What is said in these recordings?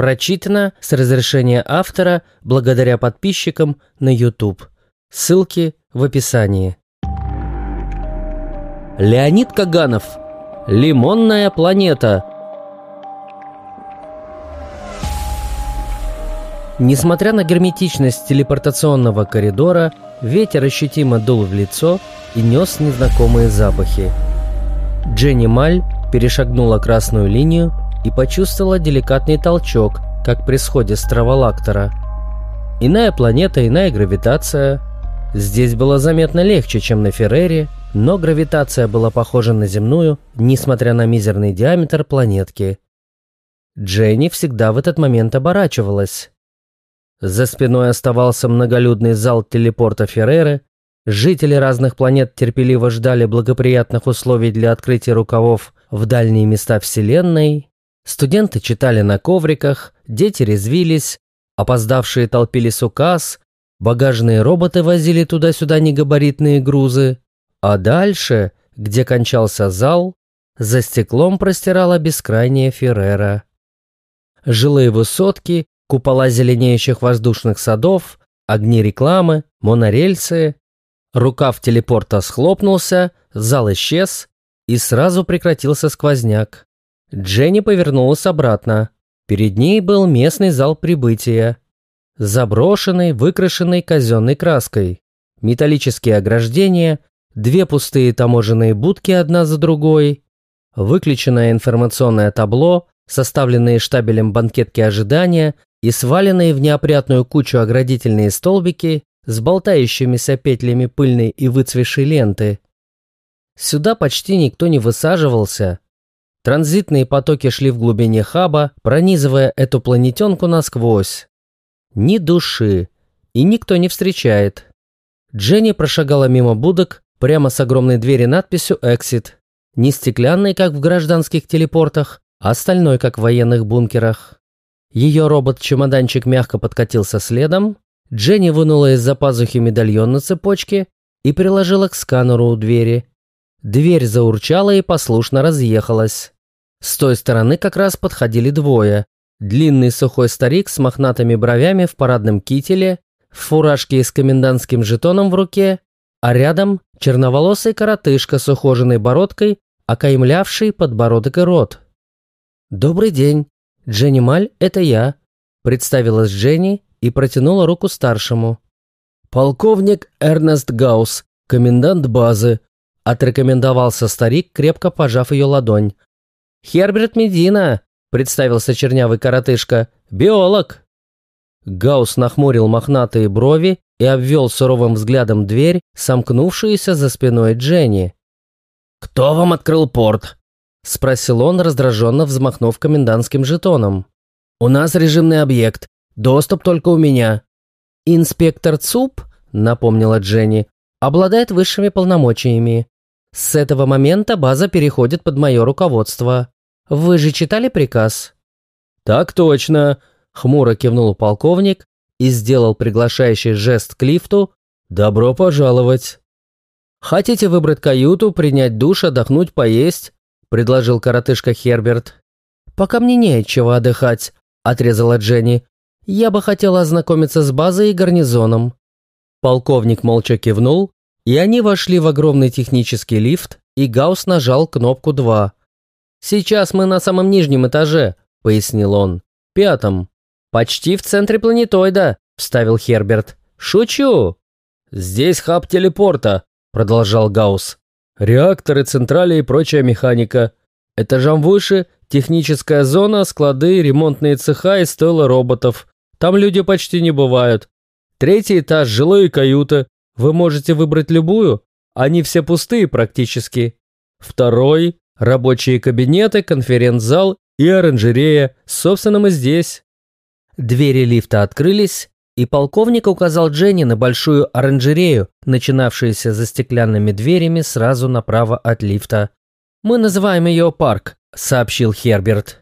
Прочитано с разрешения автора благодаря подписчикам на YouTube. Ссылки в описании. Леонид Каганов. Лимонная планета. Несмотря на герметичность телепортационного коридора, ветер ощутимо дул в лицо и нес незнакомые запахи. Дженни Маль перешагнула красную линию и почувствовала деликатный толчок, как при сходе с траволактора. Иная планета, иная гравитация. Здесь было заметно легче, чем на Феррере, но гравитация была похожа на земную, несмотря на мизерный диаметр планетки. Дженни всегда в этот момент оборачивалась. За спиной оставался многолюдный зал телепорта Ферреры. Жители разных планет терпеливо ждали благоприятных условий для открытия рукавов в дальние места Вселенной. Студенты читали на ковриках, дети резвились, опоздавшие толпились у касс, багажные роботы возили туда-сюда негабаритные грузы. А дальше, где кончался зал, за стеклом простирала бескрайняя Феррера. Жилые высотки купола зеленеющих воздушных садов, огни рекламы, монорельсы. Рукав телепорта схлопнулся, зал исчез, и сразу прекратился сквозняк. Дженни повернулась обратно. Перед ней был местный зал прибытия. Заброшенный, выкрашенный казенной краской. Металлические ограждения, две пустые таможенные будки одна за другой, выключенное информационное табло, составленные штабелем банкетки ожидания и сваленные в неопрятную кучу оградительные столбики с болтающимися петлями пыльной и выцвешей ленты. Сюда почти никто не высаживался. Транзитные потоки шли в глубине хаба, пронизывая эту планетенку насквозь. Ни души, и никто не встречает. Дженни прошагала мимо будок, прямо с огромной двери надписью «Exit». Не стеклянной, как в гражданских телепортах, а стальной, как в военных бункерах. Ее робот-чемоданчик мягко подкатился следом, Дженни вынула из-за пазухи медальон на цепочке и приложила к сканеру у двери. Дверь заурчала и послушно разъехалась. С той стороны как раз подходили двое. Длинный сухой старик с мохнатыми бровями в парадном кителе, в фуражке и с комендантским жетоном в руке, а рядом черноволосый коротышка с ухоженной бородкой, окаймлявший подбородок и рот. «Добрый день», «Дженни Маль, это я», — представилась Дженни и протянула руку старшему. «Полковник Эрнест Гаус, комендант базы», — отрекомендовался старик, крепко пожав ее ладонь. «Херберт Медина», — представился чернявый коротышка, — «биолог». Гаус нахмурил мохнатые брови и обвел суровым взглядом дверь, сомкнувшуюся за спиной Дженни. «Кто вам открыл порт?» – спросил он, раздраженно взмахнув комендантским жетоном. «У нас режимный объект. Доступ только у меня». «Инспектор ЦУП», – напомнила Дженни, – «обладает высшими полномочиями. С этого момента база переходит под мое руководство. Вы же читали приказ?» «Так точно», – хмуро кивнул полковник и сделал приглашающий жест к лифту «Добро пожаловать». «Хотите выбрать каюту, принять душ, отдохнуть, поесть?» – предложил коротышка Херберт. «Пока мне нечего отдыхать», – отрезала Дженни. «Я бы хотела ознакомиться с базой и гарнизоном». Полковник молча кивнул, и они вошли в огромный технический лифт, и Гаус нажал кнопку 2. «Сейчас мы на самом нижнем этаже», – пояснил он. «Пятом». «Почти в центре планетоида», – вставил Херберт. «Шучу». «Здесь хаб телепорта», – продолжал Гаус. Реакторы, централи и прочая механика. Этажом выше – техническая зона, склады, ремонтные цеха и стойла роботов. Там люди почти не бывают. Третий этаж – жилые каюты. Вы можете выбрать любую. Они все пустые практически. Второй – рабочие кабинеты, конференц-зал и оранжерея. Собственно, мы здесь. Двери лифта открылись, и полковник указал Дженни на большую оранжерею, начинавшуюся за стеклянными дверями сразу направо от лифта. «Мы называем ее парк», — сообщил Херберт.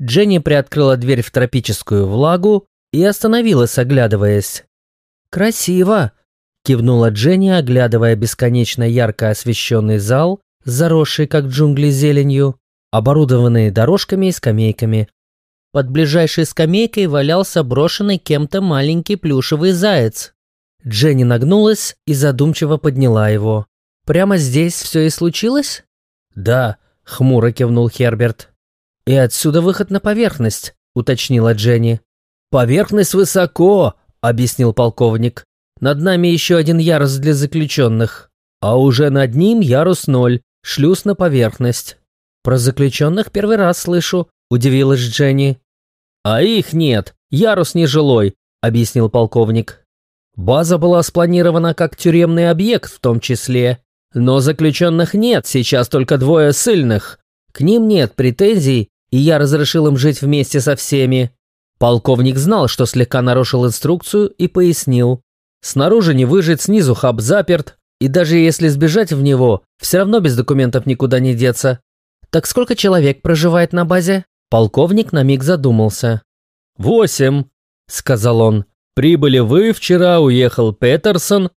Дженни приоткрыла дверь в тропическую влагу и остановилась, оглядываясь. «Красиво!» – кивнула Дженни, оглядывая бесконечно ярко освещенный зал, заросший как джунгли зеленью, оборудованный дорожками и скамейками. Под ближайшей скамейкой валялся брошенный кем-то маленький плюшевый заяц. Дженни нагнулась и задумчиво подняла его. «Прямо здесь все и случилось?» «Да», — хмуро кивнул Херберт. «И отсюда выход на поверхность», — уточнила Дженни. «Поверхность высоко», — объяснил полковник. «Над нами еще один ярус для заключенных, а уже над ним ярус ноль, шлюз на поверхность». «Про заключенных первый раз слышу», — удивилась Дженни. «А их нет, ярус нежилой», — объяснил полковник. «База была спланирована как тюремный объект в том числе, но заключенных нет, сейчас только двое сильных. К ним нет претензий, и я разрешил им жить вместе со всеми. Полковник знал, что слегка нарушил инструкцию и пояснил. Снаружи не выжить, снизу хаб заперт, и даже если сбежать в него, все равно без документов никуда не деться. Так сколько человек проживает на базе? Полковник на миг задумался. «Восемь», — сказал он. «Прибыли вы вчера, уехал Петерсон».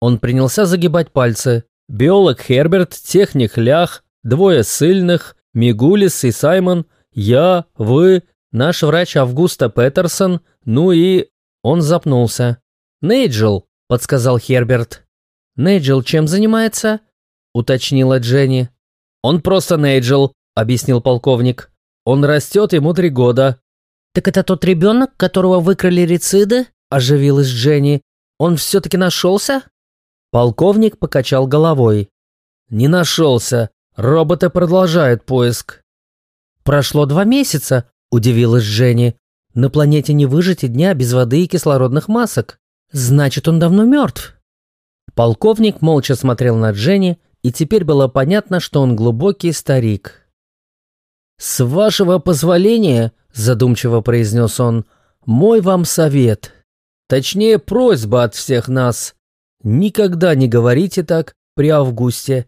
Он принялся загибать пальцы. Биолог Херберт, техник Лях, двое сильных, Мигулис и Саймон, я, вы, наш врач Августа Петерсон, ну и... Он запнулся. «Нейджел», — подсказал Херберт. «Нейджел чем занимается?» — уточнила Дженни. «Он просто Нейджел», — объяснил полковник. «Он растет, ему три года». «Так это тот ребенок, которого выкрали рециды?» — оживилась Дженни. «Он все-таки нашелся?» Полковник покачал головой. «Не нашелся. Роботы продолжают поиск». «Прошло два месяца», – удивилась Женни. «На планете не выжить и дня без воды и кислородных масок. Значит, он давно мертв». Полковник молча смотрел на Дженни, и теперь было понятно, что он глубокий старик. «С вашего позволения», – задумчиво произнес он, – «мой вам совет. Точнее, просьба от всех нас. Никогда не говорите так при Августе.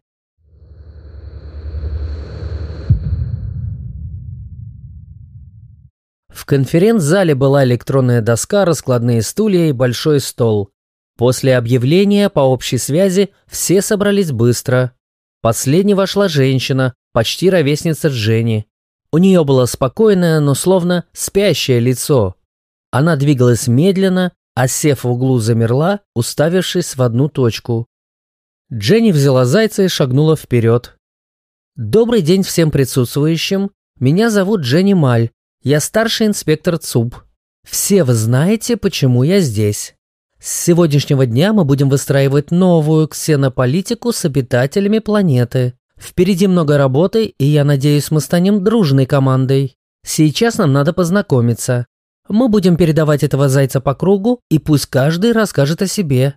В конференц-зале была электронная доска, раскладные стулья и большой стол. После объявления по общей связи все собрались быстро. Последней вошла женщина, почти ровесница Жени. У нее было спокойное, но словно спящее лицо. Она двигалась медленно, а сев в углу замерла, уставившись в одну точку. Дженни взяла зайца и шагнула вперед. «Добрый день всем присутствующим. Меня зовут Дженни Маль. Я старший инспектор ЦУБ. Все вы знаете, почему я здесь. С сегодняшнего дня мы будем выстраивать новую ксенополитику с обитателями планеты. Впереди много работы, и я надеюсь, мы станем дружной командой. Сейчас нам надо познакомиться. Мы будем передавать этого зайца по кругу, и пусть каждый расскажет о себе.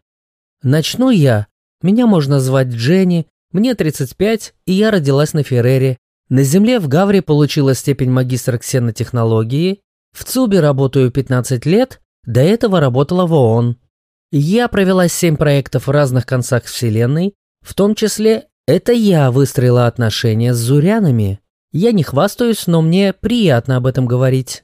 Начну я. Меня можно звать Дженни, мне 35, и я родилась на Феррере. На Земле в Гавре получила степень магистра ксенотехнологии. В ЦУБе работаю 15 лет, до этого работала в ООН. Я провела 7 проектов в разных концах Вселенной, в том числе это я выстроила отношения с зурянами. Я не хвастаюсь, но мне приятно об этом говорить.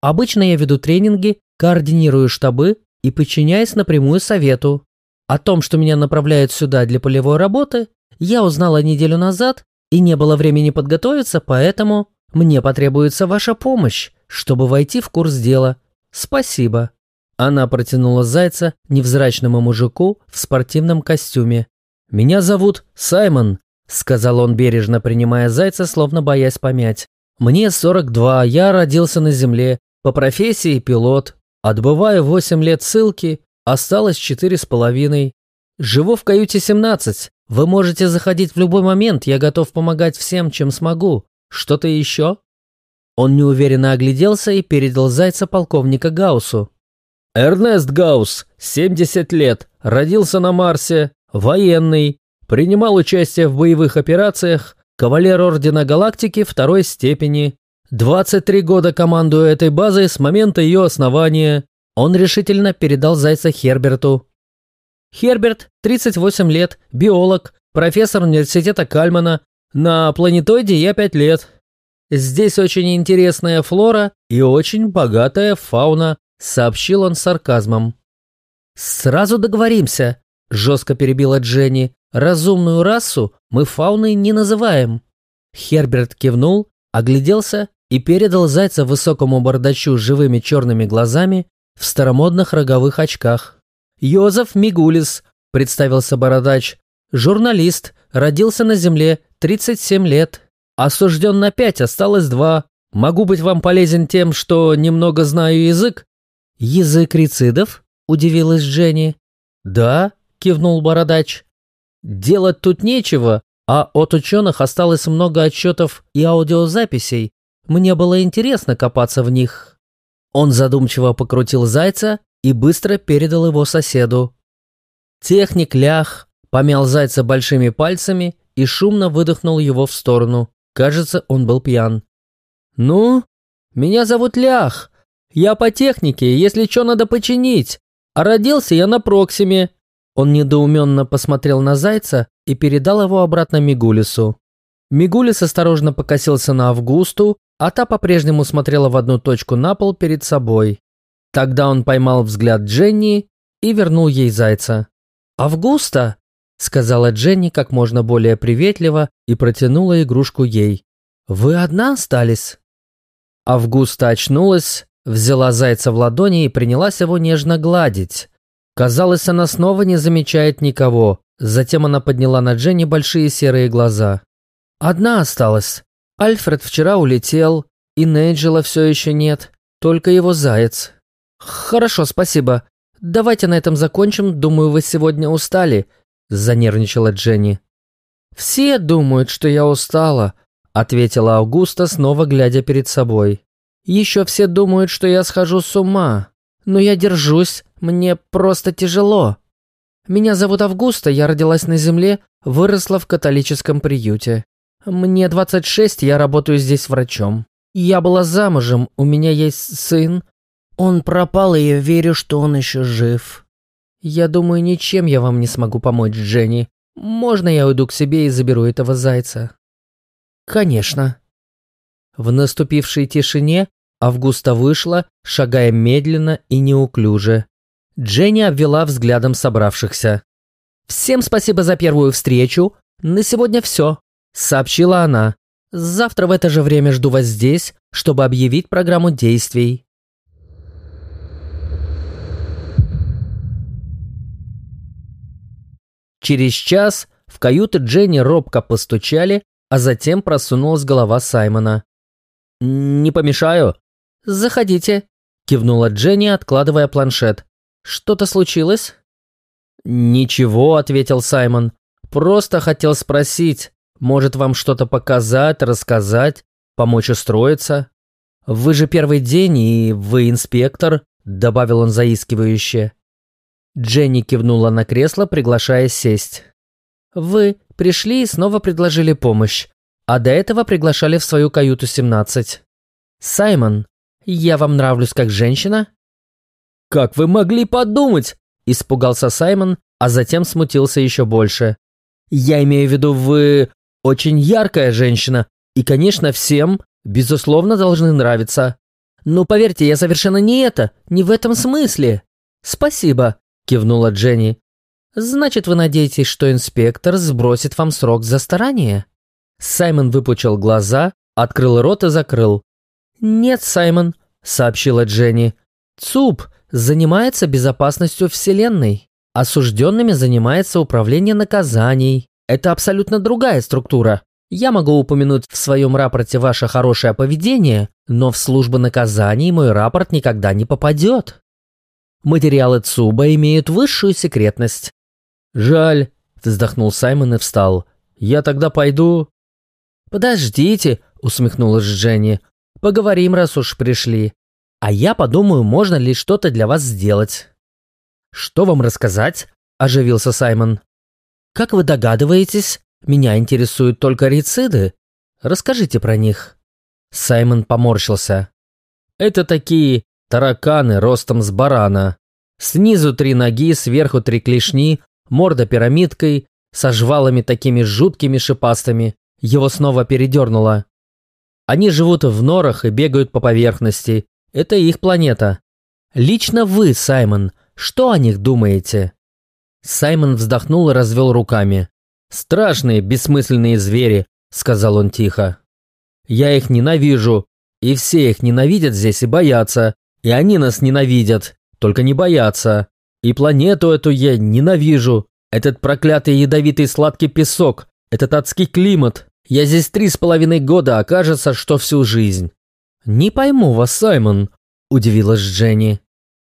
Обычно я веду тренинги, координирую штабы и подчиняюсь напрямую совету. О том, что меня направляют сюда для полевой работы, я узнала неделю назад и не было времени подготовиться, поэтому мне потребуется ваша помощь, чтобы войти в курс дела. Спасибо. Она протянула зайца невзрачному мужику в спортивном костюме. «Меня зовут Саймон», — сказал он бережно, принимая зайца, словно боясь помять. «Мне 42, я родился на земле, по профессии пилот. Отбываю 8 лет ссылки, осталось четыре с половиной. Живу в каюте 17. Вы можете заходить в любой момент, я готов помогать всем, чем смогу. Что-то еще?» Он неуверенно огляделся и передал зайца полковника Гаусу. «Эрнест Гаус, 70 лет, родился на Марсе, военный, принимал участие в боевых операциях, кавалер Ордена Галактики второй степени, 23 года командую этой базой с момента ее основания. Он решительно передал зайца Херберту. Херберт, 38 лет, биолог, профессор университета Кальмана. На планетоиде я 5 лет. Здесь очень интересная флора и очень богатая фауна, сообщил он с сарказмом. Сразу договоримся, жестко перебила Дженни. Разумную расу мы фауной не называем. Херберт кивнул, огляделся и передал зайца высокому бардачу живыми черными глазами в старомодных роговых очках. «Йозеф Мигулис», — представился бородач, — «журналист, родился на земле, 37 лет, осужден на 5, осталось 2. Могу быть вам полезен тем, что немного знаю язык?» «Язык рецидов?» — удивилась Дженни. «Да», — кивнул бородач. «Делать тут нечего, а от ученых осталось много отчетов и аудиозаписей. Мне было интересно копаться в них». Он задумчиво покрутил зайца и быстро передал его соседу. Техник лях, помял зайца большими пальцами и шумно выдохнул его в сторону. Кажется, он был пьян. «Ну, меня зовут Лях. Я по технике, если что надо починить. А родился я на Проксиме». Он недоуменно посмотрел на зайца и передал его обратно Мигулису. Мигулис осторожно покосился на Августу, а та по-прежнему смотрела в одну точку на пол перед собой. Тогда он поймал взгляд Дженни и вернул ей зайца. «Августа!» — сказала Дженни как можно более приветливо и протянула игрушку ей. «Вы одна остались?» Августа очнулась, взяла зайца в ладони и принялась его нежно гладить. Казалось, она снова не замечает никого. Затем она подняла на Дженни большие серые глаза. «Одна осталась. Альфред вчера улетел, и Нейджела все еще нет, только его заяц. Хорошо, спасибо. Давайте на этом закончим, думаю, вы сегодня устали», – занервничала Дженни. «Все думают, что я устала», – ответила Аугуста, снова глядя перед собой. «Еще все думают, что я схожу с ума, но я держусь, мне просто тяжело. Меня зовут Августа, я родилась на земле, выросла в католическом приюте. Мне 26, я работаю здесь врачом. Я была замужем, у меня есть сын. Он пропал, и я верю, что он еще жив. Я думаю, ничем я вам не смогу помочь, Дженни. Можно я уйду к себе и заберу этого зайца? Конечно. В наступившей тишине Августа вышла, шагая медленно и неуклюже. Дженни обвела взглядом собравшихся. «Всем спасибо за первую встречу. На сегодня все сообщила она. Завтра в это же время жду вас здесь, чтобы объявить программу действий. Через час в каюты Дженни робко постучали, а затем просунулась голова Саймона. «Не помешаю?» «Заходите», — кивнула Дженни, откладывая планшет. «Что-то случилось?» «Ничего», — ответил Саймон. «Просто хотел спросить, может, вам что-то показать, рассказать, помочь устроиться? Вы же первый день, и вы инспектор», — добавил он заискивающе. Дженни кивнула на кресло, приглашая сесть. «Вы пришли и снова предложили помощь, а до этого приглашали в свою каюту 17. Саймон, я вам нравлюсь как женщина?» «Как вы могли подумать?» – испугался Саймон, а затем смутился еще больше. «Я имею в виду, вы очень яркая женщина, и, конечно, всем, безусловно, должны нравиться. Но поверьте, я совершенно не это, не в этом смысле. Спасибо, кивнула Дженни. Значит, вы надеетесь, что инспектор сбросит вам срок за старание? Саймон выпучил глаза, открыл рот и закрыл. Нет, Саймон, сообщила Дженни. ЦУП занимается безопасностью Вселенной. Осужденными занимается управление наказаний. Это абсолютно другая структура. Я могу упомянуть в своем рапорте ваше хорошее поведение, но в службу наказаний мой рапорт никогда не попадет. Материалы ЦУБа имеют высшую секретность. Жаль, вздохнул Саймон и встал. Я тогда пойду. Подождите, усмехнулась Дженни. Поговорим, раз уж пришли. А я подумаю, можно ли что-то для вас сделать. Что вам рассказать? Оживился Саймон. Как вы догадываетесь, меня интересуют только рециды. Расскажите про них». Саймон поморщился. «Это такие тараканы ростом с барана. Снизу три ноги, сверху три клешни, морда пирамидкой, со жвалами такими жуткими шипастыми. Его снова передернуло. Они живут в норах и бегают по поверхности. Это их планета. Лично вы, Саймон, что о них думаете?» Саймон вздохнул и развел руками. «Страшные, бессмысленные звери», — сказал он тихо. «Я их ненавижу, И все их ненавидят здесь и боятся. И они нас ненавидят, только не боятся. И планету эту я ненавижу. Этот проклятый ядовитый сладкий песок, этот адский климат. Я здесь три с половиной года, а кажется, что всю жизнь. Не пойму вас, Саймон, удивилась Дженни.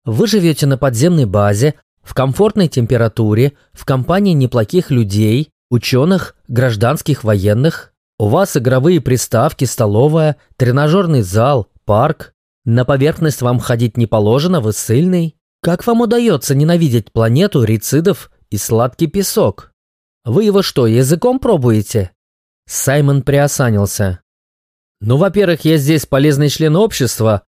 Вы живете на подземной базе, в комфортной температуре, в компании неплохих людей, ученых, гражданских, военных. У вас игровые приставки, столовая, тренажерный зал, парк. На поверхность вам ходить не положено, вы сильный. Как вам удается ненавидеть планету, рецидов и сладкий песок? Вы его что, языком пробуете? Саймон приосанился. Ну, во-первых, я здесь полезный член общества.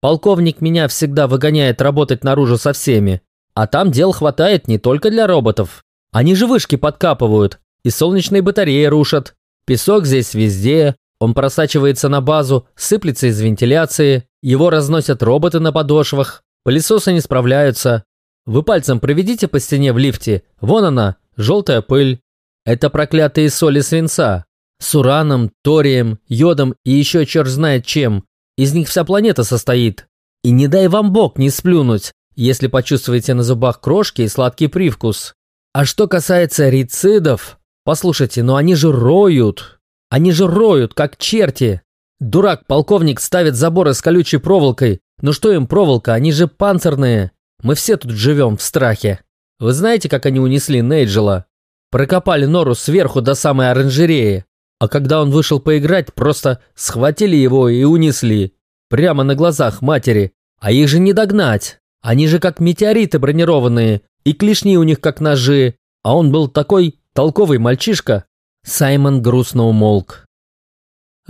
Полковник меня всегда выгоняет работать наружу со всеми. А там дел хватает не только для роботов. Они же вышки подкапывают и солнечные батареи рушат. Песок здесь везде, он просачивается на базу, сыплется из вентиляции, его разносят роботы на подошвах, пылесосы не справляются. Вы пальцем проведите по стене в лифте, вон она, желтая пыль. Это проклятые соли свинца. С ураном, торием, йодом и еще черт знает чем. Из них вся планета состоит. И не дай вам бог не сплюнуть, если почувствуете на зубах крошки и сладкий привкус. А что касается рицидов, послушайте, ну они же роют. Они же роют, как черти. Дурак, полковник ставит заборы с колючей проволокой. Ну что им проволока, они же панцирные. Мы все тут живем в страхе. Вы знаете, как они унесли Нейджела? Прокопали нору сверху до самой оранжереи. А когда он вышел поиграть, просто схватили его и унесли. Прямо на глазах матери. А их же не догнать. Они же как метеориты бронированные, и клешни у них как ножи. А он был такой толковый мальчишка. Саймон грустно умолк.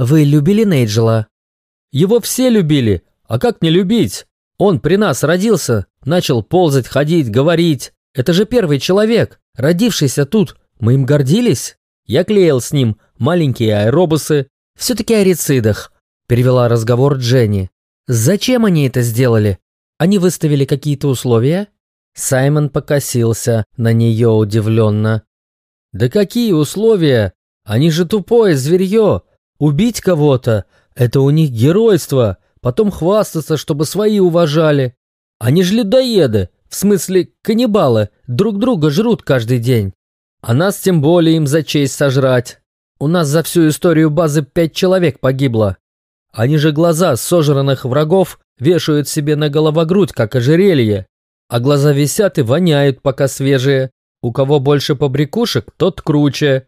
«Вы любили Нейджела?» «Его все любили. А как не любить? Он при нас родился, начал ползать, ходить, говорить. Это же первый человек, родившийся тут. Мы им гордились. Я клеил с ним маленькие аэробусы. Все-таки о рецидах», – перевела разговор Дженни. «Зачем они это сделали? Они выставили какие-то условия?» Саймон покосился на нее удивленно. «Да какие условия? Они же тупое зверье. Убить кого-то – это у них геройство. Потом хвастаться, чтобы свои уважали. Они же людоеды, в смысле каннибалы, друг друга жрут каждый день. А нас тем более им за честь сожрать. У нас за всю историю базы пять человек погибло. Они же глаза сожранных врагов вешают себе на головогрудь, как ожерелье. А глаза висят и воняют, пока свежие. У кого больше побрякушек, тот круче.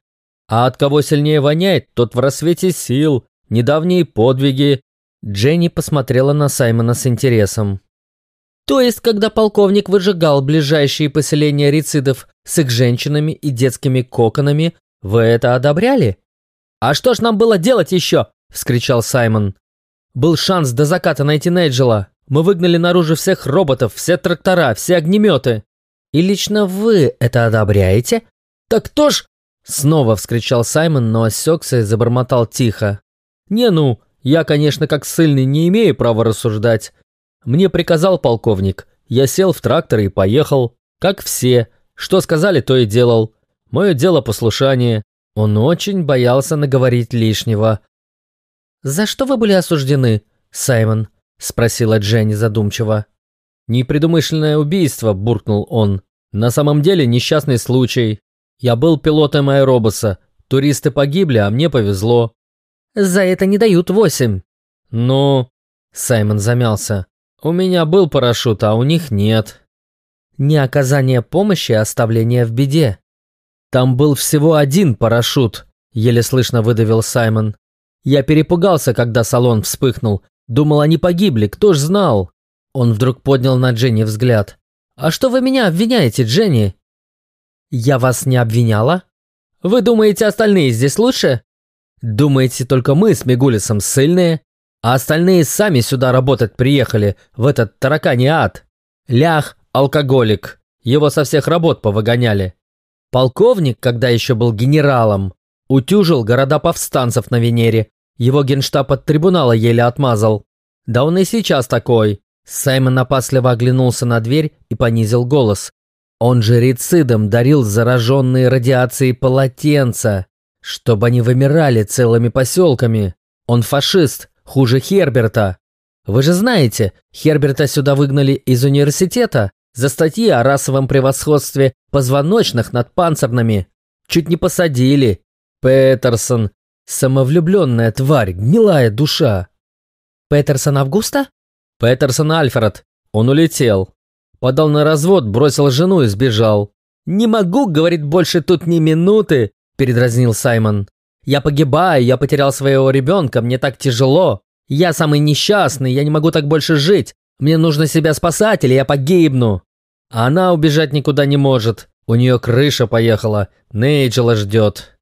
А от кого сильнее воняет, тот в рассвете сил, недавние подвиги. Дженни посмотрела на Саймона с интересом. То есть, когда полковник выжигал ближайшие поселения рецидов с их женщинами и детскими коконами, вы это одобряли? А что ж нам было делать еще? вскричал Саймон. Был шанс до заката найти Нейджела. Мы выгнали наружу всех роботов, все трактора, все огнеметы. И лично вы это одобряете? Так кто ж... Снова вскричал Саймон, но осекся и забормотал тихо. «Не ну, я, конечно, как ссыльный не имею права рассуждать. Мне приказал полковник. Я сел в трактор и поехал. Как все. Что сказали, то и делал. Мое дело послушание. Он очень боялся наговорить лишнего. «За что вы были осуждены, Саймон?» – спросила Дженни задумчиво. «Непредумышленное убийство», – буркнул он. «На самом деле несчастный случай. Я был пилотом аэробуса. Туристы погибли, а мне повезло». «За это не дают восемь». «Ну...» – Саймон замялся. «У меня был парашют, а у них нет». «Не оказание помощи, а оставление в беде». «Там был всего один парашют», – еле слышно выдавил Саймон. Я перепугался, когда салон вспыхнул. Думал, они погибли, кто ж знал? Он вдруг поднял на Дженни взгляд. «А что вы меня обвиняете, Дженни?» «Я вас не обвиняла?» «Вы думаете, остальные здесь лучше?» «Думаете, только мы с Мигулисом сильные, а остальные сами сюда работать приехали, в этот тараканий ад? Лях, алкоголик, его со всех работ повыгоняли. Полковник, когда еще был генералом, Утюжил города повстанцев на Венере. Его генштаб от трибунала еле отмазал. Да он и сейчас такой. Саймон опасливо оглянулся на дверь и понизил голос. Он же рецидом дарил зараженные радиацией полотенца, чтобы они вымирали целыми поселками. Он фашист, хуже Херберта. Вы же знаете, Херберта сюда выгнали из университета за статьи о расовом превосходстве позвоночных над панцирными. Чуть не посадили. Петерсон. Самовлюбленная тварь, гнилая душа. Петерсон Августа? Петерсон Альфред. Он улетел. Подал на развод, бросил жену и сбежал. «Не могу, — говорит, — больше тут ни минуты», — передразнил Саймон. «Я погибаю, я потерял своего ребенка, мне так тяжело. Я самый несчастный, я не могу так больше жить. Мне нужно себя спасать, или я погибну». А она убежать никуда не может. У нее крыша поехала, Нейджела ждет.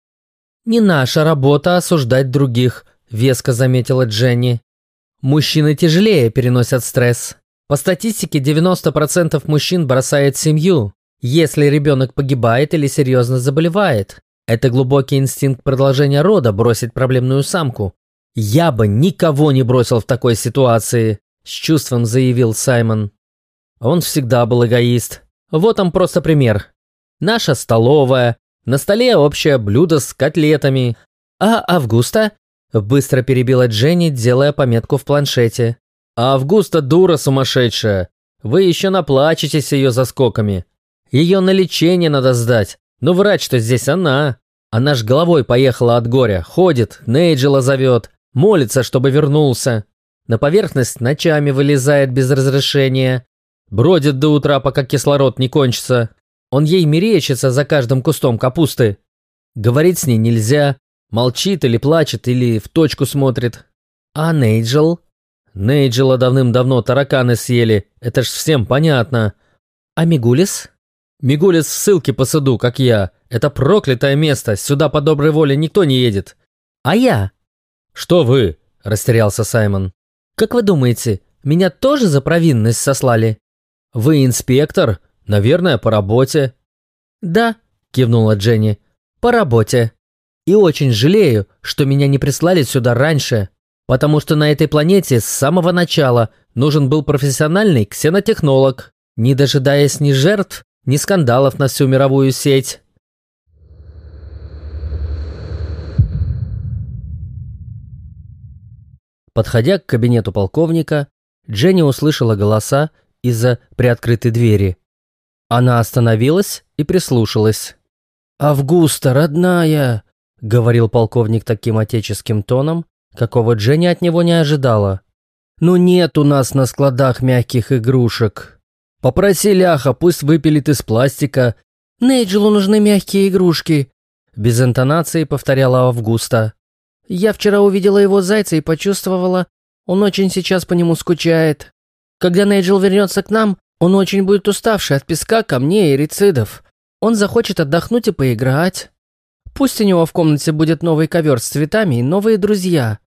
«Не наша работа осуждать других», — веско заметила Дженни. «Мужчины тяжелее переносят стресс. По статистике 90% мужчин бросает семью, если ребенок погибает или серьезно заболевает. Это глубокий инстинкт продолжения рода бросить проблемную самку. Я бы никого не бросил в такой ситуации, с чувством заявил Саймон. Он всегда был эгоист. Вот он просто пример. Наша столовая, на столе общее блюдо с котлетами. А Августа? Быстро перебила Дженни, делая пометку в планшете. Августа дура сумасшедшая. Вы еще наплачетесь ее заскоками. Ее на лечение надо сдать. Но врач-то здесь она. Она ж головой поехала от горя. Ходит, Нейджела зовет. Молится, чтобы вернулся. На поверхность ночами вылезает без разрешения. Бродит до утра, пока кислород не кончится. Он ей мерещится за каждым кустом капусты. Говорить с ней нельзя. Молчит или плачет, или в точку смотрит. А Нейджел? Нейджела давным-давно тараканы съели. Это ж всем понятно. А Мигулис? Мигулис в ссылке по суду, как я. Это проклятое место, сюда по доброй воле никто не едет. А я? Что вы? Растерялся Саймон. Как вы думаете, меня тоже за провинность сослали? Вы инспектор? Наверное, по работе. Да, кивнула Дженни. По работе. И очень жалею, что меня не прислали сюда раньше, потому что на этой планете с самого начала нужен был профессиональный ксенотехнолог. Не дожидаясь ни жертв, ни скандалов на всю мировую сеть. Подходя к кабинету полковника, Дженни услышала голоса из-за приоткрытой двери. Она остановилась и прислушалась. «Августа, родная!» — говорил полковник таким отеческим тоном, какого Дженни от него не ожидала. «Ну нет у нас на складах мягких игрушек. Попроси Ляха, пусть выпилит из пластика. Нейджелу нужны мягкие игрушки. Без интонации повторяла Августа. Я вчера увидела его зайца и почувствовала, он очень сейчас по нему скучает. Когда Нейджел вернется к нам, он очень будет уставший от песка, камней и рецидов. Он захочет отдохнуть и поиграть. Пусть у него в комнате будет новый ковер с цветами и новые друзья.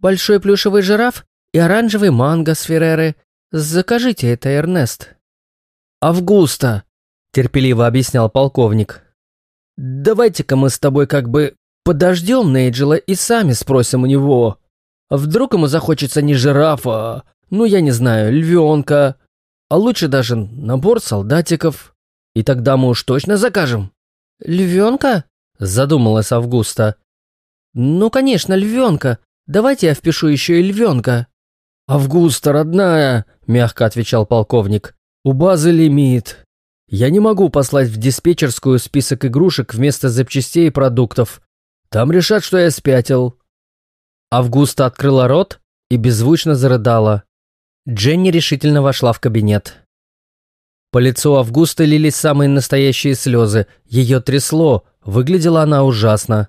Большой плюшевый жираф и оранжевый манго с Ферреры. Закажите это, Эрнест. «Августа», — терпеливо объяснял полковник. «Давайте-ка мы с тобой как бы подождем Нейджела и сами спросим у него. Вдруг ему захочется не жирафа, ну, я не знаю, львенка, а лучше даже набор солдатиков. И тогда мы уж точно закажем». «Львенка?» — задумалась Августа. «Ну, конечно, львенка. Давайте я впишу еще и львенка». «Августа, родная», — мягко отвечал полковник. У базы лимит. Я не могу послать в диспетчерскую список игрушек вместо запчастей и продуктов. Там решат, что я спятил». Августа открыла рот и беззвучно зарыдала. Дженни решительно вошла в кабинет. По лицу Августы лились самые настоящие слезы. Ее трясло, выглядела она ужасно.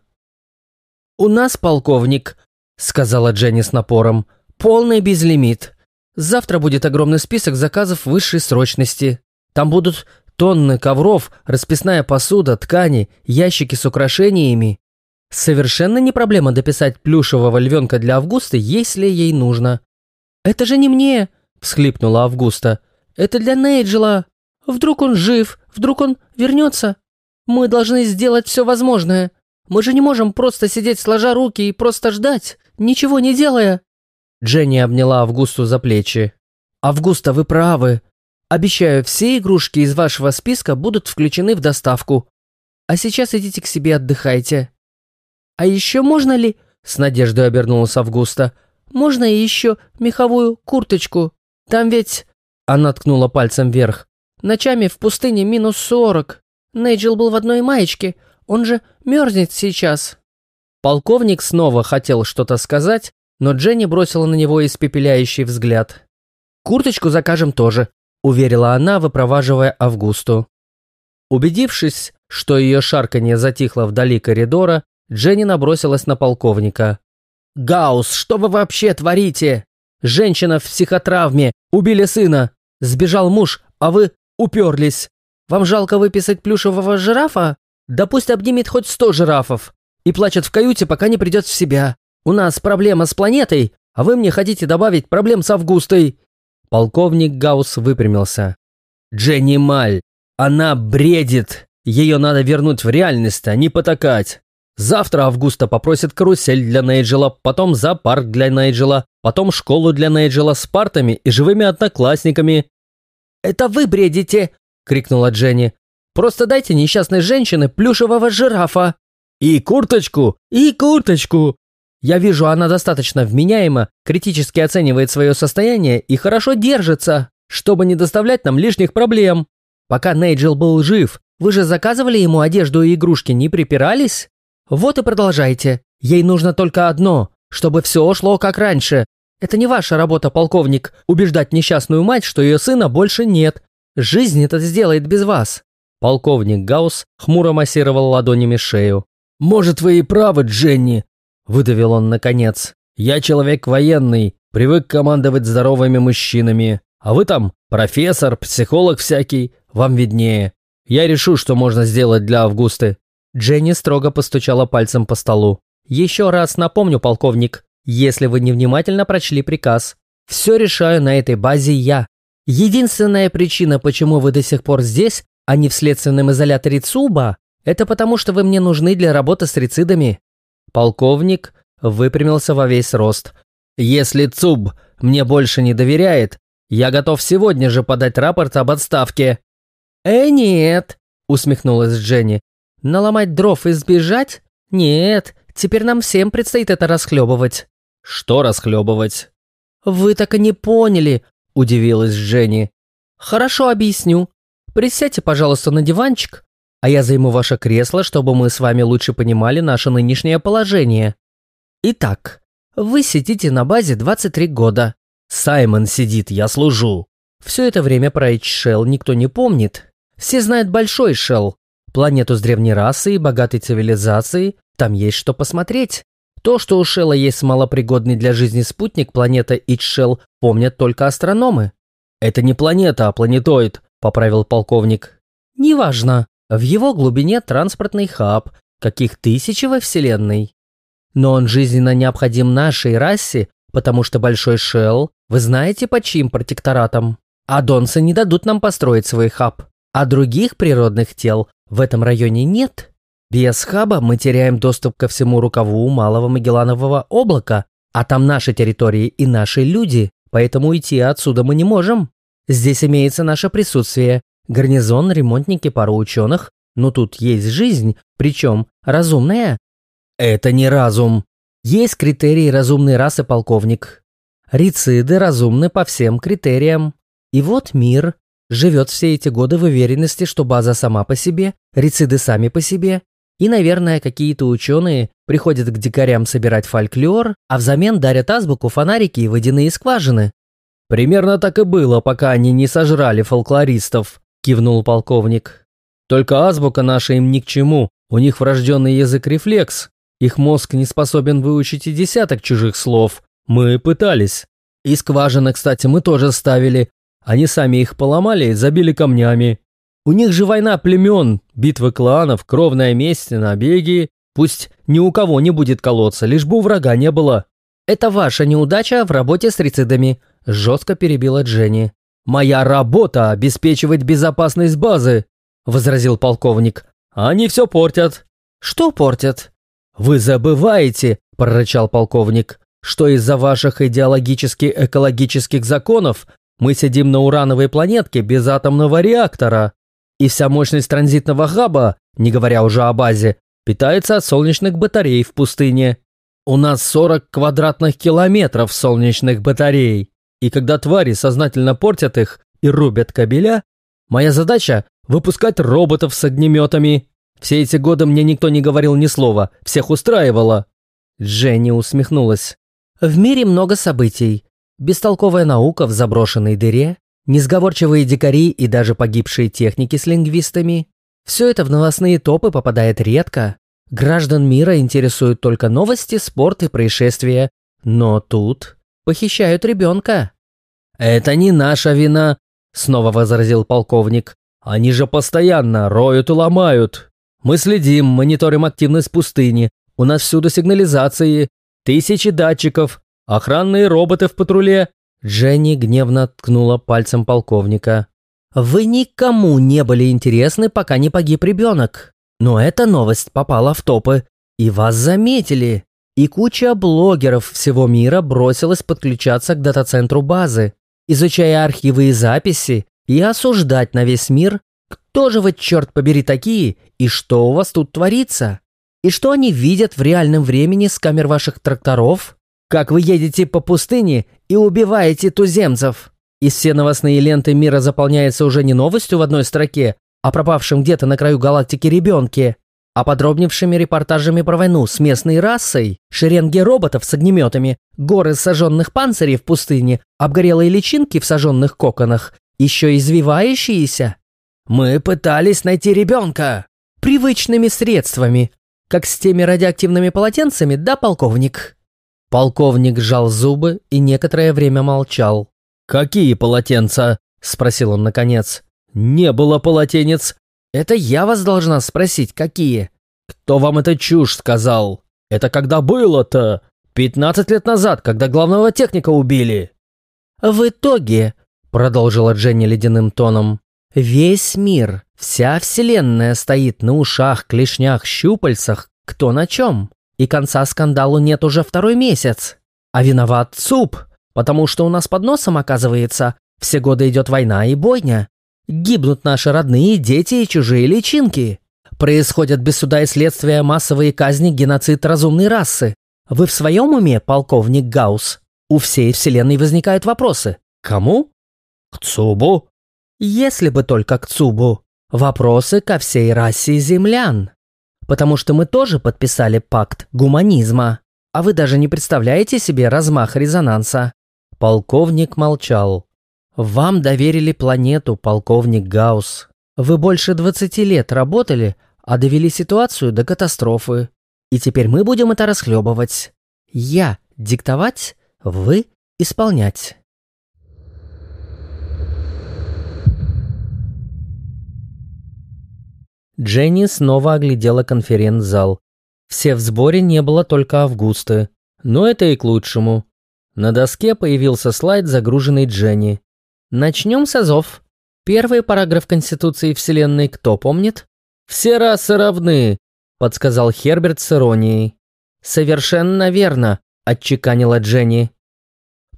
«У нас, полковник», — сказала Дженни с напором, — «полный безлимит. Завтра будет огромный список заказов высшей срочности. Там будут тонны ковров, расписная посуда, ткани, ящики с украшениями. Совершенно не проблема дописать плюшевого львенка для Августы, если ей нужно. «Это же не мне!» – всхлипнула Августа. «Это для Нейджела. Вдруг он жив, вдруг он вернется. Мы должны сделать все возможное. Мы же не можем просто сидеть сложа руки и просто ждать, ничего не делая». Дженни обняла Августу за плечи. «Августа, вы правы. Обещаю, все игрушки из вашего списка будут включены в доставку. А сейчас идите к себе отдыхайте». «А еще можно ли...» — с надеждой обернулась Августа. можно еще меховую курточку? Там ведь...» Она ткнула пальцем вверх. «Ночами в пустыне минус сорок. Нейджел был в одной маечке. Он же мерзнет сейчас». Полковник снова хотел что-то сказать, но Дженни бросила на него испепеляющий взгляд. «Курточку закажем тоже», – уверила она, выпроваживая Августу. Убедившись, что ее шарканье затихло вдали коридора, Дженни набросилась на полковника. «Гаус, что вы вообще творите? Женщина в психотравме, убили сына, сбежал муж, а вы уперлись. Вам жалко выписать плюшевого жирафа? Да пусть обнимет хоть сто жирафов и плачет в каюте, пока не придет в себя. У нас проблема с планетой, а вы мне хотите добавить проблем с Августой». Полковник Гаус выпрямился. «Дженни Маль, она бредит. Ее надо вернуть в реальность, а не потакать. Завтра Августа попросит карусель для Нейджела, потом зоопарк для Нейджела, потом школу для Нейджела с партами и живыми одноклассниками. «Это вы бредите!» – крикнула Дженни. «Просто дайте несчастной женщине плюшевого жирафа!» «И курточку! И курточку!» Я вижу, она достаточно вменяема, критически оценивает свое состояние и хорошо держится, чтобы не доставлять нам лишних проблем. Пока Нейджел был жив, вы же заказывали ему одежду и игрушки, не припирались? Вот и продолжайте. Ей нужно только одно, чтобы все шло как раньше. Это не ваша работа, полковник, убеждать несчастную мать, что ее сына больше нет. Жизнь это сделает без вас. Полковник Гаус хмуро массировал ладонями шею. «Может, вы и правы, Дженни», – выдавил он наконец. «Я человек военный, привык командовать здоровыми мужчинами. А вы там профессор, психолог всякий, вам виднее. Я решу, что можно сделать для Августы. Дженни строго постучала пальцем по столу. «Еще раз напомню, полковник, если вы невнимательно прочли приказ, все решаю на этой базе я. Единственная причина, почему вы до сих пор здесь, а не в следственном изоляторе ЦУБа, это потому, что вы мне нужны для работы с рецидами». Полковник выпрямился во весь рост. «Если ЦУБ мне больше не доверяет, я готов сегодня же подать рапорт об отставке». «Э, нет», — усмехнулась Дженни. Наломать дров и сбежать? Нет, теперь нам всем предстоит это расхлебывать». «Что расхлебывать?» «Вы так и не поняли», – удивилась Женни. «Хорошо объясню. Присядьте, пожалуйста, на диванчик, а я займу ваше кресло, чтобы мы с вами лучше понимали наше нынешнее положение. Итак, вы сидите на базе 23 года. Саймон сидит, я служу. Все это время про Эйчшелл никто не помнит. Все знают Большой Шелл, Планету с древней расой и богатой цивилизацией, там есть что посмотреть. То, что у Шелла есть малопригодный для жизни спутник, планета Ичшел, помнят только астрономы. «Это не планета, а планетоид», – поправил полковник. «Неважно. В его глубине транспортный хаб, каких тысячи во Вселенной. Но он жизненно необходим нашей расе, потому что Большой Шелл, вы знаете, под чьим протекторатом? Адонцы не дадут нам построить свой хаб, а других природных тел в этом районе нет. Без хаба мы теряем доступ ко всему рукаву Малого Магелланового облака, а там наши территории и наши люди, поэтому уйти отсюда мы не можем. Здесь имеется наше присутствие, гарнизон, ремонтники, пару ученых, но тут есть жизнь, причем разумная. Это не разум. Есть критерии разумной расы, полковник. Рициды разумны по всем критериям. И вот мир, живет все эти годы в уверенности, что база сама по себе, рециды сами по себе, и, наверное, какие-то ученые приходят к дикарям собирать фольклор, а взамен дарят азбуку, фонарики и водяные скважины. «Примерно так и было, пока они не сожрали фолклористов», – кивнул полковник. «Только азбука наша им ни к чему, у них врожденный язык-рефлекс, их мозг не способен выучить и десяток чужих слов. Мы пытались. И скважины, кстати, мы тоже ставили, они сами их поломали и забили камнями. У них же война племен, битвы кланов, кровная месть, набеги. Пусть ни у кого не будет колоться, лишь бы у врага не было. Это ваша неудача в работе с рецидами, жестко перебила Дженни. Моя работа – обеспечивать безопасность базы, возразил полковник. Они все портят. Что портят? Вы забываете, прорычал полковник, что из-за ваших идеологически-экологических законов мы сидим на урановой планетке без атомного реактора, и вся мощность транзитного хаба, не говоря уже о базе, питается от солнечных батарей в пустыне. У нас 40 квадратных километров солнечных батарей. И когда твари сознательно портят их и рубят кабеля, моя задача – выпускать роботов с огнеметами. Все эти годы мне никто не говорил ни слова, всех устраивало. Дженни усмехнулась. В мире много событий. Бестолковая наука в заброшенной дыре, несговорчивые дикари и даже погибшие техники с лингвистами. Все это в новостные топы попадает редко. Граждан мира интересуют только новости, спорт и происшествия. Но тут похищают ребенка. «Это не наша вина», — снова возразил полковник. «Они же постоянно роют и ломают. Мы следим, мониторим активность пустыни. У нас всюду сигнализации, тысячи датчиков, охранные роботы в патруле». Дженни гневно ткнула пальцем полковника. «Вы никому не были интересны, пока не погиб ребенок. Но эта новость попала в топы, и вас заметили и куча блогеров всего мира бросилась подключаться к дата-центру базы, изучая архивы и записи и осуждать на весь мир, кто же вы, черт побери, такие и что у вас тут творится? И что они видят в реальном времени с камер ваших тракторов? Как вы едете по пустыне и убиваете туземцев? И все новостные ленты мира заполняются уже не новостью в одной строке, а пропавшим где-то на краю галактики ребенке, а подробнейшими репортажами про войну с местной расой, шеренги роботов с огнеметами, горы сожженных панцирей в пустыне, обгорелые личинки в сожженных коконах, еще извивающиеся. Мы пытались найти ребенка привычными средствами, как с теми радиоактивными полотенцами, да, полковник?» Полковник сжал зубы и некоторое время молчал. «Какие полотенца?» – спросил он наконец. «Не было полотенец, это я вас должна спросить, какие? Кто вам это чушь сказал? Это когда было-то? Пятнадцать лет назад, когда главного техника убили. В итоге, продолжила Дженни ледяным тоном, весь мир, вся вселенная стоит на ушах, клешнях, щупальцах, кто на чем. И конца скандалу нет уже второй месяц. А виноват ЦУП, потому что у нас под носом, оказывается, все годы идет война и бойня. Гибнут наши родные, дети и чужие личинки. Происходят без суда и следствия массовые казни, геноцид разумной расы. Вы в своем уме, полковник Гаус? У всей вселенной возникают вопросы. Кому? К Цубу. Если бы только к Цубу. Вопросы ко всей расе землян. Потому что мы тоже подписали пакт гуманизма. А вы даже не представляете себе размах резонанса. Полковник молчал. Вам доверили планету, полковник Гаусс. Вы больше 20 лет работали, а довели ситуацию до катастрофы. И теперь мы будем это расхлебывать. Я диктовать, вы исполнять. Дженни снова оглядела конференц-зал. Все в сборе не было только Августы. Но это и к лучшему. На доске появился слайд, загруженный Дженни. Начнем с азов. Первый параграф Конституции Вселенной кто помнит? «Все расы равны», – подсказал Херберт с иронией. «Совершенно верно», – отчеканила Дженни.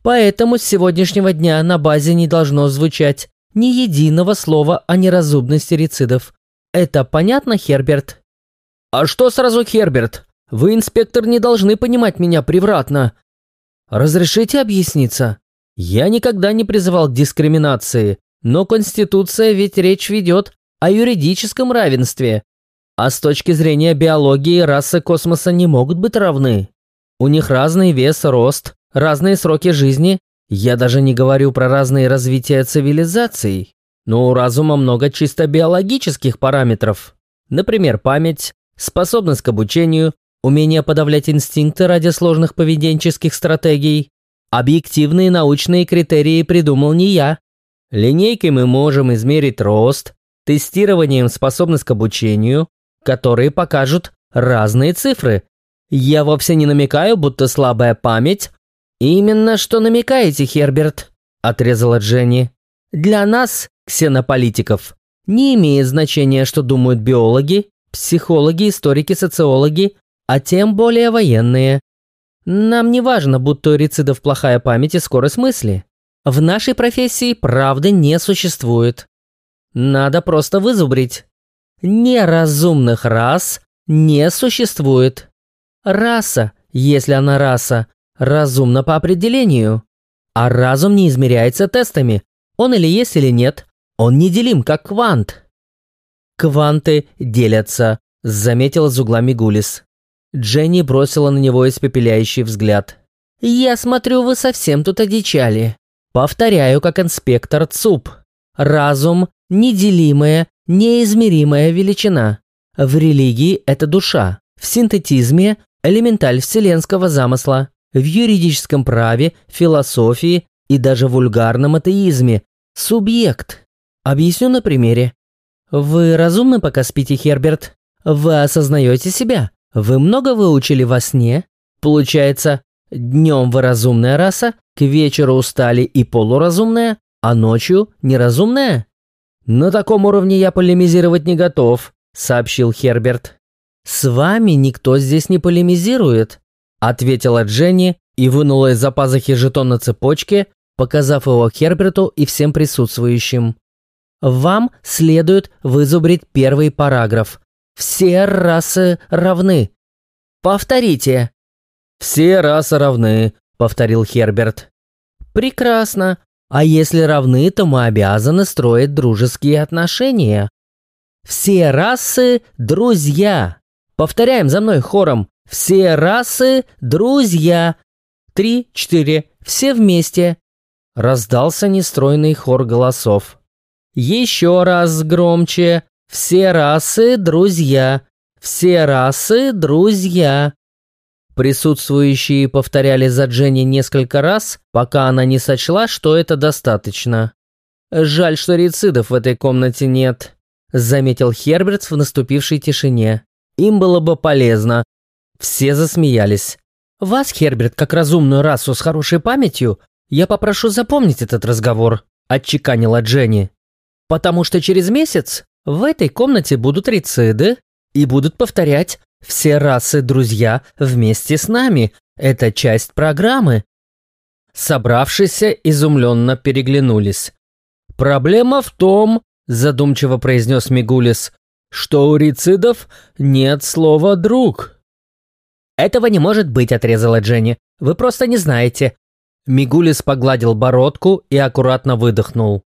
«Поэтому с сегодняшнего дня на базе не должно звучать ни единого слова о неразумности рецидов. Это понятно, Херберт?» «А что сразу Херберт? Вы, инспектор, не должны понимать меня превратно». «Разрешите объясниться?» Я никогда не призывал к дискриминации, но Конституция ведь речь ведет о юридическом равенстве. А с точки зрения биологии расы космоса не могут быть равны. У них разный вес, рост, разные сроки жизни. Я даже не говорю про разные развития цивилизаций. Но у разума много чисто биологических параметров. Например, память, способность к обучению, умение подавлять инстинкты ради сложных поведенческих стратегий, Объективные научные критерии придумал не я. Линейкой мы можем измерить рост, тестированием способность к обучению, которые покажут разные цифры. Я вовсе не намекаю, будто слабая память. Именно что намекаете, Херберт, отрезала Дженни. Для нас, ксенополитиков, не имеет значения, что думают биологи, психологи, историки, социологи, а тем более военные. Нам не важно, будто у рецидов плохая память и скорость мысли. В нашей профессии правды не существует. Надо просто вызубрить. Неразумных рас не существует. Раса если она раса, разумна по определению. А разум не измеряется тестами. Он или есть, или нет. Он неделим, как квант. Кванты делятся, заметила из угла Мигулис. Дженни бросила на него испепеляющий взгляд. «Я смотрю, вы совсем тут одичали. Повторяю, как инспектор ЦУП. Разум – неделимая, неизмеримая величина. В религии – это душа. В синтетизме – элементаль вселенского замысла. В юридическом праве, философии и даже вульгарном атеизме – субъект. Объясню на примере. Вы разумны, пока спите, Херберт? Вы осознаете себя? Вы много выучили во сне? Получается, днем вы разумная раса, к вечеру устали и полуразумная, а ночью неразумная? На таком уровне я полемизировать не готов, сообщил Херберт. С вами никто здесь не полемизирует, ответила Дженни и вынула из-за пазухи жетон на цепочке, показав его Херберту и всем присутствующим. Вам следует вызубрить первый параграф. Все расы равны. Повторите. Все расы равны, повторил Херберт. Прекрасно. А если равны, то мы обязаны строить дружеские отношения. Все расы – друзья. Повторяем за мной хором. Все расы – друзья. Три, четыре, все вместе. Раздался нестройный хор голосов. Еще раз громче. Все расы – друзья. Все расы – друзья. Присутствующие повторяли за Дженни несколько раз, пока она не сочла, что это достаточно. «Жаль, что рецидов в этой комнате нет», – заметил Херберт в наступившей тишине. «Им было бы полезно». Все засмеялись. «Вас, Херберт, как разумную расу с хорошей памятью, я попрошу запомнить этот разговор», – отчеканила Дженни. «Потому что через месяц в этой комнате будут рициды и будут повторять «Все расы друзья вместе с нами. Это часть программы». Собравшиеся изумленно переглянулись. «Проблема в том, — задумчиво произнес Мигулис, — что у рицидов нет слова «друг». «Этого не может быть», — отрезала Дженни. «Вы просто не знаете». Мигулис погладил бородку и аккуратно выдохнул.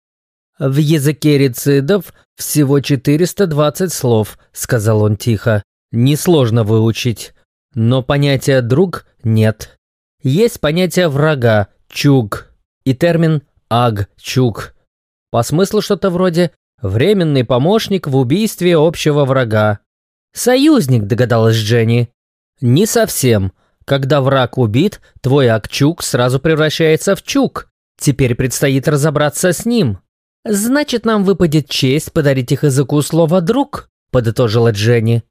«В языке рецидов всего 420 слов», — сказал он тихо. «Несложно выучить. Но понятия «друг» нет. Есть понятие «врага» — «чуг» и термин «аг» — «чуг». По смыслу что-то вроде «временный помощник в убийстве общего врага». «Союзник», — догадалась Дженни. «Не совсем. Когда враг убит, твой аг-чуг сразу превращается в чуг. Теперь предстоит разобраться с ним». «Значит, нам выпадет честь подарить их языку слово «друг», — подытожила Дженни.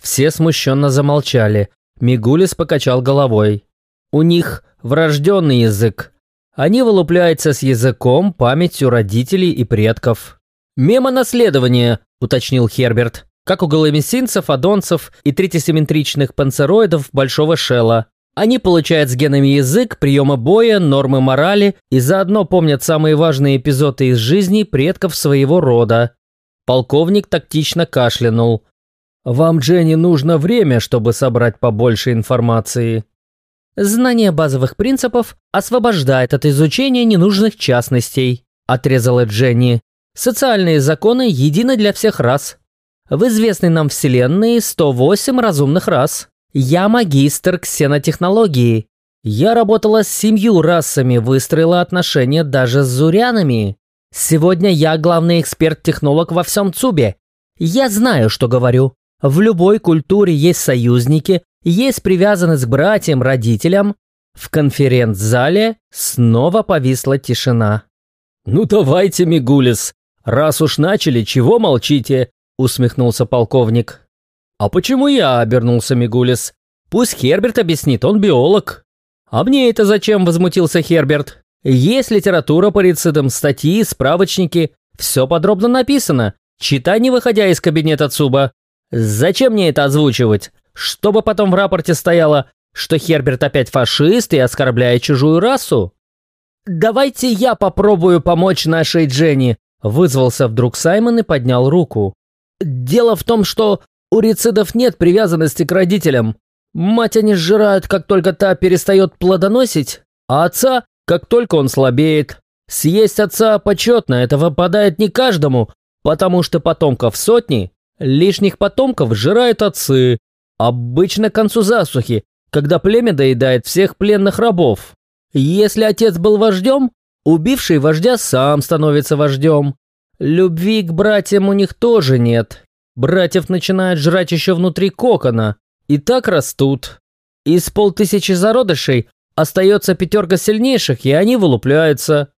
Все смущенно замолчали. Мигулис покачал головой. «У них врожденный язык. Они вылупляются с языком, памятью родителей и предков». «Мемонаследование», — уточнил Херберт, как у голомесинцев, адонцев и третисимметричных панцероидов большого шелла. Они получают с генами язык, приемы боя, нормы морали и заодно помнят самые важные эпизоды из жизни предков своего рода. Полковник тактично кашлянул. «Вам, Дженни, нужно время, чтобы собрать побольше информации». «Знание базовых принципов освобождает от изучения ненужных частностей», – отрезала Дженни. «Социальные законы едины для всех рас. В известной нам Вселенной 108 разумных рас. Я магистр ксенотехнологии. Я работала с семью расами, выстроила отношения даже с зурянами. Сегодня я главный эксперт-технолог во всем ЦУБе. Я знаю, что говорю. В любой культуре есть союзники, есть привязанность к братьям, родителям. В конференц-зале снова повисла тишина. «Ну давайте, Мигулис, раз уж начали, чего молчите?» усмехнулся полковник. «А почему я?» – обернулся Мигулис. «Пусть Херберт объяснит, он биолог». «А мне это зачем?» – возмутился Херберт. «Есть литература по рецидам, статьи, справочники. Все подробно написано. Читай, не выходя из кабинета Цуба. Зачем мне это озвучивать? Чтобы потом в рапорте стояло, что Херберт опять фашист и оскорбляет чужую расу?» «Давайте я попробую помочь нашей Дженни», – вызвался вдруг Саймон и поднял руку. «Дело в том, что у рецидов нет привязанности к родителям. Мать они сжирают, как только та перестает плодоносить, а отца, как только он слабеет. Съесть отца почетно, это выпадает не каждому, потому что потомков сотни, лишних потомков сжирают отцы. Обычно к концу засухи, когда племя доедает всех пленных рабов. Если отец был вождем, убивший вождя сам становится вождем. Любви к братьям у них тоже нет. Братьев начинают жрать еще внутри кокона, и так растут. Из полтысячи зародышей остается пятерка сильнейших, и они вылупляются.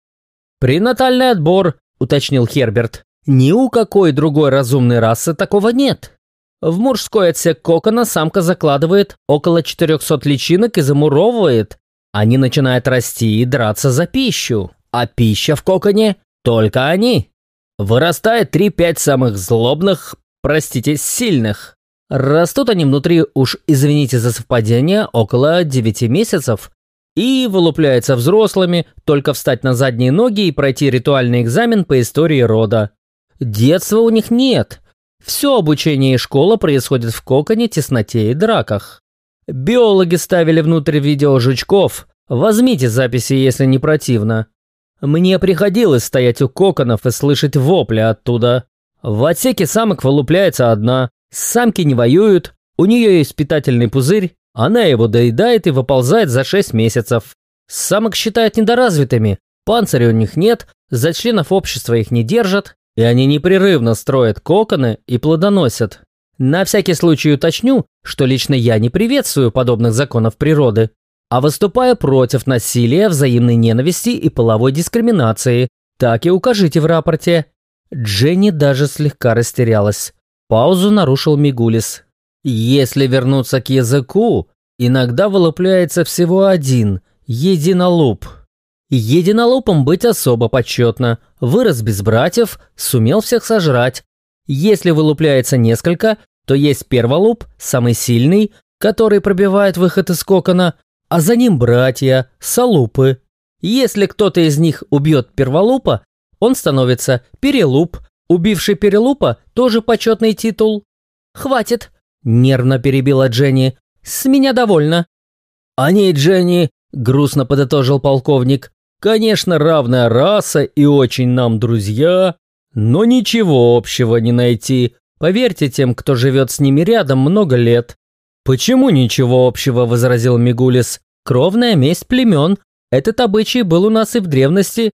«Пренатальный отбор», — уточнил Херберт. «Ни у какой другой разумной расы такого нет». В мужской отсек кокона самка закладывает около 400 личинок и замуровывает. Они начинают расти и драться за пищу. А пища в коконе – только они. Вырастает 3-5 самых злобных, простите, сильных. Растут они внутри, уж извините за совпадение, около 9 месяцев. И вылупляются взрослыми, только встать на задние ноги и пройти ритуальный экзамен по истории рода. Детства у них нет, все обучение и школа происходит в коконе, тесноте и драках. Биологи ставили внутрь видео жучков. Возьмите записи, если не противно. Мне приходилось стоять у коконов и слышать вопли оттуда. В отсеке самок вылупляется одна. Самки не воюют, у нее есть питательный пузырь, она его доедает и выползает за 6 месяцев. Самок считают недоразвитыми, панциря у них нет, за членов общества их не держат, и они непрерывно строят коконы и плодоносят. На всякий случай уточню, что лично я не приветствую подобных законов природы, а выступаю против насилия, взаимной ненависти и половой дискриминации. Так и укажите в рапорте. Дженни даже слегка растерялась. Паузу нарушил Мигулис. Если вернуться к языку, иногда вылупляется всего один – единолуп. Единолупом быть особо почетно. Вырос без братьев, сумел всех сожрать. Если вылупляется несколько, то есть перволуп, самый сильный, который пробивает выход из кокона, а за ним братья, салупы. Если кто-то из них убьет перволупа, он становится перелуп. Убивший перелупа тоже почетный титул. «Хватит!» – нервно перебила Дженни. «С меня довольно». «Они, Дженни!» – грустно подытожил полковник. Конечно, равная раса и очень нам друзья, но ничего общего не найти. Поверьте тем, кто живет с ними рядом много лет. Почему ничего общего, возразил Мигулис. Кровная месть племен. Этот обычай был у нас и в древности.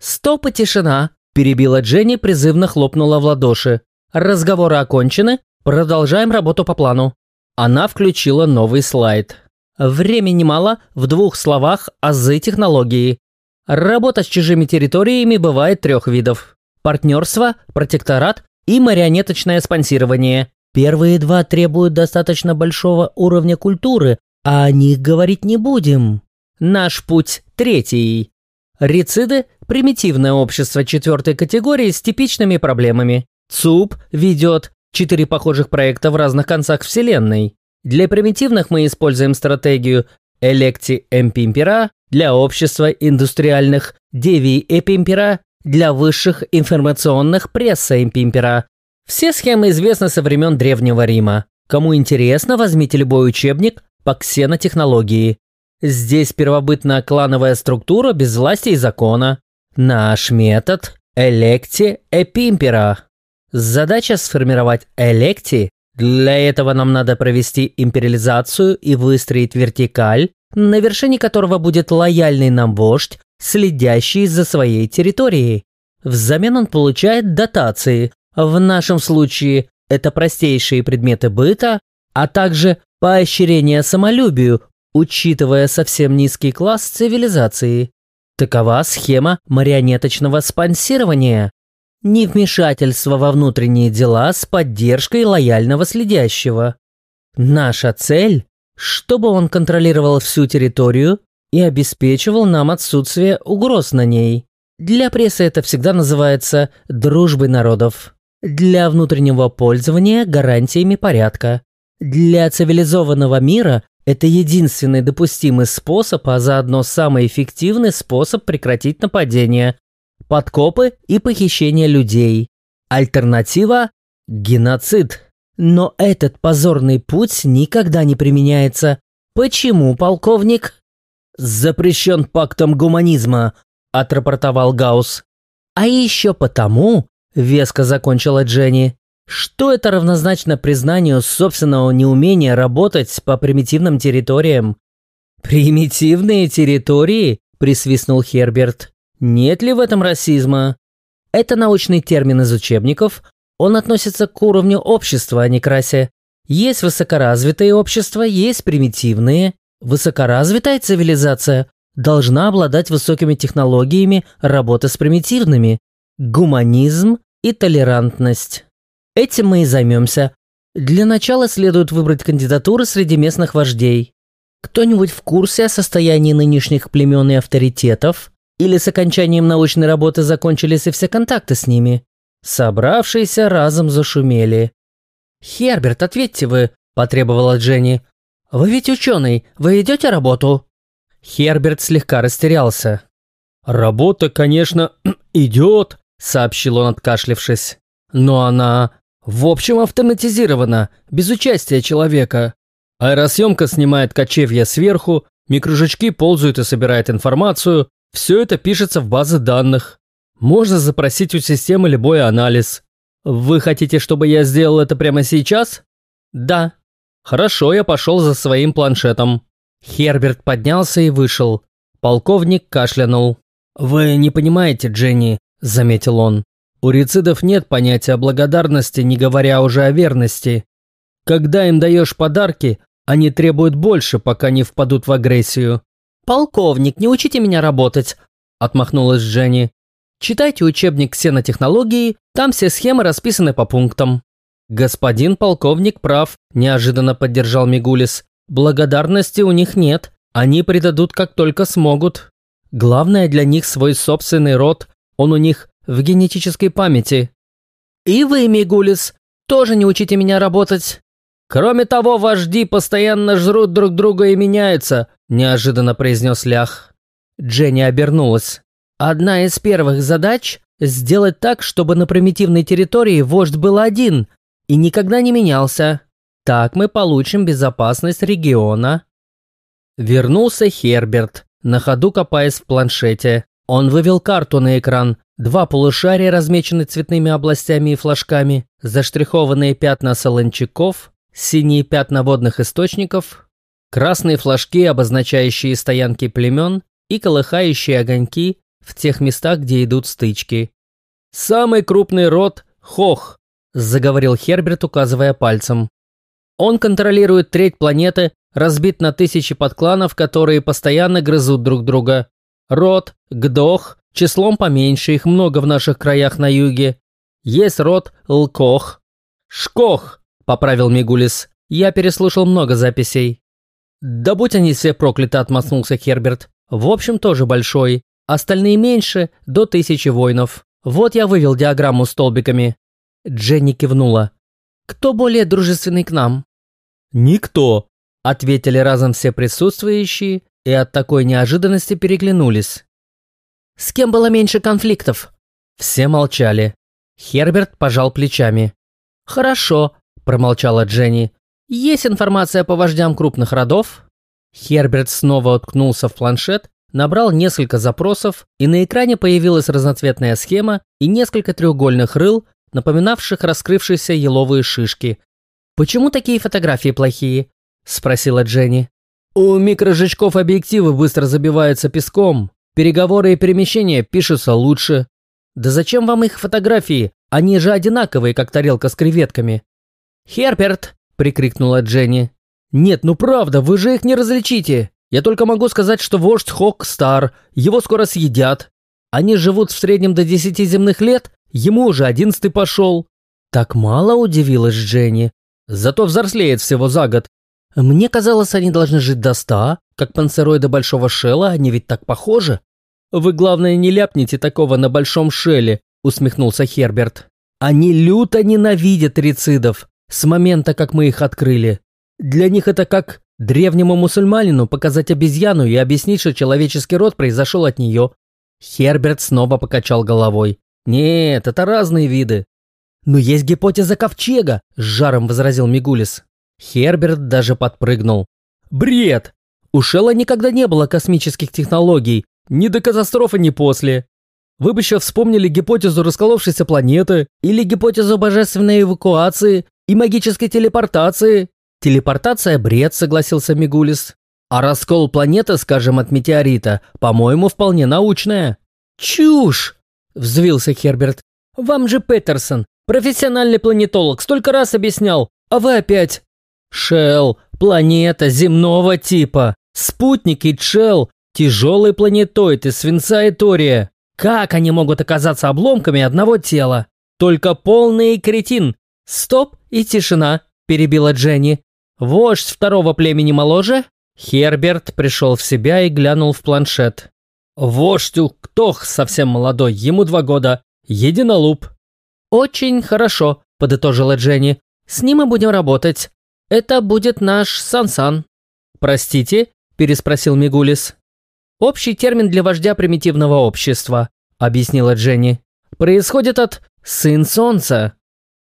Стоп и тишина, перебила Дженни, призывно хлопнула в ладоши. Разговоры окончены, продолжаем работу по плану. Она включила новый слайд. Времени мало, в двух словах азы технологии. Работа с чужими территориями бывает трех видов. Партнерство, протекторат и марионеточное спонсирование. Первые два требуют достаточно большого уровня культуры, а о них говорить не будем. Наш путь третий. Рициды – примитивное общество четвертой категории с типичными проблемами. ЦУП ведет четыре похожих проекта в разных концах Вселенной. Для примитивных мы используем стратегию Электи Эмпимпера для общества индустриальных, Деви Эпимпера для высших информационных пресса Эмпимпера. Все схемы известны со времен Древнего Рима. Кому интересно, возьмите любой учебник по ксенотехнологии. Здесь первобытная клановая структура без власти и закона. Наш метод – Электи Эпимпера. Задача сформировать Электи для этого нам надо провести империализацию и выстроить вертикаль, на вершине которого будет лояльный нам вождь, следящий за своей территорией. Взамен он получает дотации. В нашем случае это простейшие предметы быта, а также поощрение самолюбию, учитывая совсем низкий класс цивилизации. Такова схема марионеточного спонсирования невмешательство во внутренние дела с поддержкой лояльного следящего. Наша цель – чтобы он контролировал всю территорию и обеспечивал нам отсутствие угроз на ней. Для прессы это всегда называется «дружбой народов». Для внутреннего пользования – гарантиями порядка. Для цивилизованного мира это единственный допустимый способ, а заодно самый эффективный способ прекратить нападение, подкопы и похищение людей. Альтернатива – геноцид. Но этот позорный путь никогда не применяется. Почему, полковник? Запрещен пактом гуманизма, отрапортовал Гаус. А еще потому, веско закончила Дженни, что это равнозначно признанию собственного неумения работать по примитивным территориям. «Примитивные территории?» – присвистнул Херберт. «Нет ли в этом расизма?» Это научный термин из учебников, он относится к уровню общества, а не к расе. Есть высокоразвитые общества, есть примитивные. Высокоразвитая цивилизация должна обладать высокими технологиями работы с примитивными. Гуманизм и толерантность. Этим мы и займемся. Для начала следует выбрать кандидатуры среди местных вождей. Кто-нибудь в курсе о состоянии нынешних племен и авторитетов? Или с окончанием научной работы закончились и все контакты с ними? Собравшиеся разом зашумели. «Херберт, ответьте вы», – потребовала Дженни. «Вы ведь ученый, вы идете работу?» Херберт слегка растерялся. «Работа, конечно, идет», – сообщил он, откашлившись. «Но она, в общем, автоматизирована, без участия человека. Аэросъемка снимает кочевья сверху, микрожучки ползают и собирают информацию, все это пишется в базы данных. Можно запросить у системы любой анализ. Вы хотите, чтобы я сделал это прямо сейчас? Да. Хорошо, я пошел за своим планшетом. Херберт поднялся и вышел. Полковник кашлянул. «Вы не понимаете, Дженни», – заметил он. «У рецидов нет понятия благодарности, не говоря уже о верности. Когда им даешь подарки, они требуют больше, пока не впадут в агрессию». «Полковник, не учите меня работать», – отмахнулась Дженни. Читайте учебник ксенотехнологии, там все схемы расписаны по пунктам. Господин полковник прав, неожиданно поддержал Мигулис. Благодарности у них нет, они предадут как только смогут. Главное для них свой собственный род, он у них в генетической памяти. И вы, Мигулис, тоже не учите меня работать. Кроме того, вожди постоянно жрут друг друга и меняются, неожиданно произнес Лях. Дженни обернулась. Одна из первых задач – сделать так, чтобы на примитивной территории вождь был один и никогда не менялся. Так мы получим безопасность региона. Вернулся Херберт, на ходу копаясь в планшете. Он вывел карту на экран. Два полушария, размечены цветными областями и флажками, заштрихованные пятна солончаков, синие пятна водных источников, красные флажки, обозначающие стоянки племен, и колыхающие огоньки, в тех местах, где идут стычки. «Самый крупный род – Хох», – заговорил Херберт, указывая пальцем. «Он контролирует треть планеты, разбит на тысячи подкланов, которые постоянно грызут друг друга. Род – Гдох, числом поменьше, их много в наших краях на юге. Есть род Лкох. Шкох, поправил Мигулис. Я переслушал много записей. Да будь они все прокляты, отмахнулся Херберт. В общем, тоже большой. Остальные меньше, до тысячи воинов. Вот я вывел диаграмму столбиками. Дженни кивнула. Кто более дружественный к нам? Никто, ответили разом все присутствующие и от такой неожиданности переглянулись. С кем было меньше конфликтов? Все молчали. Херберт пожал плечами. Хорошо, промолчала Дженни. Есть информация по вождям крупных родов? Херберт снова уткнулся в планшет набрал несколько запросов, и на экране появилась разноцветная схема и несколько треугольных рыл, напоминавших раскрывшиеся еловые шишки. «Почему такие фотографии плохие?» – спросила Дженни. «У микрожечков объективы быстро забиваются песком. Переговоры и перемещения пишутся лучше. Да зачем вам их фотографии? Они же одинаковые, как тарелка с креветками». «Херберт!» – прикрикнула Дженни. «Нет, ну правда, вы же их не различите!» Я только могу сказать, что вождь Хок стар, его скоро съедят. Они живут в среднем до десяти земных лет, ему уже одиннадцатый пошел. Так мало удивилась Дженни. Зато взрослеет всего за год. Мне казалось, они должны жить до ста, как панцероиды Большого Шелла, они ведь так похожи. Вы, главное, не ляпните такого на Большом Шелле, усмехнулся Херберт. Они люто ненавидят рецидов с момента, как мы их открыли. Для них это как Древнему мусульманину показать обезьяну и объяснить, что человеческий род произошел от нее. Херберт снова покачал головой. Нет, это разные виды. «Но есть гипотеза ковчега», – с жаром возразил Мигулис. Херберт даже подпрыгнул. «Бред! У Шелла никогда не было космических технологий, ни до катастрофы, ни после. Вы бы еще вспомнили гипотезу расколовшейся планеты или гипотезу божественной эвакуации и магической телепортации. Телепортация – бред, согласился Мигулис. А раскол планеты, скажем, от метеорита, по-моему, вполне научная. Чушь! Взвился Херберт. Вам же Петерсон, профессиональный планетолог, столько раз объяснял, а вы опять... Шелл, планета земного типа, спутники Чел, тяжелый планетоид из свинца и тория. Как они могут оказаться обломками одного тела? Только полный кретин. Стоп и тишина, перебила Дженни. Вождь второго племени моложе? Херберт пришел в себя и глянул в планшет. Вождь Ктох совсем молодой, ему два года. Единолуп. Очень хорошо, подытожила Дженни. С ним мы будем работать. Это будет наш Сансан. Простите, переспросил Мигулис. Общий термин для вождя примитивного общества, объяснила Дженни. Происходит от «сын солнца».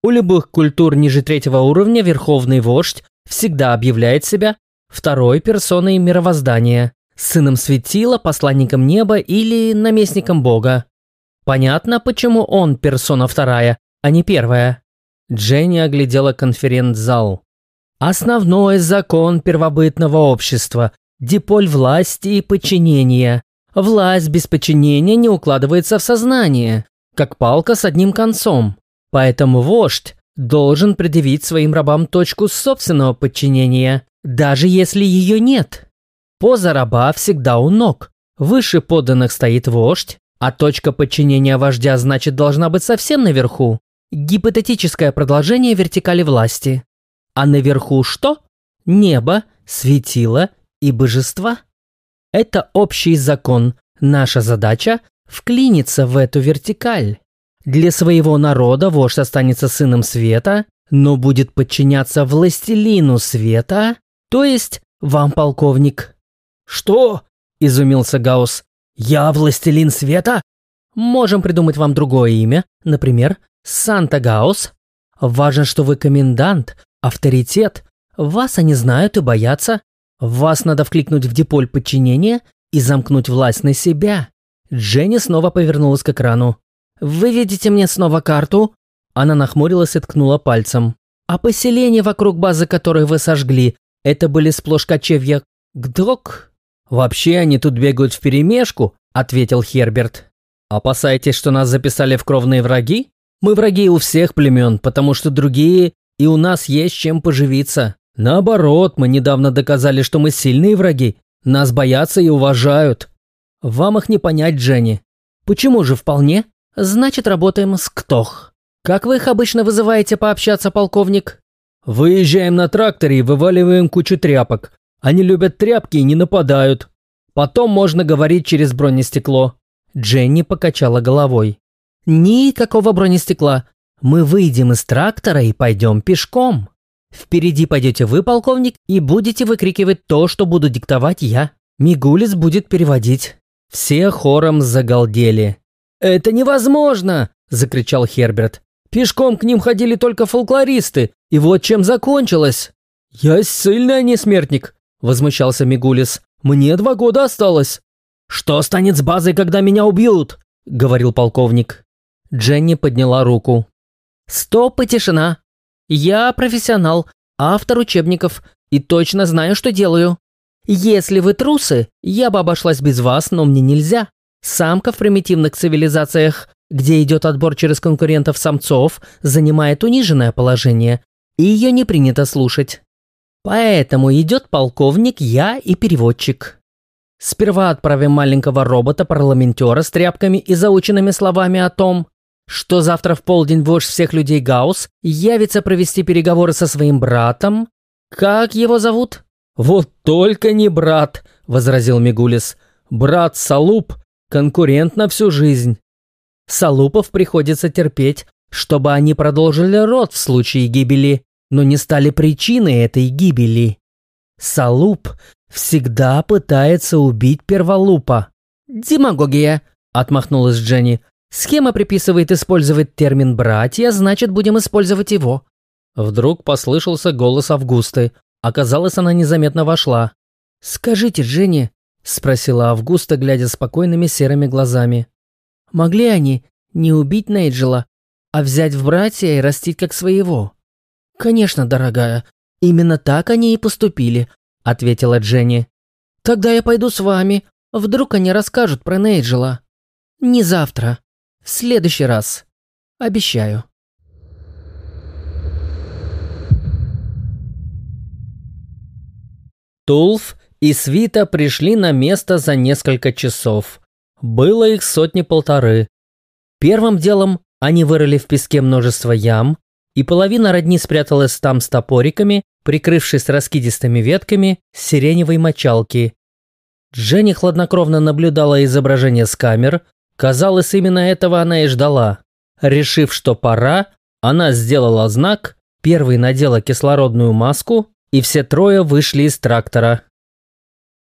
У любых культур ниже третьего уровня верховный вождь всегда объявляет себя второй персоной мировоздания, сыном светила, посланником неба или наместником бога. Понятно, почему он персона вторая, а не первая. Дженни оглядела конференц-зал. Основной закон первобытного общества диполь власти и подчинения. Власть без подчинения не укладывается в сознание, как палка с одним концом. Поэтому вождь должен предъявить своим рабам точку собственного подчинения, даже если ее нет. Поза раба всегда у ног. Выше подданных стоит вождь, а точка подчинения вождя значит должна быть совсем наверху. Гипотетическое продолжение вертикали власти. А наверху что? Небо, светило и божества. Это общий закон. Наша задача – вклиниться в эту вертикаль. Для своего народа вождь останется сыном света, но будет подчиняться властелину света, то есть вам, полковник. «Что?» – изумился Гаус. «Я властелин света?» «Можем придумать вам другое имя, например, Санта Гаус. Важно, что вы комендант, авторитет. Вас они знают и боятся. Вас надо вкликнуть в диполь подчинения и замкнуть власть на себя. Дженни снова повернулась к экрану. «Вы видите мне снова карту?» Она нахмурилась и ткнула пальцем. «А поселения, вокруг базы которой вы сожгли, это были сплошь кочевья Гдрок?» «Вообще они тут бегают вперемешку», — ответил Херберт. «Опасаетесь, что нас записали в кровные враги? Мы враги у всех племен, потому что другие, и у нас есть чем поживиться. Наоборот, мы недавно доказали, что мы сильные враги. Нас боятся и уважают. Вам их не понять, Дженни. Почему же вполне? Значит, работаем с ктох. Как вы их обычно вызываете пообщаться, полковник? Выезжаем на тракторе и вываливаем кучу тряпок. Они любят тряпки и не нападают. Потом можно говорить через бронестекло. Дженни покачала головой. Никакого бронестекла. Мы выйдем из трактора и пойдем пешком. Впереди пойдете вы, полковник, и будете выкрикивать то, что буду диктовать я. Мигулис будет переводить». Все хором загалдели. «Это невозможно!» – закричал Херберт. «Пешком к ним ходили только фолклористы, и вот чем закончилось!» «Я сильный, а не смертник!» – возмущался Мигулис. «Мне два года осталось!» «Что станет с базой, когда меня убьют?» – говорил полковник. Дженни подняла руку. «Стоп и тишина!» Я профессионал, автор учебников и точно знаю, что делаю. Если вы трусы, я бы обошлась без вас, но мне нельзя. Самка в примитивных цивилизациях, где идет отбор через конкурентов самцов, занимает униженное положение, и ее не принято слушать. Поэтому идет полковник, я и переводчик. Сперва отправим маленького робота-парламентера с тряпками и заученными словами о том, что завтра в полдень вождь всех людей Гаус явится провести переговоры со своим братом. Как его зовут? Вот только не брат, возразил Мигулис. Брат Салуп – конкурент на всю жизнь. Салупов приходится терпеть, чтобы они продолжили род в случае гибели, но не стали причиной этой гибели. Салуп всегда пытается убить Перволупа. «Демагогия», – отмахнулась Дженни. Схема приписывает использовать термин «братья», значит, будем использовать его». Вдруг послышался голос Августы. Оказалось, она незаметно вошла. «Скажите, Дженни», — спросила Августа, глядя спокойными серыми глазами. «Могли они не убить Нейджела, а взять в братья и растить как своего?» «Конечно, дорогая, именно так они и поступили», — ответила Дженни. «Тогда я пойду с вами. Вдруг они расскажут про Нейджела». «Не завтра. В следующий раз. Обещаю». Тулф и Свита пришли на место за несколько часов. Было их сотни-полторы. Первым делом они вырыли в песке множество ям, и половина родни спряталась там с топориками, прикрывшись раскидистыми ветками сиреневой мочалки. Дженни хладнокровно наблюдала изображение с камер, казалось, именно этого она и ждала. Решив, что пора, она сделала знак, первой надела кислородную маску, и все трое вышли из трактора.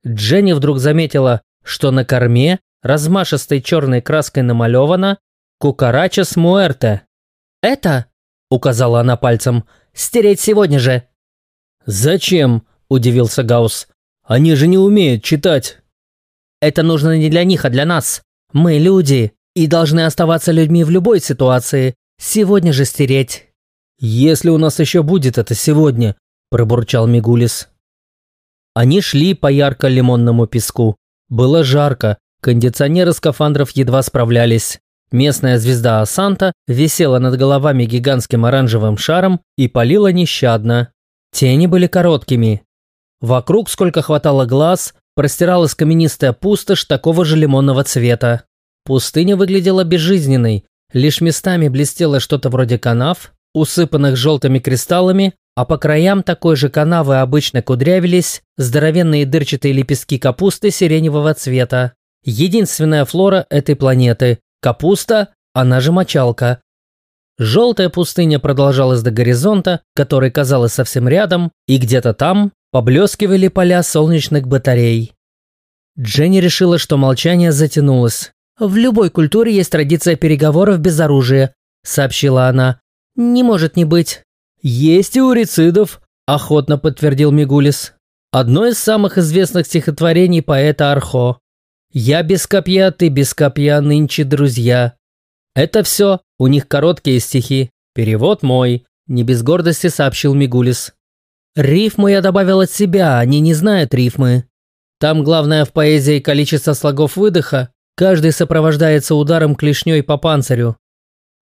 Дженни вдруг заметила, что на корме размашистой черной краской намалевано «Кукарача с муэрте». «Это?» – указала она пальцем. «Стереть сегодня же». «Зачем?» – удивился Гаус. «Они же не умеют читать». «Это нужно не для них, а для нас. Мы люди и должны оставаться людьми в любой ситуации. Сегодня же стереть». «Если у нас еще будет это сегодня, пробурчал Мигулис. Они шли по ярко-лимонному песку. Было жарко, кондиционеры скафандров едва справлялись. Местная звезда Асанта висела над головами гигантским оранжевым шаром и палила нещадно. Тени были короткими. Вокруг, сколько хватало глаз, простиралась каменистая пустошь такого же лимонного цвета. Пустыня выглядела безжизненной, лишь местами блестело что-то вроде канав, усыпанных желтыми кристаллами, а по краям такой же канавы обычно кудрявились здоровенные дырчатые лепестки капусты сиреневого цвета. Единственная флора этой планеты – капуста, она же мочалка. Желтая пустыня продолжалась до горизонта, который казалось совсем рядом, и где-то там поблескивали поля солнечных батарей. Дженни решила, что молчание затянулось. «В любой культуре есть традиция переговоров без оружия», – сообщила она. «Не может не быть. «Есть и у рецидов», – охотно подтвердил Мигулис. Одно из самых известных стихотворений поэта Архо. «Я без копья, ты без копья, нынче друзья». Это все, у них короткие стихи. Перевод мой, не без гордости сообщил Мигулис. Рифму я добавил от себя, они не знают рифмы. Там главное в поэзии количество слогов выдоха, каждый сопровождается ударом клешней по панцирю.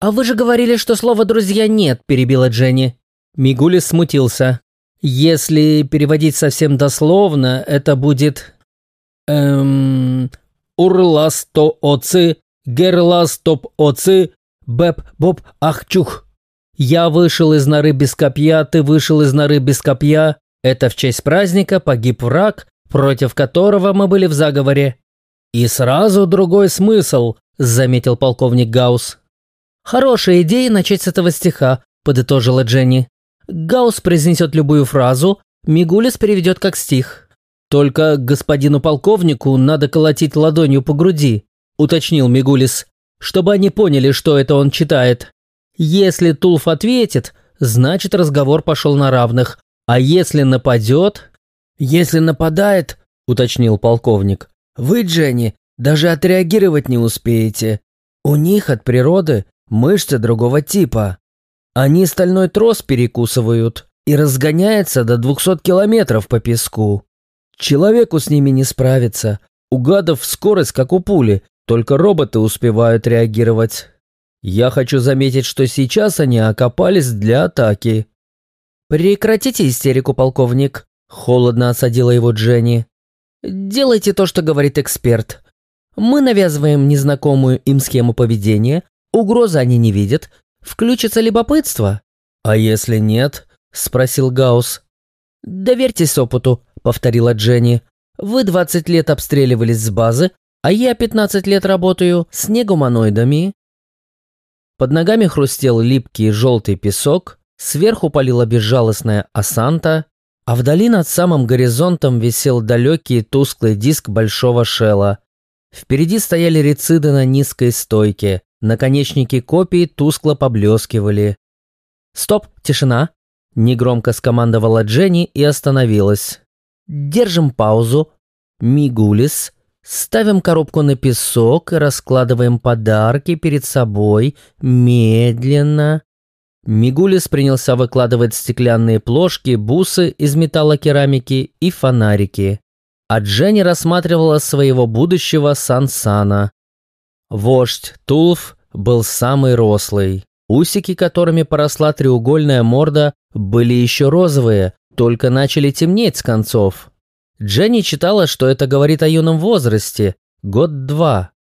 «А вы же говорили, что слова «друзья» нет», – перебила Дженни. Мигулис смутился. Если переводить совсем дословно, это будет... Эм... Урласто оцы, герластоп Я вышел из норы без копья, ты вышел из норы без копья. Это в честь праздника погиб враг, против которого мы были в заговоре. И сразу другой смысл, заметил полковник Гаус. Хорошая идея начать с этого стиха, подытожила Дженни. Гаус произнесет любую фразу, Мигулис переведет как стих. «Только господину полковнику надо колотить ладонью по груди», – уточнил Мигулис, «чтобы они поняли, что это он читает. Если Тулф ответит, значит разговор пошел на равных, а если нападет...» «Если нападает», – уточнил полковник, – «вы, Дженни, даже отреагировать не успеете. У них от природы мышцы другого типа. Они стальной трос перекусывают и разгоняется до 200 километров по песку. Человеку с ними не справиться. У гадов скорость, как у пули, только роботы успевают реагировать. Я хочу заметить, что сейчас они окопались для атаки. «Прекратите истерику, полковник», – холодно осадила его Дженни. «Делайте то, что говорит эксперт. Мы навязываем незнакомую им схему поведения, угрозы они не видят, Включится любопытство?» «А если нет?» – спросил Гаус. «Доверьтесь опыту», – повторила Дженни. «Вы 20 лет обстреливались с базы, а я 15 лет работаю с негуманоидами». Под ногами хрустел липкий желтый песок, сверху палила безжалостная осанта, а вдали над самым горизонтом висел далекий тусклый диск большого шела. Впереди стояли рециды на низкой стойке. Наконечники копий тускло поблескивали. «Стоп, тишина!» – негромко скомандовала Дженни и остановилась. «Держим паузу. Мигулис. Ставим коробку на песок и раскладываем подарки перед собой. Медленно». Мигулис принялся выкладывать стеклянные плошки, бусы из металлокерамики и фонарики. А Дженни рассматривала своего будущего Сансана. Вождь Тулф был самый рослый. Усики, которыми поросла треугольная морда, были еще розовые, только начали темнеть с концов. Дженни читала, что это говорит о юном возрасте, год-два.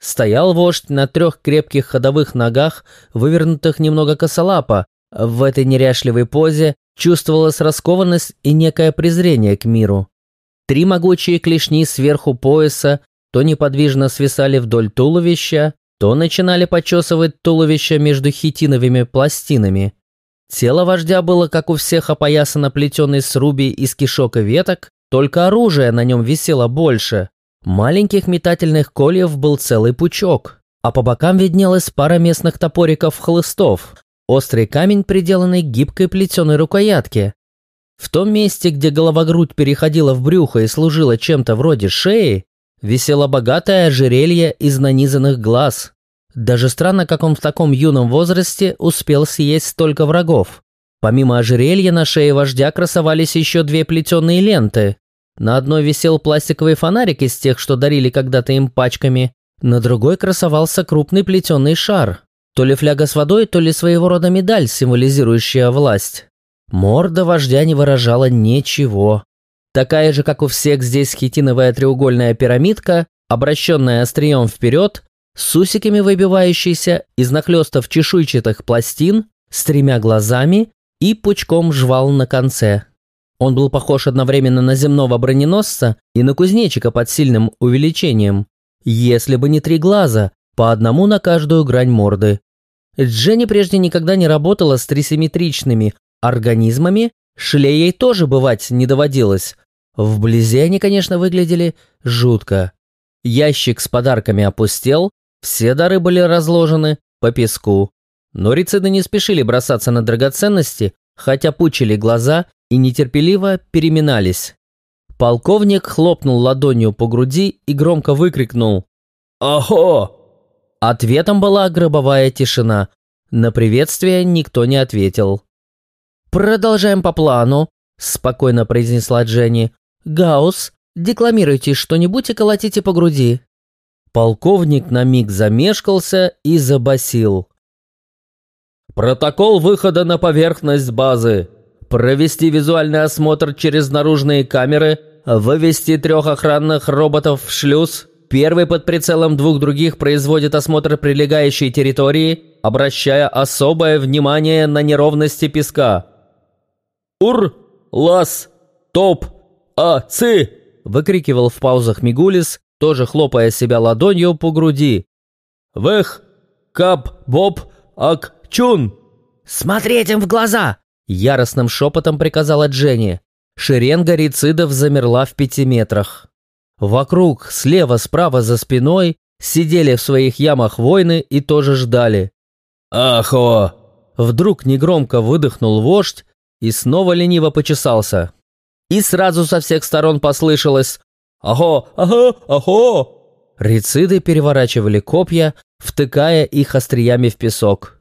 Стоял вождь на трех крепких ходовых ногах, вывернутых немного косолапо. В этой неряшливой позе чувствовалась раскованность и некое презрение к миру. Три могучие клешни сверху пояса то неподвижно свисали вдоль туловища, то начинали почесывать туловище между хитиновыми пластинами. Тело вождя было, как у всех, опоясано плетеной сруби из кишок и веток, только оружие на нем висело больше. Маленьких метательных кольев был целый пучок, а по бокам виднелась пара местных топориков-хлыстов, острый камень, приделанный гибкой плетеной рукоятке. В том месте, где голова-грудь переходила в брюхо и служила чем-то вроде шеи, висело богатое ожерелье из нанизанных глаз. Даже странно, как он в таком юном возрасте успел съесть столько врагов. Помимо ожерелья на шее вождя красовались еще две плетеные ленты. На одной висел пластиковый фонарик из тех, что дарили когда-то им пачками, на другой красовался крупный плетеный шар. То ли фляга с водой, то ли своего рода медаль, символизирующая власть. Морда вождя не выражала ничего. Такая же, как у всех здесь хитиновая треугольная пирамидка, обращенная острием вперед, с усиками выбивающейся из нахлестов чешуйчатых пластин, с тремя глазами и пучком жвал на конце. Он был похож одновременно на земного броненосца и на кузнечика под сильным увеличением. Если бы не три глаза, по одному на каждую грань морды. Дженни прежде никогда не работала с трисимметричными организмами, шлеей тоже бывать не доводилось. Вблизи они, конечно, выглядели жутко. Ящик с подарками опустел, все дары были разложены по песку. Но рициды не спешили бросаться на драгоценности, хотя пучили глаза и нетерпеливо переминались. Полковник хлопнул ладонью по груди и громко выкрикнул «Ого!». Ответом была гробовая тишина. На приветствие никто не ответил. «Продолжаем по плану», – спокойно произнесла Дженни. «Гаус, декламируйте что-нибудь и колотите по груди». Полковник на миг замешкался и забасил. «Протокол выхода на поверхность базы провести визуальный осмотр через наружные камеры, вывести трех охранных роботов в шлюз. Первый под прицелом двух других производит осмотр прилегающей территории, обращая особое внимание на неровности песка. «Ур! Лас! Топ! А! Ци!» выкрикивал в паузах Мигулис, тоже хлопая себя ладонью по груди. «Вэх! Кап! Боб! Ак! Чун!» «Смотреть им в глаза!» Яростным шепотом приказала Дженни. Шеренга рицидов замерла в пяти метрах. Вокруг, слева, справа, за спиной сидели в своих ямах воины и тоже ждали. «Ахо!» Вдруг негромко выдохнул вождь и снова лениво почесался. И сразу со всех сторон послышалось «Ахо! Ахо! Ахо!» Рициды переворачивали копья, втыкая их остриями в песок.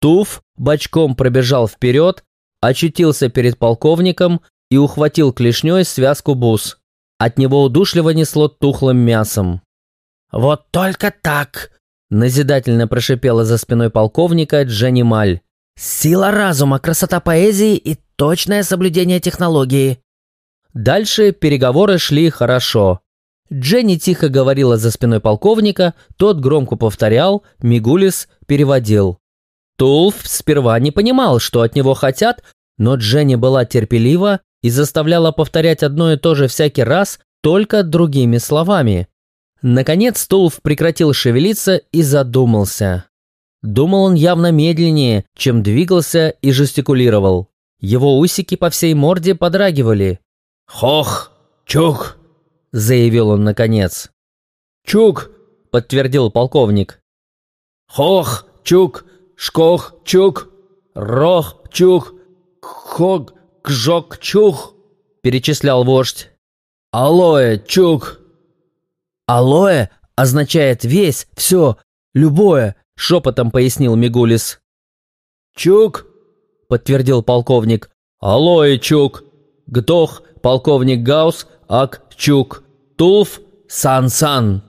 Туф бочком пробежал вперед, очутился перед полковником и ухватил клешней связку бус. От него удушливо несло тухлым мясом. «Вот только так!» – назидательно прошипела за спиной полковника Дженни Маль. «Сила разума, красота поэзии и точное соблюдение технологии». Дальше переговоры шли хорошо. Дженни тихо говорила за спиной полковника, тот громко повторял, Мигулис переводил. Тулф сперва не понимал, что от него хотят, но Дженни была терпелива и заставляла повторять одно и то же всякий раз, только другими словами. Наконец Тулф прекратил шевелиться и задумался. Думал он явно медленнее, чем двигался и жестикулировал. Его усики по всей морде подрагивали. «Хох! Чук!» – заявил он наконец. «Чук!» – подтвердил полковник. Хох, чук, шкох, чук, рох, чух, хог, кжок, чух, перечислял вождь. Алоэ, чук. Алоэ означает весь, все, любое, шепотом пояснил Мигулис. Чук, подтвердил полковник. Алоэ, чук. Гтох, полковник Гаус, ак, чук. Тулф, сан-сан.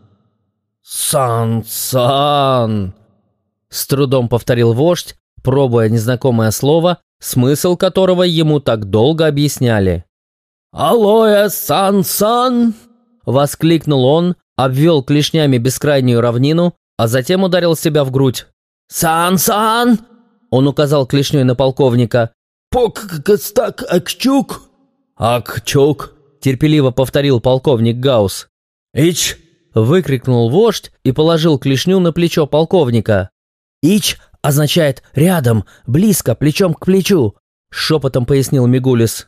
Сан-сан. С трудом повторил вождь, пробуя незнакомое слово, смысл которого ему так долго объясняли. «Алоэ, сан-сан!» — воскликнул он, обвел клешнями бескрайнюю равнину, а затем ударил себя в грудь. «Сан-сан!» — он указал клешней на полковника. «Пок-кстак акчук!» «Акчук!» — терпеливо повторил полковник Гаус. «Ич!» — выкрикнул вождь и положил клешню на плечо полковника. «Ич» означает «рядом», «близко», «плечом к плечу», — шепотом пояснил Мигулис.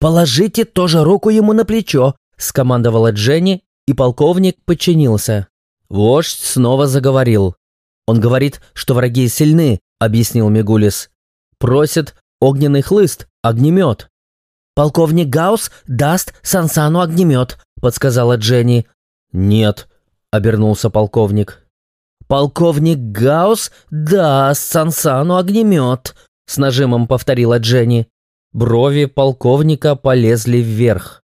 «Положите тоже руку ему на плечо», — скомандовала Дженни, и полковник подчинился. Вождь снова заговорил. «Он говорит, что враги сильны», — объяснил Мигулис. «Просит огненный хлыст, огнемет». «Полковник Гаус даст Сансану огнемет», — подсказала Дженни. «Нет», — обернулся полковник. «Полковник Гаус даст Сансану огнемет», — с нажимом повторила Дженни. Брови полковника полезли вверх.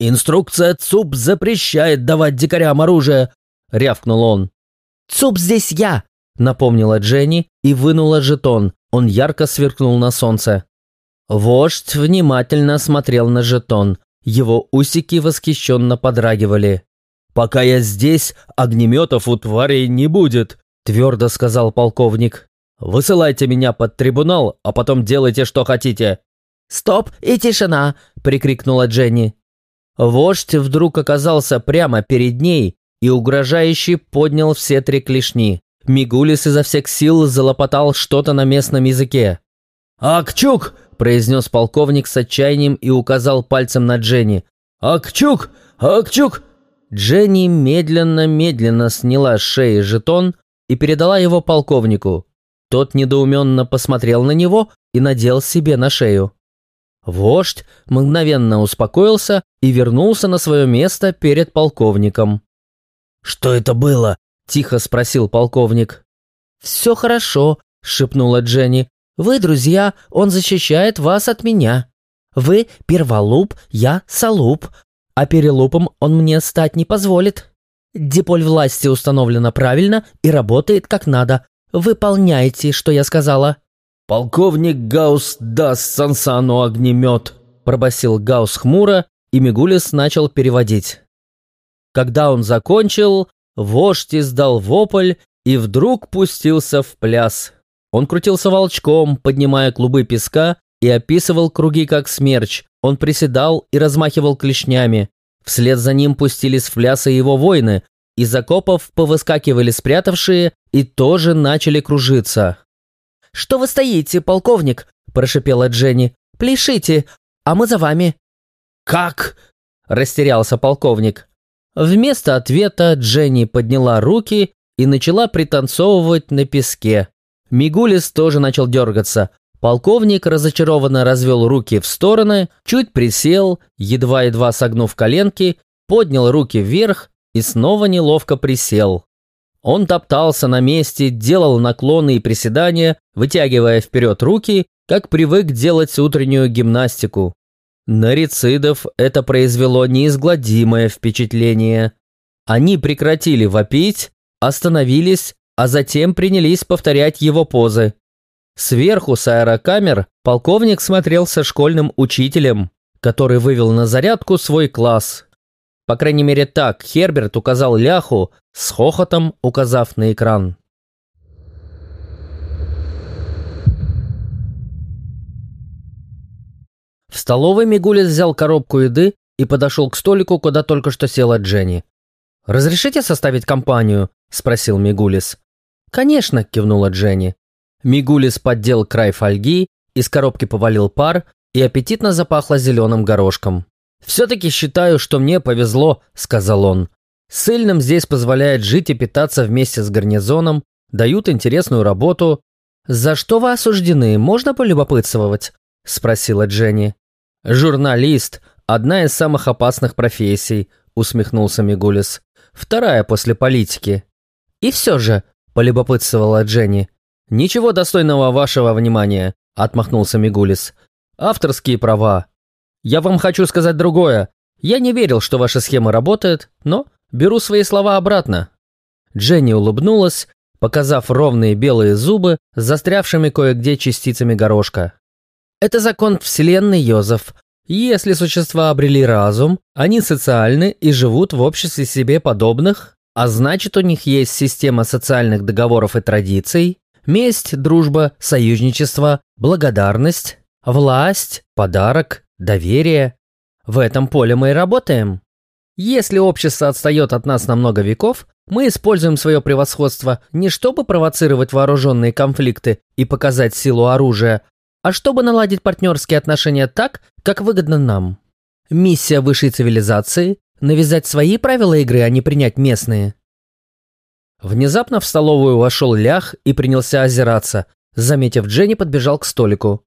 «Инструкция ЦУП запрещает давать дикарям оружие», — рявкнул он. «ЦУП здесь я», — напомнила Дженни и вынула жетон. Он ярко сверкнул на солнце. Вождь внимательно смотрел на жетон. Его усики восхищенно подрагивали. «Пока я здесь, огнеметов у тварей не будет», – твердо сказал полковник. «Высылайте меня под трибунал, а потом делайте, что хотите». «Стоп и тишина!» – прикрикнула Дженни. Вождь вдруг оказался прямо перед ней и угрожающе поднял все три клешни. Мигулис изо всех сил залопотал что-то на местном языке. «Акчук!» – произнес полковник с отчаянием и указал пальцем на Дженни. «Акчук! Акчук! Дженни медленно-медленно сняла с шеи жетон и передала его полковнику. Тот недоуменно посмотрел на него и надел себе на шею. Вождь мгновенно успокоился и вернулся на свое место перед полковником. «Что это было?» – тихо спросил полковник. «Все хорошо», – шепнула Дженни. «Вы, друзья, он защищает вас от меня. Вы перволуп, я солуп, а перелупом он мне стать не позволит. Диполь власти установлена правильно и работает как надо. Выполняйте, что я сказала». «Полковник Гаус даст Сансану огнемет», – пробасил Гаус хмуро, и Мигулис начал переводить. Когда он закончил, вождь издал вопль и вдруг пустился в пляс. Он крутился волчком, поднимая клубы песка и описывал круги как смерч, он приседал и размахивал клешнями. Вслед за ним пустились в плясы его воины. Из окопов повыскакивали спрятавшие и тоже начали кружиться. «Что вы стоите, полковник?» – прошипела Дженни. «Пляшите, а мы за вами». «Как?» – растерялся полковник. Вместо ответа Дженни подняла руки и начала пританцовывать на песке. Мигулис тоже начал дергаться. Полковник разочарованно развел руки в стороны, чуть присел, едва-едва согнув коленки, поднял руки вверх и снова неловко присел. Он топтался на месте, делал наклоны и приседания, вытягивая вперед руки, как привык делать утреннюю гимнастику. На рецидов это произвело неизгладимое впечатление. Они прекратили вопить, остановились, а затем принялись повторять его позы. Сверху с аэрокамер полковник смотрелся школьным учителем, который вывел на зарядку свой класс. По крайней мере так Херберт указал ляху, с хохотом указав на экран. В столовой Мигулис взял коробку еды и подошел к столику, куда только что села Дженни. «Разрешите составить компанию?» – спросил Мигулис. «Конечно», – кивнула Дженни. Мигулис поддел край фольги, из коробки повалил пар и аппетитно запахло зеленым горошком. «Все-таки считаю, что мне повезло», — сказал он. «Сыльным здесь позволяет жить и питаться вместе с гарнизоном, дают интересную работу. «За что вы осуждены, можно полюбопытствовать?» – спросила Дженни. «Журналист – одна из самых опасных профессий», – усмехнулся Мигулис. «Вторая после политики». «И все же», – полюбопытствовала Дженни. «Ничего достойного вашего внимания», – отмахнулся Мигулис. «Авторские права. Я вам хочу сказать другое. Я не верил, что ваша схема работает, но беру свои слова обратно». Дженни улыбнулась, показав ровные белые зубы с застрявшими кое-где частицами горошка. «Это закон Вселенной, Йозеф. Если существа обрели разум, они социальны и живут в обществе себе подобных, а значит у них есть система социальных договоров и традиций, месть, дружба, союзничество, благодарность, власть, подарок, доверие. В этом поле мы и работаем. Если общество отстает от нас на много веков, мы используем свое превосходство не чтобы провоцировать вооруженные конфликты и показать силу оружия, а чтобы наладить партнерские отношения так, как выгодно нам. Миссия высшей цивилизации – навязать свои правила игры, а не принять местные. Внезапно в столовую вошел Лях и принялся озираться. Заметив Дженни, подбежал к столику.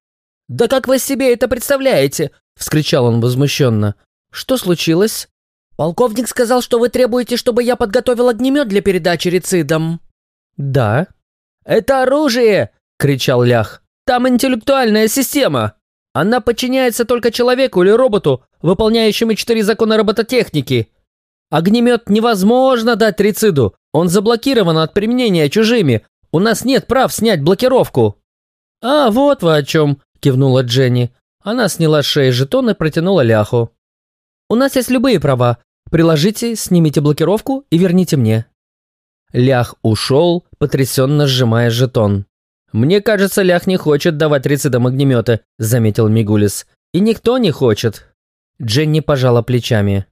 «Да как вы себе это представляете?» – вскричал он возмущенно. «Что случилось?» «Полковник сказал, что вы требуете, чтобы я подготовил огнемет для передачи рецидам». «Да». «Это оружие!» — кричал Лях. «Там интеллектуальная система. Она подчиняется только человеку или роботу, выполняющему четыре закона робототехники. Огнемет невозможно дать рециду. Он заблокирован от применения чужими. У нас нет прав снять блокировку». «А, вот вы о чем», — кивнула Дженни. Она сняла с шеи жетон и протянула ляху. «У нас есть любые права, Приложите, снимите блокировку и верните мне». Лях ушел, потрясенно сжимая жетон. «Мне кажется, Лях не хочет давать рецидам огнемета», — заметил Мигулис. «И никто не хочет». Дженни пожала плечами.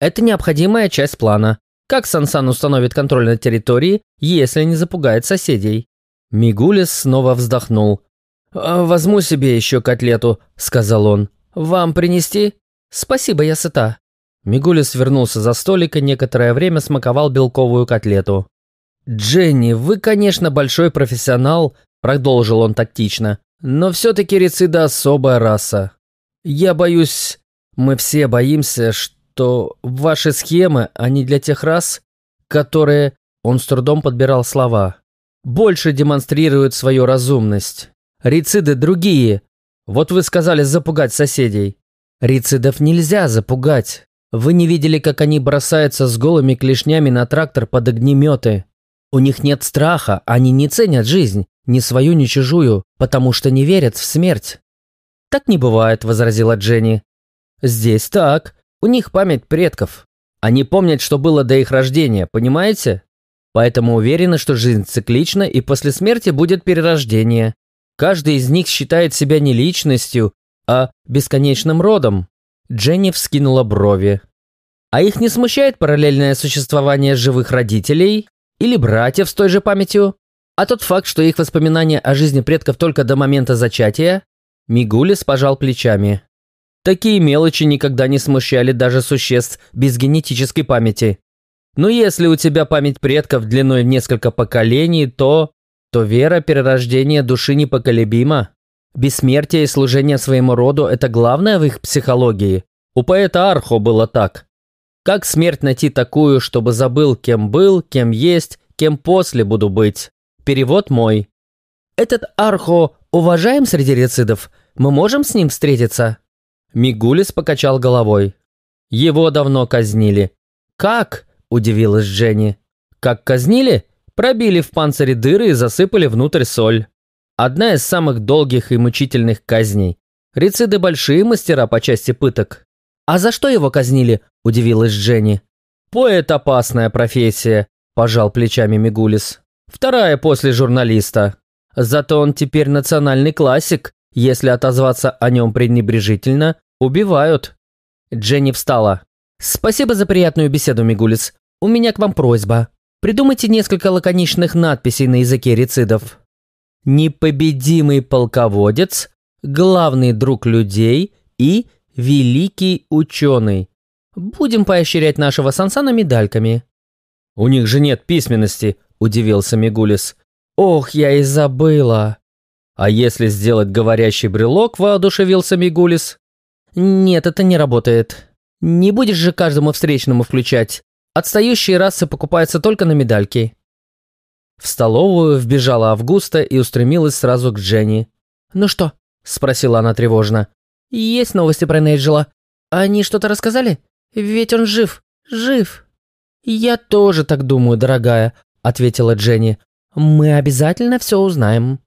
«Это необходимая часть плана. Как Сансан установит контроль над территорией, если не запугает соседей?» Мигулис снова вздохнул. «А, «Возьму себе еще котлету», — сказал он. «Вам принести?» «Спасибо, я сыта». Мигулис вернулся за столик и некоторое время смаковал белковую котлету. «Дженни, вы, конечно, большой профессионал», – продолжил он тактично, «но все-таки рецида особая раса. Я боюсь, мы все боимся, что ваши схемы, они для тех рас, которые...» Он с трудом подбирал слова. «Больше демонстрируют свою разумность. Рециды другие. Вот вы сказали запугать соседей. Рецидов нельзя запугать. Вы не видели, как они бросаются с голыми клешнями на трактор под огнеметы? У них нет страха, они не ценят жизнь, ни свою, ни чужую, потому что не верят в смерть. «Так не бывает», — возразила Дженни. «Здесь так. У них память предков. Они помнят, что было до их рождения, понимаете? Поэтому уверены, что жизнь циклична и после смерти будет перерождение. Каждый из них считает себя не личностью, а бесконечным родом. Дженни вскинула брови. А их не смущает параллельное существование живых родителей или братьев с той же памятью? А тот факт, что их воспоминания о жизни предков только до момента зачатия? Мигулис пожал плечами. Такие мелочи никогда не смущали даже существ без генетической памяти. Но если у тебя память предков длиной в несколько поколений, то... то вера перерождения души непоколебима. Бессмертие и служение своему роду – это главное в их психологии. У поэта Архо было так. Как смерть найти такую, чтобы забыл, кем был, кем есть, кем после буду быть? Перевод мой. Этот Архо уважаем среди рецидов? Мы можем с ним встретиться? Мигулис покачал головой. Его давно казнили. Как? Удивилась Дженни. Как казнили? Пробили в панцире дыры и засыпали внутрь соль. Одна из самых долгих и мучительных казней. Рециды большие мастера по части пыток. «А за что его казнили?» – удивилась Дженни. «Поэт – опасная профессия», – пожал плечами Мигулис. «Вторая после журналиста. Зато он теперь национальный классик. Если отозваться о нем пренебрежительно, убивают». Дженни встала. «Спасибо за приятную беседу, Мигулис. У меня к вам просьба. Придумайте несколько лаконичных надписей на языке рецидов непобедимый полководец, главный друг людей и великий ученый. Будем поощрять нашего Сансана медальками». «У них же нет письменности», – удивился Мигулис. Ох, я и забыла. А если сделать говорящий брелок, воодушевился Мигулис? Нет, это не работает. Не будешь же каждому встречному включать. Отстающие расы покупаются только на медальки. В столовую вбежала Августа и устремилась сразу к Дженни. «Ну что?» – спросила она тревожно. «Есть новости про Нейджела. Они что-то рассказали? Ведь он жив, жив». «Я тоже так думаю, дорогая», – ответила Дженни. «Мы обязательно все узнаем».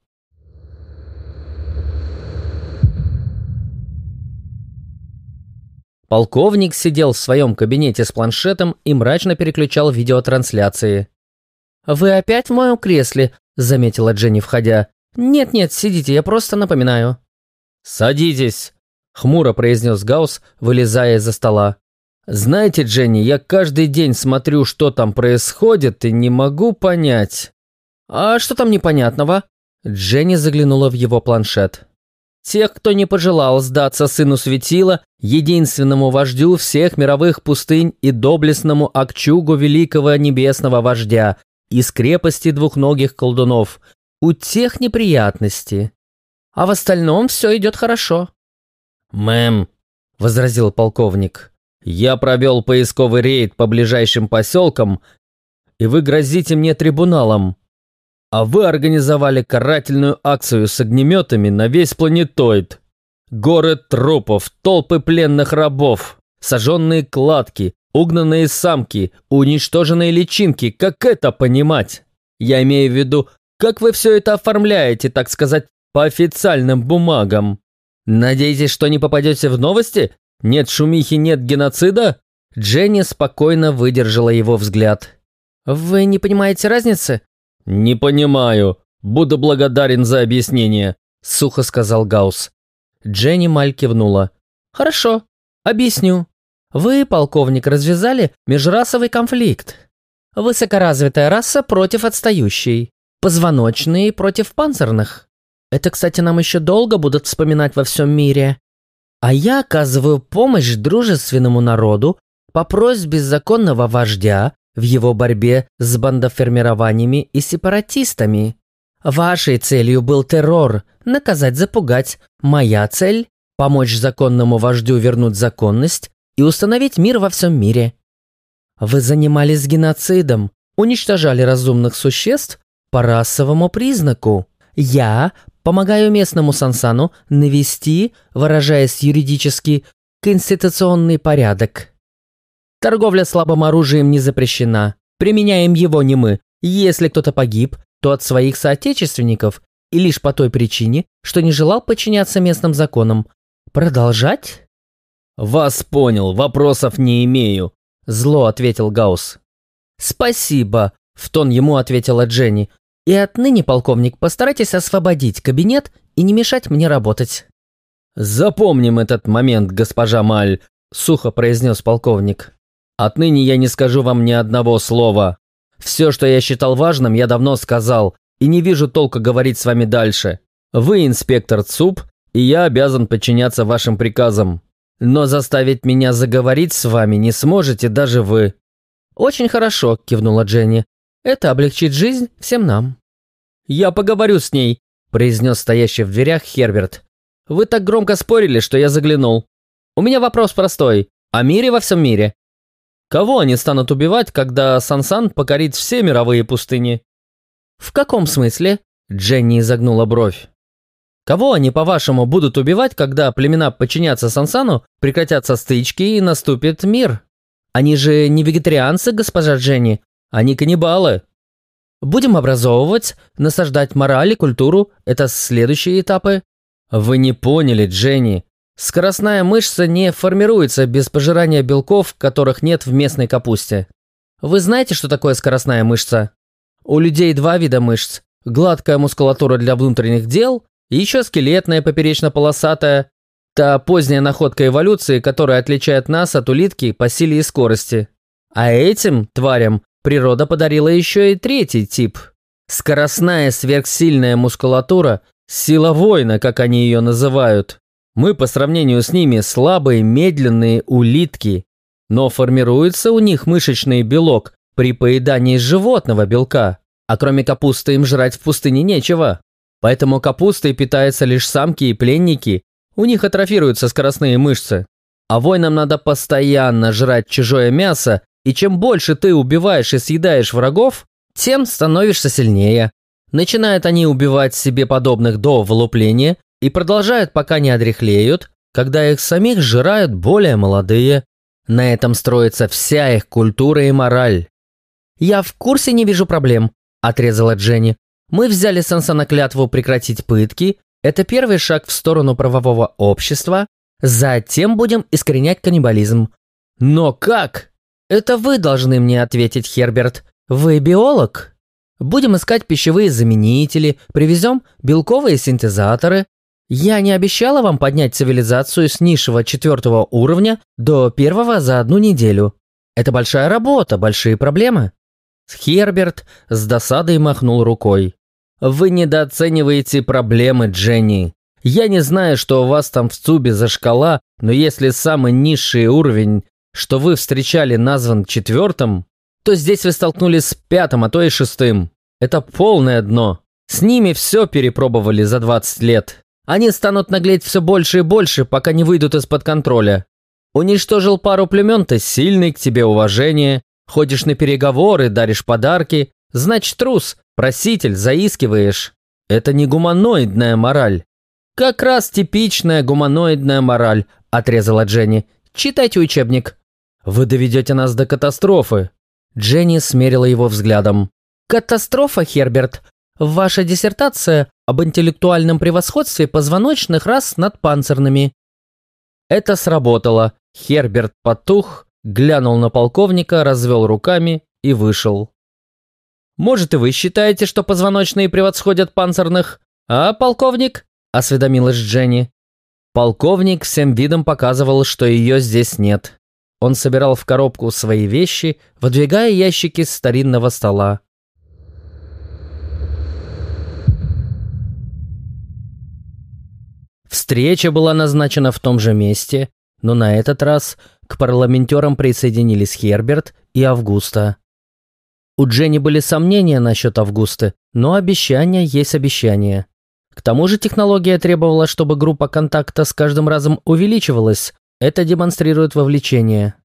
Полковник сидел в своем кабинете с планшетом и мрачно переключал видеотрансляции. «Вы опять в моем кресле», – заметила Дженни, входя. «Нет-нет, сидите, я просто напоминаю». «Садитесь», – хмуро произнес Гаус, вылезая из-за стола. «Знаете, Дженни, я каждый день смотрю, что там происходит, и не могу понять». «А что там непонятного?» Дженни заглянула в его планшет. Тех, кто не пожелал сдаться сыну светила, единственному вождю всех мировых пустынь и доблестному Акчугу великого небесного вождя из крепости двухногих колдунов. У тех неприятности. А в остальном все идет хорошо. «Мэм», — возразил полковник, — «я провел поисковый рейд по ближайшим поселкам, и вы грозите мне трибуналом. А вы организовали карательную акцию с огнеметами на весь планетоид. Горы трупов, толпы пленных рабов, сожженные кладки, угнанные самки, уничтоженные личинки. Как это понимать? Я имею в виду, как вы все это оформляете, так сказать, по официальным бумагам? Надеетесь, что не попадете в новости? Нет шумихи, нет геноцида? Дженни спокойно выдержала его взгляд. «Вы не понимаете разницы?» «Не понимаю. Буду благодарен за объяснение», — сухо сказал Гаус. Дженни Маль кивнула. «Хорошо, объясню. Вы, полковник, развязали межрасовый конфликт. Высокоразвитая раса против отстающей. Позвоночные против панцирных. Это, кстати, нам еще долго будут вспоминать во всем мире. А я оказываю помощь дружественному народу по просьбе законного вождя, в его борьбе с бандоформированиями и сепаратистами. Вашей целью был террор, наказать, запугать. Моя цель – помочь законному вождю вернуть законность и установить мир во всем мире. Вы занимались геноцидом, уничтожали разумных существ по расовому признаку. Я помогаю местному Сансану навести, выражаясь юридически, конституционный порядок. Торговля слабым оружием не запрещена. Применяем его не мы. Если кто-то погиб, то от своих соотечественников и лишь по той причине, что не желал подчиняться местным законам. Продолжать? «Вас понял, вопросов не имею», – зло ответил Гаус. «Спасибо», – в тон ему ответила Дженни. «И отныне, полковник, постарайтесь освободить кабинет и не мешать мне работать». «Запомним этот момент, госпожа Маль», – сухо произнес полковник. Отныне я не скажу вам ни одного слова. Все, что я считал важным, я давно сказал, и не вижу толка говорить с вами дальше. Вы инспектор ЦУП, и я обязан подчиняться вашим приказам. Но заставить меня заговорить с вами не сможете даже вы». «Очень хорошо», – кивнула Дженни. «Это облегчит жизнь всем нам». «Я поговорю с ней», – произнес стоящий в дверях Херберт. «Вы так громко спорили, что я заглянул. У меня вопрос простой. О мире во всем мире. Кого они станут убивать, когда Сансан покорит все мировые пустыни? В каком смысле? Дженни изогнула бровь. Кого они, по-вашему, будут убивать, когда племена подчинятся Сансану, прекратятся стычки и наступит мир? Они же не вегетарианцы, госпожа Дженни. Они каннибалы. Будем образовывать, насаждать мораль и культуру. Это следующие этапы. Вы не поняли, Дженни. Скоростная мышца не формируется без пожирания белков, которых нет в местной капусте. Вы знаете, что такое скоростная мышца? У людей два вида мышц. Гладкая мускулатура для внутренних дел и еще скелетная поперечно-полосатая. Та поздняя находка эволюции, которая отличает нас от улитки по силе и скорости. А этим тварям природа подарила еще и третий тип. Скоростная сверхсильная мускулатура, сила воина, как они ее называют. Мы по сравнению с ними слабые, медленные улитки, но формируется у них мышечный белок при поедании животного белка. А кроме капусты им жрать в пустыне нечего. Поэтому капустой питаются лишь самки и пленники. У них атрофируются скоростные мышцы. А воинам надо постоянно жрать чужое мясо, и чем больше ты убиваешь и съедаешь врагов, тем становишься сильнее. Начинают они убивать себе подобных до вылупления и продолжают, пока не одряхлеют, когда их самих сжирают более молодые. На этом строится вся их культура и мораль. «Я в курсе не вижу проблем», – отрезала Дженни. «Мы взяли Санса на клятву прекратить пытки. Это первый шаг в сторону правового общества. Затем будем искоренять каннибализм». «Но как?» «Это вы должны мне ответить, Херберт. Вы биолог?» Будем искать пищевые заменители, привезем белковые синтезаторы. Я не обещала вам поднять цивилизацию с низшего четвертого уровня до первого за одну неделю. Это большая работа, большие проблемы. Херберт с досадой махнул рукой. Вы недооцениваете проблемы, Дженни. Я не знаю, что у вас там в ЦУБе за шкала, но если самый низший уровень, что вы встречали, назван четвертым, то здесь вы столкнулись с пятым, а то и шестым. Это полное дно. С ними все перепробовали за 20 лет. Они станут наглеть все больше и больше, пока не выйдут из-под контроля. Уничтожил пару племен, ты сильный, к тебе уважение. Ходишь на переговоры, даришь подарки. Значит, трус, проситель, заискиваешь. Это не гуманоидная мораль. Как раз типичная гуманоидная мораль, отрезала Дженни. Читайте учебник. Вы доведете нас до катастрофы. Дженни смерила его взглядом. «Катастрофа, Херберт. Ваша диссертация об интеллектуальном превосходстве позвоночных рас над панцирными». Это сработало. Херберт потух, глянул на полковника, развел руками и вышел. «Может, и вы считаете, что позвоночные превосходят панцирных? А, полковник?» – осведомилась Дженни. Полковник всем видом показывал, что ее здесь нет. Он собирал в коробку свои вещи, выдвигая ящики с старинного стола. Встреча была назначена в том же месте, но на этот раз к парламентерам присоединились Херберт и Августа. У Дженни были сомнения насчет Августы, но обещание есть обещание. К тому же технология требовала, чтобы группа контакта с каждым разом увеличивалась, это демонстрирует вовлечение.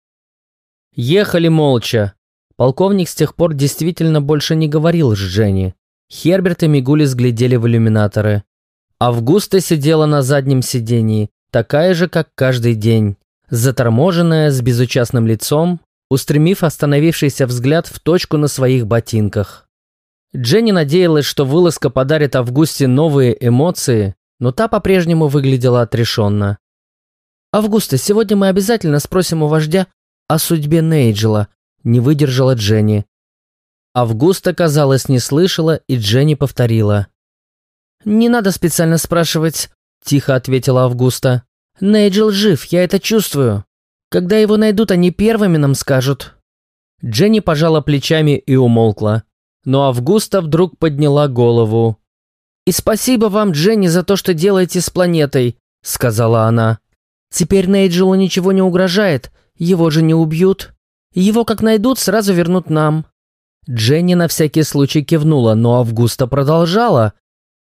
Ехали молча. Полковник с тех пор действительно больше не говорил с Женей. Херберт и Мигулис глядели в иллюминаторы. Августа сидела на заднем сидении, такая же, как каждый день, заторможенная, с безучастным лицом, устремив остановившийся взгляд в точку на своих ботинках. Дженни надеялась, что вылазка подарит Августе новые эмоции, но та по-прежнему выглядела отрешенно. «Августа, сегодня мы обязательно спросим у вождя о судьбе Нейджела», — не выдержала Дженни. Августа, казалось, не слышала, и Дженни повторила. «Не надо специально спрашивать», — тихо ответила Августа. «Нейджел жив, я это чувствую. Когда его найдут, они первыми нам скажут». Дженни пожала плечами и умолкла. Но Августа вдруг подняла голову. «И спасибо вам, Дженни, за то, что делаете с планетой», — сказала она. Теперь Нейджелу ничего не угрожает, его же не убьют. Его как найдут, сразу вернут нам». Дженни на всякий случай кивнула, но Августа продолжала.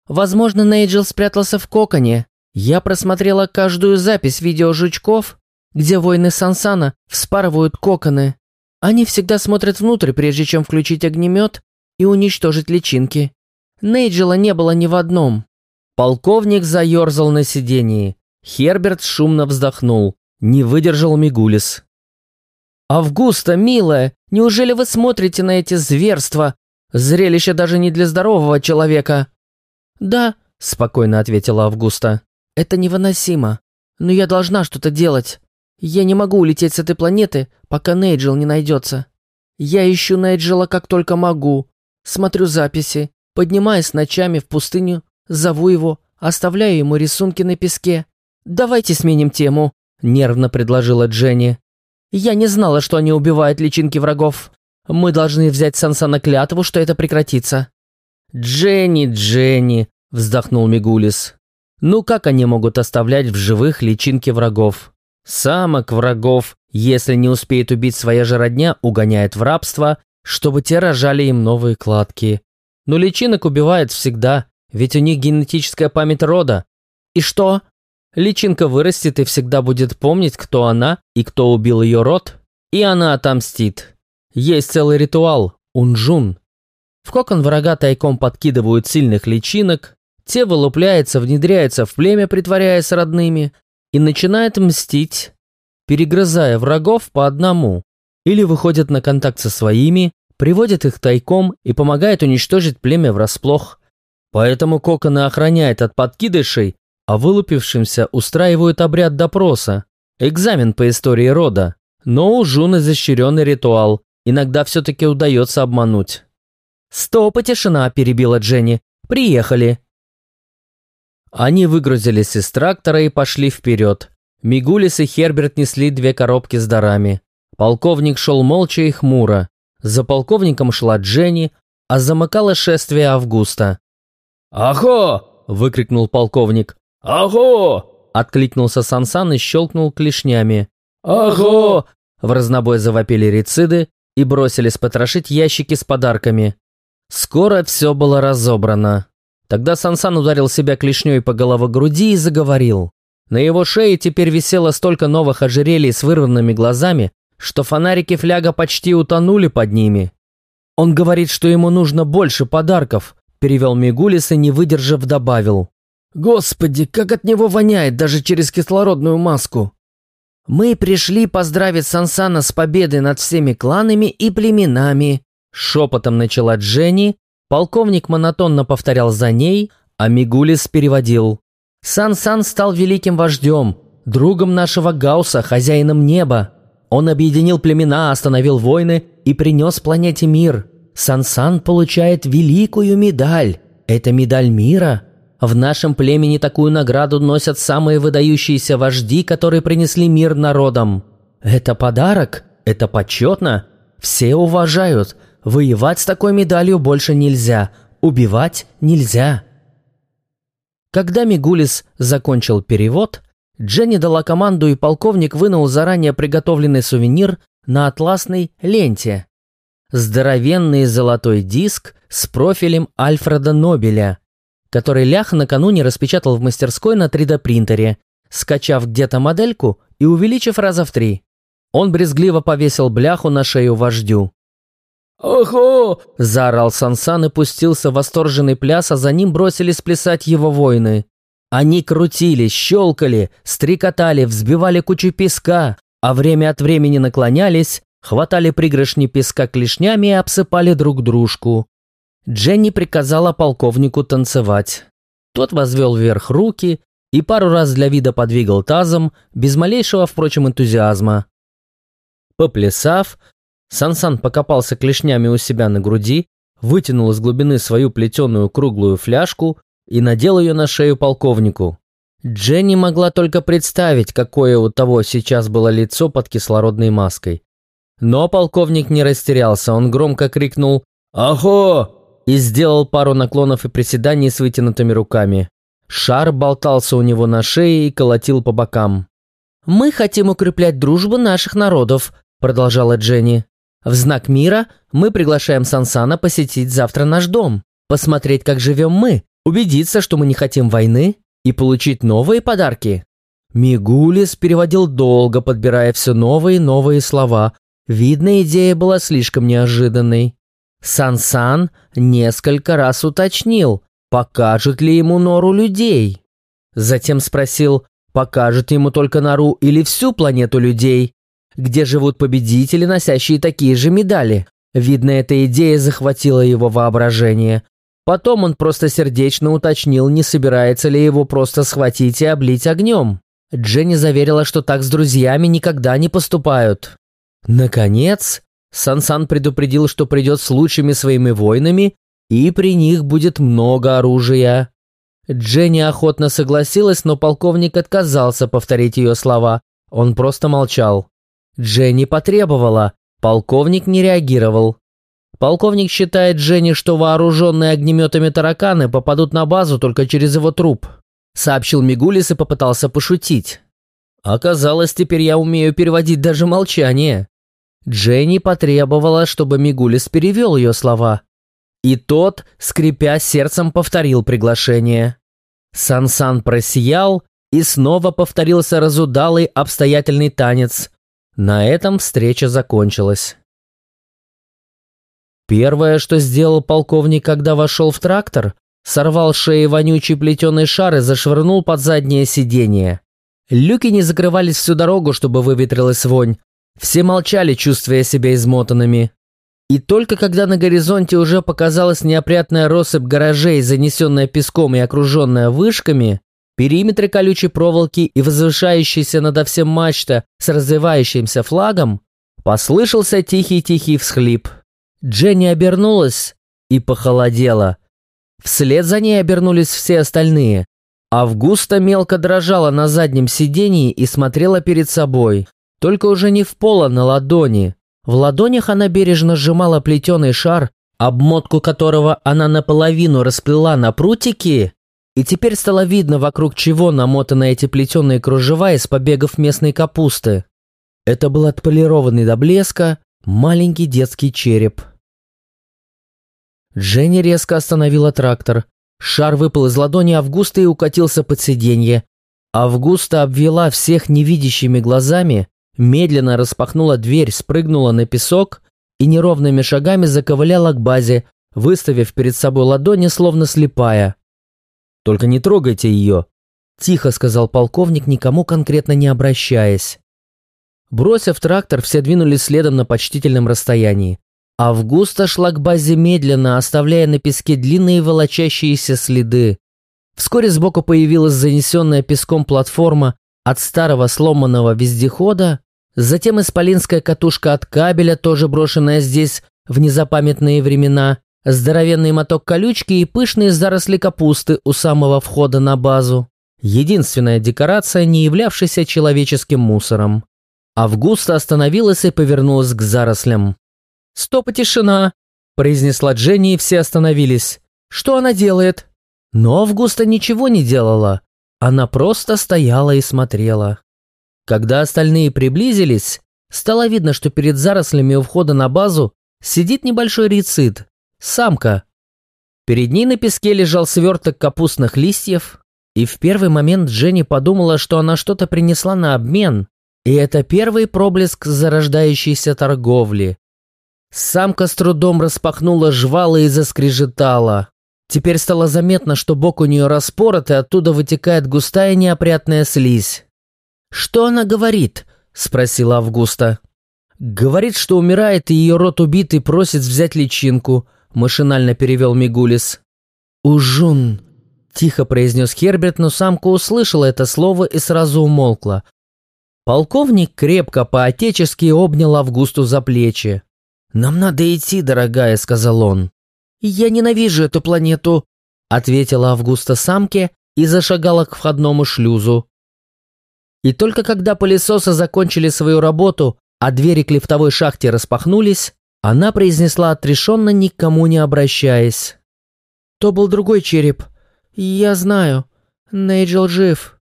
«Возможно, Нейджел спрятался в коконе. Я просмотрела каждую запись видео жучков, где воины Сансана вспарывают коконы. Они всегда смотрят внутрь, прежде чем включить огнемет и уничтожить личинки. Нейджела не было ни в одном». Полковник заерзал на сидении. Херберт шумно вздохнул. Не выдержал Мигулис. «Августа, милая, неужели вы смотрите на эти зверства? Зрелище даже не для здорового человека». «Да», — спокойно ответила Августа. «Это невыносимо. Но я должна что-то делать. Я не могу улететь с этой планеты, пока Нейджел не найдется. Я ищу Нейджела как только могу. Смотрю записи, поднимаясь ночами в пустыню, зову его, оставляю ему рисунки на песке. «Давайте сменим тему», — нервно предложила Дженни. «Я не знала, что они убивают личинки врагов. Мы должны взять Санса на клятву, что это прекратится». «Дженни, Дженни», — вздохнул Мигулис. «Ну как они могут оставлять в живых личинки врагов? Самок врагов, если не успеет убить своя же родня, угоняет в рабство, чтобы те рожали им новые кладки. Но личинок убивает всегда, ведь у них генетическая память рода. И что? Личинка вырастет и всегда будет помнить, кто она и кто убил ее род, и она отомстит. Есть целый ритуал – унжун. В кокон врага тайком подкидывают сильных личинок, те вылупляются, внедряются в племя, притворяясь родными, и начинают мстить, перегрызая врагов по одному, или выходят на контакт со своими, приводят их тайком и помогают уничтожить племя врасплох. Поэтому коконы охраняют от подкидышей, а вылупившимся устраивают обряд допроса, экзамен по истории рода. Но у Жун изощренный ритуал, иногда все-таки удается обмануть. «Стоп и тишина», – перебила Дженни. «Приехали». Они выгрузились из трактора и пошли вперед. Мигулис и Херберт несли две коробки с дарами. Полковник шел молча и хмуро. За полковником шла Дженни, а замыкало шествие Августа. «Ахо!» – выкрикнул полковник. «Ахо!» – откликнулся Сансан и щелкнул клешнями. «Ахо!» – в разнобой завопили рециды и бросились потрошить ящики с подарками. Скоро все было разобрано. Тогда Сансан ударил себя клешней по головогруди и заговорил. На его шее теперь висело столько новых ожерелий с вырванными глазами, что фонарики фляга почти утонули под ними. Он говорит, что ему нужно больше подарков, перевел Мигулис и, не выдержав, добавил. Господи, как от него воняет даже через кислородную маску. Мы пришли поздравить Сансана с победой над всеми кланами и племенами. Шепотом начала Дженни, полковник монотонно повторял за ней, а Мигулис переводил. Сан-Сан стал великим вождем, другом нашего Гауса, хозяином неба. Он объединил племена, остановил войны и принес планете мир. Сан-Сан получает великую медаль. Это медаль мира. В нашем племени такую награду носят самые выдающиеся вожди, которые принесли мир народам. Это подарок, это почетно. Все уважают. Воевать с такой медалью больше нельзя. Убивать нельзя. Когда Мигулис закончил перевод, Дженни дала команду, и полковник вынул заранее приготовленный сувенир на атласной ленте. Здоровенный золотой диск с профилем Альфреда Нобеля, который Лях накануне распечатал в мастерской на 3D-принтере, скачав где-то модельку и увеличив раза в три. Он брезгливо повесил бляху на шею вождю. «Охо!» – заорал Сансан и пустился в восторженный пляс, а за ним бросились плясать его воины. Они крутились, щелкали, стрекотали, взбивали кучу песка, а время от времени наклонялись, хватали пригоршни песка клешнями и обсыпали друг дружку. Дженни приказала полковнику танцевать. Тот возвел вверх руки и пару раз для вида подвигал тазом, без малейшего, впрочем, энтузиазма. Поплясав, Сансан покопался клешнями у себя на груди, вытянул из глубины свою плетеную круглую фляжку и надел ее на шею полковнику. Дженни могла только представить, какое у того сейчас было лицо под кислородной маской. Но полковник не растерялся, он громко крикнул «Ахо!» и сделал пару наклонов и приседаний с вытянутыми руками. Шар болтался у него на шее и колотил по бокам. «Мы хотим укреплять дружбу наших народов», – продолжала Дженни. В знак мира мы приглашаем Сансана посетить завтра наш дом, посмотреть, как живем мы, убедиться, что мы не хотим войны и получить новые подарки. Мигулис переводил долго, подбирая все новые и новые слова. Видно, идея была слишком неожиданной. Сансан несколько раз уточнил, покажет ли ему нору людей. Затем спросил, покажет ему только нору или всю планету людей где живут победители, носящие такие же медали. Видно, эта идея захватила его воображение. Потом он просто сердечно уточнил, не собирается ли его просто схватить и облить огнем. Дженни заверила, что так с друзьями никогда не поступают. Наконец, Сансан предупредил, что придет с лучшими своими воинами, и при них будет много оружия. Дженни охотно согласилась, но полковник отказался повторить ее слова. Он просто молчал. Дженни потребовала, полковник не реагировал. Полковник считает Дженни, что вооруженные огнеметами тараканы попадут на базу только через его труп. Сообщил Мигулис и попытался пошутить. Оказалось, теперь я умею переводить даже молчание. Дженни потребовала, чтобы Мигулис перевел ее слова. И тот, скрипя сердцем, повторил приглашение. Сан-Сан просиял, и снова повторился разудалый обстоятельный танец. На этом встреча закончилась. Первое, что сделал полковник, когда вошел в трактор, сорвал шеи вонючий плетеный шар и зашвырнул под заднее сиденье. Люки не закрывались всю дорогу, чтобы выветрилась вонь. Все молчали, чувствуя себя измотанными. И только когда на горизонте уже показалась неопрятная россыпь гаражей, занесенная песком и окруженная вышками, периметры колючей проволоки и возвышающаяся над всем мачта с развивающимся флагом, послышался тихий-тихий всхлип. Дженни обернулась и похолодела. Вслед за ней обернулись все остальные. Августа мелко дрожала на заднем сидении и смотрела перед собой, только уже не в пол, а на ладони. В ладонях она бережно сжимала плетеный шар, обмотку которого она наполовину расплела на прутики, и теперь стало видно, вокруг чего намотаны эти плетеные кружева из побегов местной капусты. Это был отполированный до блеска маленький детский череп. Дженни резко остановила трактор. Шар выпал из ладони Августа и укатился под сиденье. Августа обвела всех невидящими глазами, медленно распахнула дверь, спрыгнула на песок и неровными шагами заковыляла к базе, выставив перед собой ладони, словно слепая. «Только не трогайте ее», – тихо сказал полковник, никому конкретно не обращаясь. Бросив трактор, все двинулись следом на почтительном расстоянии. Августа шла к базе медленно, оставляя на песке длинные волочащиеся следы. Вскоре сбоку появилась занесенная песком платформа от старого сломанного вездехода, затем исполинская катушка от кабеля, тоже брошенная здесь в незапамятные времена, здоровенный моток колючки и пышные заросли капусты у самого входа на базу. Единственная декорация, не являвшаяся человеческим мусором. Августа остановилась и повернулась к зарослям. «Стоп и тишина!» – произнесла Дженни, и все остановились. «Что она делает?» Но Августа ничего не делала. Она просто стояла и смотрела. Когда остальные приблизились, стало видно, что перед зарослями у входа на базу сидит небольшой рецид, самка. Перед ней на песке лежал сверток капустных листьев, и в первый момент Дженни подумала, что она что-то принесла на обмен, и это первый проблеск зарождающейся торговли. Самка с трудом распахнула жвалы и заскрежетала. Теперь стало заметно, что бок у нее распорот, и оттуда вытекает густая неопрятная слизь. «Что она говорит?» – спросила Августа. «Говорит, что умирает, и ее рот убит, и просит взять личинку», – машинально перевел Мигулис. «Ужун», – тихо произнес Херберт, но самка услышала это слово и сразу умолкла. Полковник крепко по-отечески обнял Августу за плечи. «Нам надо идти, дорогая», — сказал он. «Я ненавижу эту планету», — ответила Августа самке и зашагала к входному шлюзу. И только когда пылесосы закончили свою работу, а двери к лифтовой шахте распахнулись, она произнесла отрешенно, никому не обращаясь. «То был другой череп. Я знаю. Нейджел жив».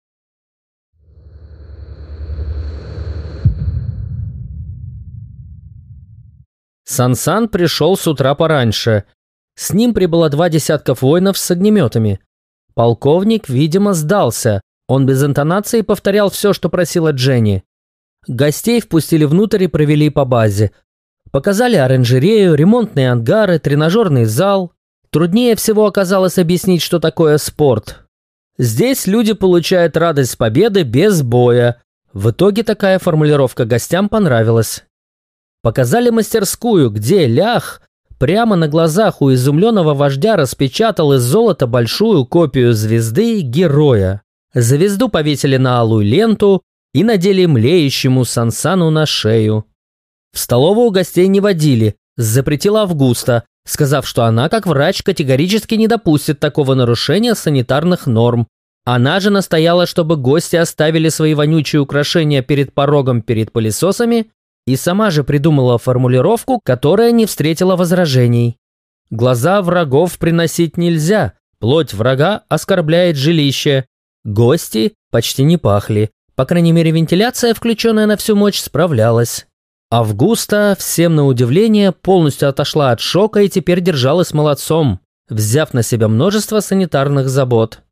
Сансан пришел с утра пораньше. С ним прибыло два десятка воинов с огнеметами. Полковник, видимо, сдался. Он без интонации повторял все, что просила Дженни. Гостей впустили внутрь и провели по базе. Показали оранжерею, ремонтные ангары, тренажерный зал. Труднее всего оказалось объяснить, что такое спорт. Здесь люди получают радость победы без боя. В итоге такая формулировка гостям понравилась. Показали мастерскую, где Лях прямо на глазах у изумленного вождя распечатал из золота большую копию звезды героя. Звезду повесили на алую ленту и надели млеющему Сансану на шею. В столовую гостей не водили, запретила Августа, сказав, что она, как врач, категорически не допустит такого нарушения санитарных норм. Она же настояла, чтобы гости оставили свои вонючие украшения перед порогом перед пылесосами и сама же придумала формулировку, которая не встретила возражений. Глаза врагов приносить нельзя, плоть врага оскорбляет жилище. Гости почти не пахли, по крайней мере вентиляция, включенная на всю мощь, справлялась. Августа, всем на удивление, полностью отошла от шока и теперь держалась молодцом, взяв на себя множество санитарных забот.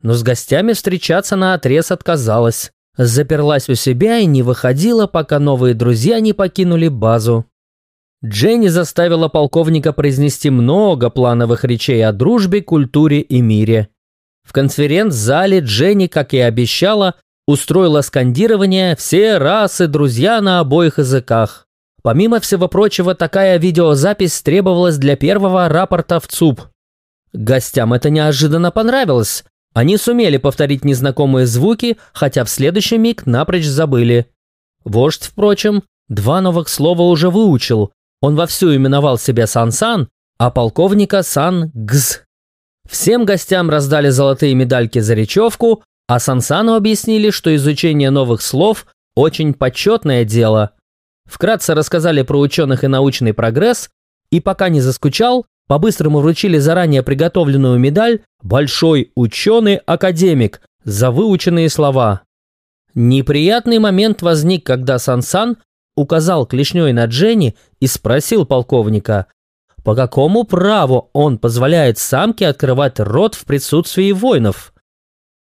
Но с гостями встречаться на отрез отказалась. Заперлась у себя и не выходила, пока новые друзья не покинули базу. Дженни заставила полковника произнести много плановых речей о дружбе, культуре и мире. В конференц-зале Дженни, как и обещала, устроила скандирование «Все расы, друзья на обоих языках». Помимо всего прочего, такая видеозапись требовалась для первого рапорта в ЦУП. Гостям это неожиданно понравилось. Они сумели повторить незнакомые звуки, хотя в следующий миг напрочь забыли. Вождь, впрочем, два новых слова уже выучил, он вовсю именовал себя Сан-Сан, а полковника Сан-Гз. Всем гостям раздали золотые медальки за речевку, а Сансану объяснили, что изучение новых слов – очень почетное дело. Вкратце рассказали про ученых и научный прогресс, и пока не заскучал, по-быстрому вручили заранее приготовленную медаль «Большой ученый-академик» за выученные слова. Неприятный момент возник, когда Сансан указал клешней на Дженни и спросил полковника, по какому праву он позволяет самке открывать рот в присутствии воинов.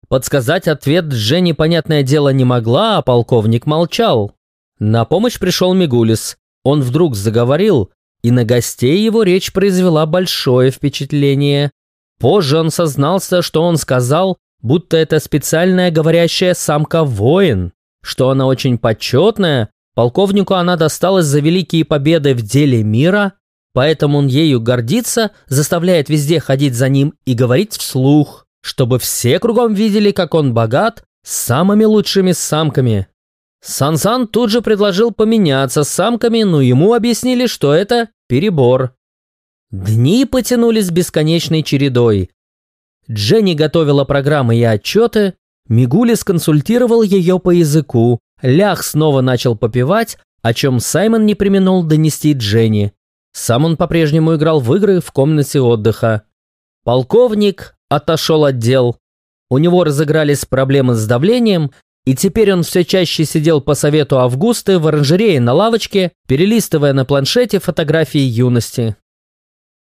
Подсказать ответ Дженни, понятное дело, не могла, а полковник молчал. На помощь пришел Мигулис. Он вдруг заговорил, и на гостей его речь произвела большое впечатление. Позже он сознался, что он сказал, будто это специальная говорящая самка-воин, что она очень почетная, Полковнику она досталась за великие победы в деле мира, поэтому он ею гордится, заставляет везде ходить за ним и говорить вслух, чтобы все кругом видели, как он богат, с самыми лучшими самками. Сансан -сан тут же предложил поменяться с самками, но ему объяснили, что это перебор. Дни потянулись бесконечной чередой. Дженни готовила программы и отчеты, Мигули сконсультировал ее по языку, Лях снова начал попивать, о чем Саймон не применул донести Дженни. Сам он по-прежнему играл в игры в комнате отдыха. Полковник отошел от дел. У него разыгрались проблемы с давлением, и теперь он все чаще сидел по совету Августы в оранжерее на лавочке, перелистывая на планшете фотографии юности.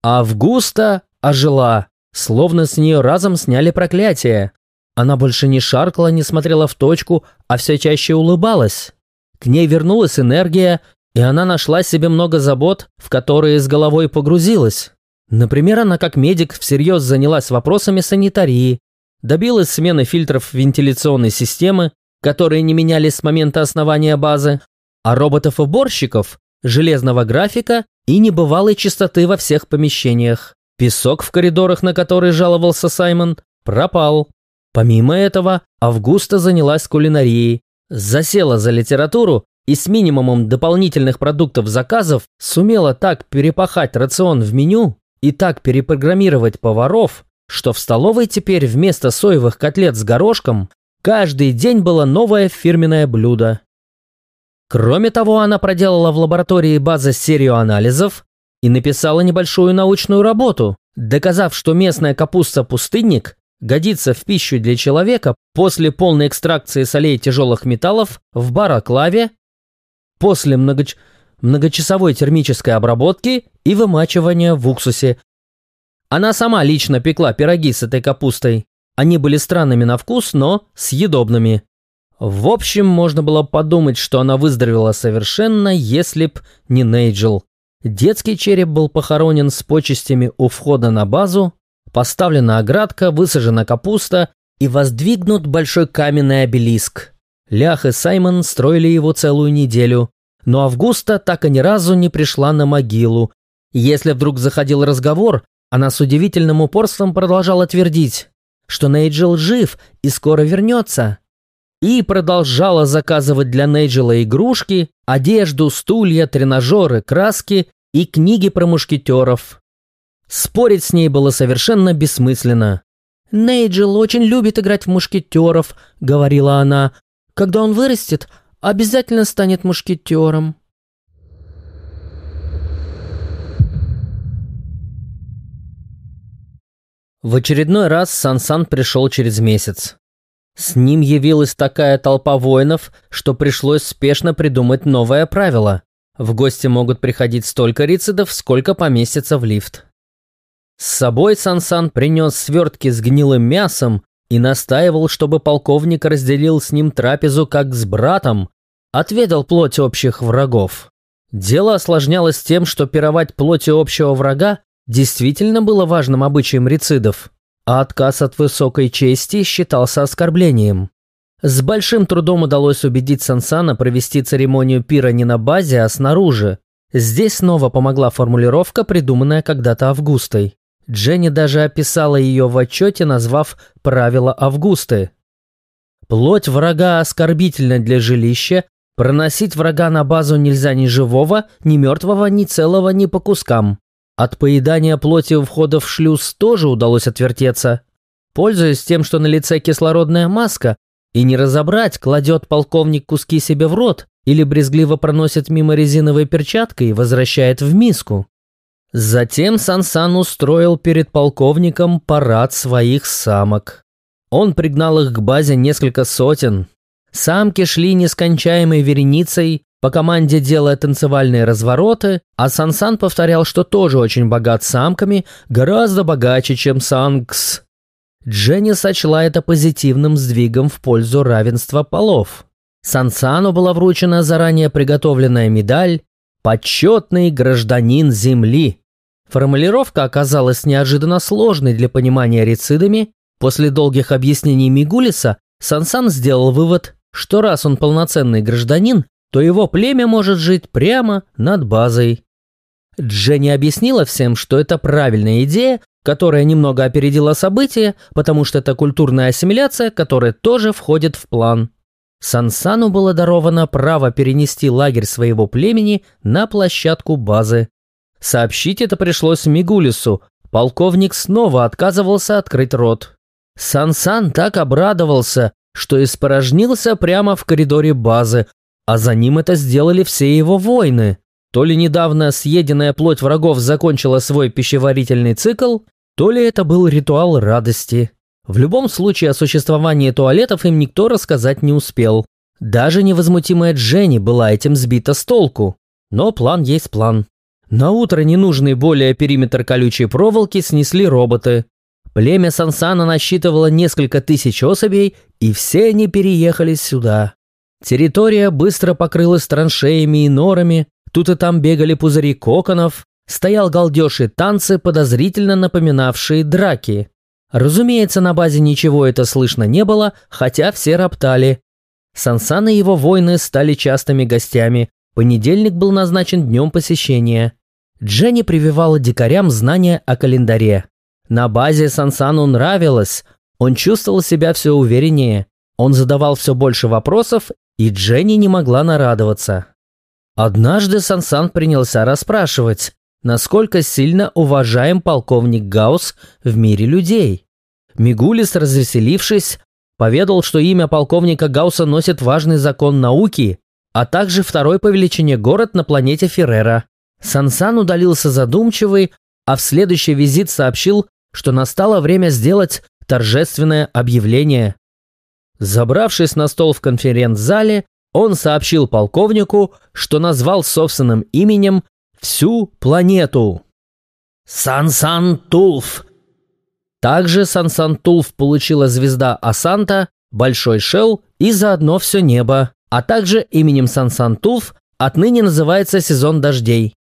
Августа ожила, словно с нее разом сняли проклятие. Она больше не шаркала, не смотрела в точку, а все чаще улыбалась. К ней вернулась энергия, и она нашла себе много забот, в которые с головой погрузилась. Например, она как медик всерьез занялась вопросами санитарии, добилась смены фильтров вентиляционной системы, которые не менялись с момента основания базы, а роботов-уборщиков, железного графика и небывалой чистоты во всех помещениях. Песок в коридорах, на который жаловался Саймон, пропал. Помимо этого, Августа занялась кулинарией, засела за литературу и с минимумом дополнительных продуктов заказов сумела так перепахать рацион в меню и так перепрограммировать поваров, что в столовой теперь вместо соевых котлет с горошком каждый день было новое фирменное блюдо. Кроме того, она проделала в лаборатории базы серию анализов и написала небольшую научную работу, доказав, что местная капуста-пустынник годится в пищу для человека после полной экстракции солей тяжелых металлов в бароклаве, после многоч... многочасовой термической обработки и вымачивания в уксусе. Она сама лично пекла пироги с этой капустой. Они были странными на вкус, но съедобными. В общем, можно было подумать, что она выздоровела совершенно, если б не Нейджел. Детский череп был похоронен с почестями у входа на базу, Поставлена оградка, высажена капуста и воздвигнут большой каменный обелиск. Лях и Саймон строили его целую неделю, но Августа так и ни разу не пришла на могилу. Если вдруг заходил разговор, она с удивительным упорством продолжала твердить, что Нейджел жив и скоро вернется. И продолжала заказывать для Нейджела игрушки, одежду, стулья, тренажеры, краски и книги про мушкетеров. Спорить с ней было совершенно бессмысленно. «Нейджел очень любит играть в мушкетеров», — говорила она. «Когда он вырастет, обязательно станет мушкетером». В очередной раз Сан-Сан пришел через месяц. С ним явилась такая толпа воинов, что пришлось спешно придумать новое правило. В гости могут приходить столько рицидов, сколько поместится в лифт. С собой Сансан принес свертки с гнилым мясом и настаивал, чтобы полковник разделил с ним трапезу как с братом, отведал плоть общих врагов. Дело осложнялось тем, что пировать плоти общего врага действительно было важным обычаем рицидов, а отказ от высокой чести считался оскорблением. С большим трудом удалось убедить Сансана провести церемонию пира не на базе, а снаружи. Здесь снова помогла формулировка, придуманная когда-то Августой. Дженни даже описала ее в отчете, назвав «правила Августы». Плоть врага оскорбительна для жилища, проносить врага на базу нельзя ни живого, ни мертвого, ни целого, ни по кускам. От поедания плоти у входа в шлюз тоже удалось отвертеться. Пользуясь тем, что на лице кислородная маска, и не разобрать, кладет полковник куски себе в рот или брезгливо проносит мимо резиновой перчаткой и возвращает в миску. Затем Сансан устроил перед полковником парад своих самок. Он пригнал их к базе несколько сотен. Самки шли нескончаемой вереницей, по команде делая танцевальные развороты, а Сансан повторял, что тоже очень богат самками, гораздо богаче, чем Сангс. Дженни сочла это позитивным сдвигом в пользу равенства полов. Сансану была вручена заранее приготовленная медаль «Почетный гражданин Земли». Формулировка оказалась неожиданно сложной для понимания рецидами. После долгих объяснений Мигулиса Сансан сделал вывод, что раз он полноценный гражданин, то его племя может жить прямо над базой. Дженни объяснила всем, что это правильная идея, которая немного опередила события, потому что это культурная ассимиляция, которая тоже входит в план. Сансану было даровано право перенести лагерь своего племени на площадку базы. Сообщить это пришлось Мигулису. Полковник снова отказывался открыть рот. Сансан так обрадовался, что испорожнился прямо в коридоре базы, а за ним это сделали все его воины. То ли недавно съеденная плоть врагов закончила свой пищеварительный цикл, то ли это был ритуал радости. В любом случае о существовании туалетов им никто рассказать не успел. Даже невозмутимая Дженни была этим сбита с толку. Но план есть план. На утро ненужный более периметр колючей проволоки снесли роботы. Племя Сансана насчитывало несколько тысяч особей, и все они переехали сюда. Территория быстро покрылась траншеями и норами, Тут и там бегали пузыри коконов, стоял галдеж и танцы, подозрительно напоминавшие драки. Разумеется, на базе ничего это слышно не было, хотя все роптали. Сансан и его воины стали частыми гостями. Понедельник был назначен днем посещения. Дженни прививала дикарям знания о календаре. На базе Сансану нравилось, он чувствовал себя все увереннее. Он задавал все больше вопросов, и Дженни не могла нарадоваться. Однажды Сансан принялся расспрашивать, насколько сильно уважаем полковник Гаус в мире людей. Мигулис, развеселившись, поведал, что имя полковника Гауса носит важный закон науки, а также второй по величине город на планете Феррера. Сансан удалился задумчивый, а в следующий визит сообщил, что настало время сделать торжественное объявление. Забравшись на стол в конференц-зале, он сообщил полковнику, что назвал собственным именем всю планету. Сан-Сан Тулф. Также Сан-Сан Тулф получила звезда Асанта, Большой Шел и заодно все небо, а также именем Сан-Сан Тулф отныне называется сезон дождей.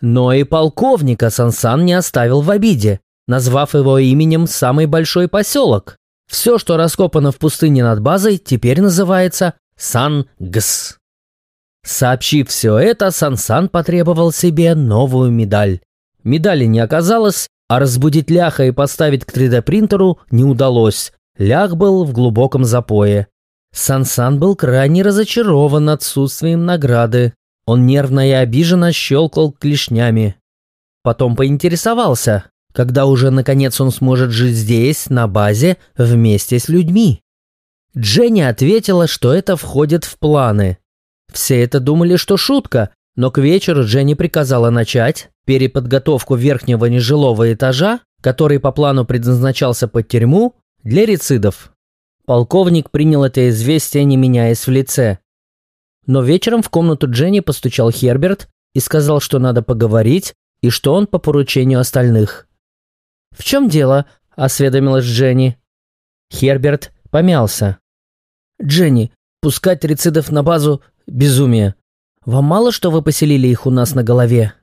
Но и полковника Сан-Сан не оставил в обиде, назвав его именем самый большой поселок. Все, что раскопано в пустыне над базой, теперь называется Сан-Гс. Сообщив все это, Сан-Сан потребовал себе новую медаль. Медали не оказалось, а разбудить Ляха и поставить к 3D-принтеру не удалось. Лях был в глубоком запое. Сан-Сан был крайне разочарован отсутствием награды. Он нервно и обиженно щелкал клешнями. Потом поинтересовался, когда уже наконец он сможет жить здесь, на базе, вместе с людьми. Дженни ответила, что это входит в планы. Все это думали, что шутка, но к вечеру Дженни приказала начать переподготовку верхнего нежилого этажа, который по плану предназначался под тюрьму, для рецидов. Полковник принял это известие, не меняясь в лице. Но вечером в комнату Дженни постучал Херберт и сказал, что надо поговорить, и что он по поручению остальных. «В чем дело?» – осведомилась Дженни. Херберт помялся. «Дженни, пускать рецидов на базу – безумие. Вам мало, что вы поселили их у нас на голове?»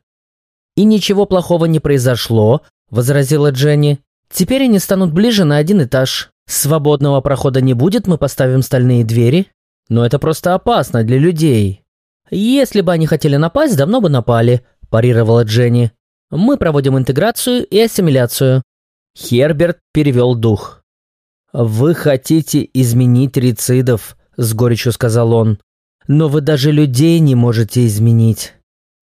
«И ничего плохого не произошло», – возразила Дженни. «Теперь они станут ближе на один этаж. Свободного прохода не будет, мы поставим стальные двери. Но это просто опасно для людей. Если бы они хотели напасть, давно бы напали», – парировала Дженни. «Мы проводим интеграцию и ассимиляцию». Херберт перевел дух. «Вы хотите изменить рецидов», – с горечью сказал он. «Но вы даже людей не можете изменить.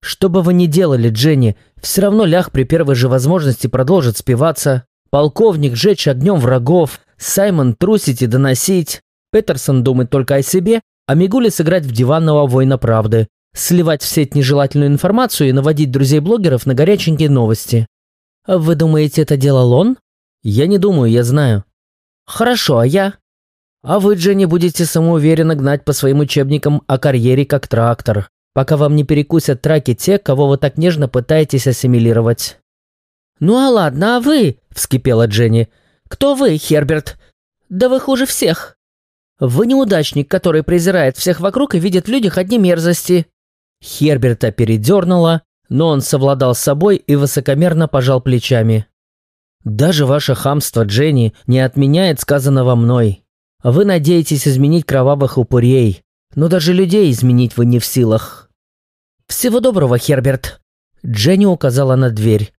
Что бы вы ни делали, Дженни, все равно лях при первой же возможности продолжит спиваться. Полковник жечь огнем врагов, Саймон трусить и доносить. Петерсон думает только о себе, а Мигули сыграть в диванного воина правды, сливать в сеть нежелательную информацию и наводить друзей-блогеров на горяченькие новости. Вы думаете, это делал он? Я не думаю, я знаю. Хорошо, а я? А вы, Дженни, будете самоуверенно гнать по своим учебникам о карьере как трактор, пока вам не перекусят траки те, кого вы так нежно пытаетесь ассимилировать. «Ну а ладно, а вы?» – вскипела Дженни. «Кто вы, Херберт? Да вы хуже всех. Вы неудачник, который презирает всех вокруг и видит в людях одни мерзости». Херберта передернула, но он совладал с собой и высокомерно пожал плечами. Даже ваше хамство, Дженни, не отменяет сказанного мной. Вы надеетесь изменить кровавых упырей, но даже людей изменить вы не в силах. Всего доброго, Херберт. Дженни указала на дверь.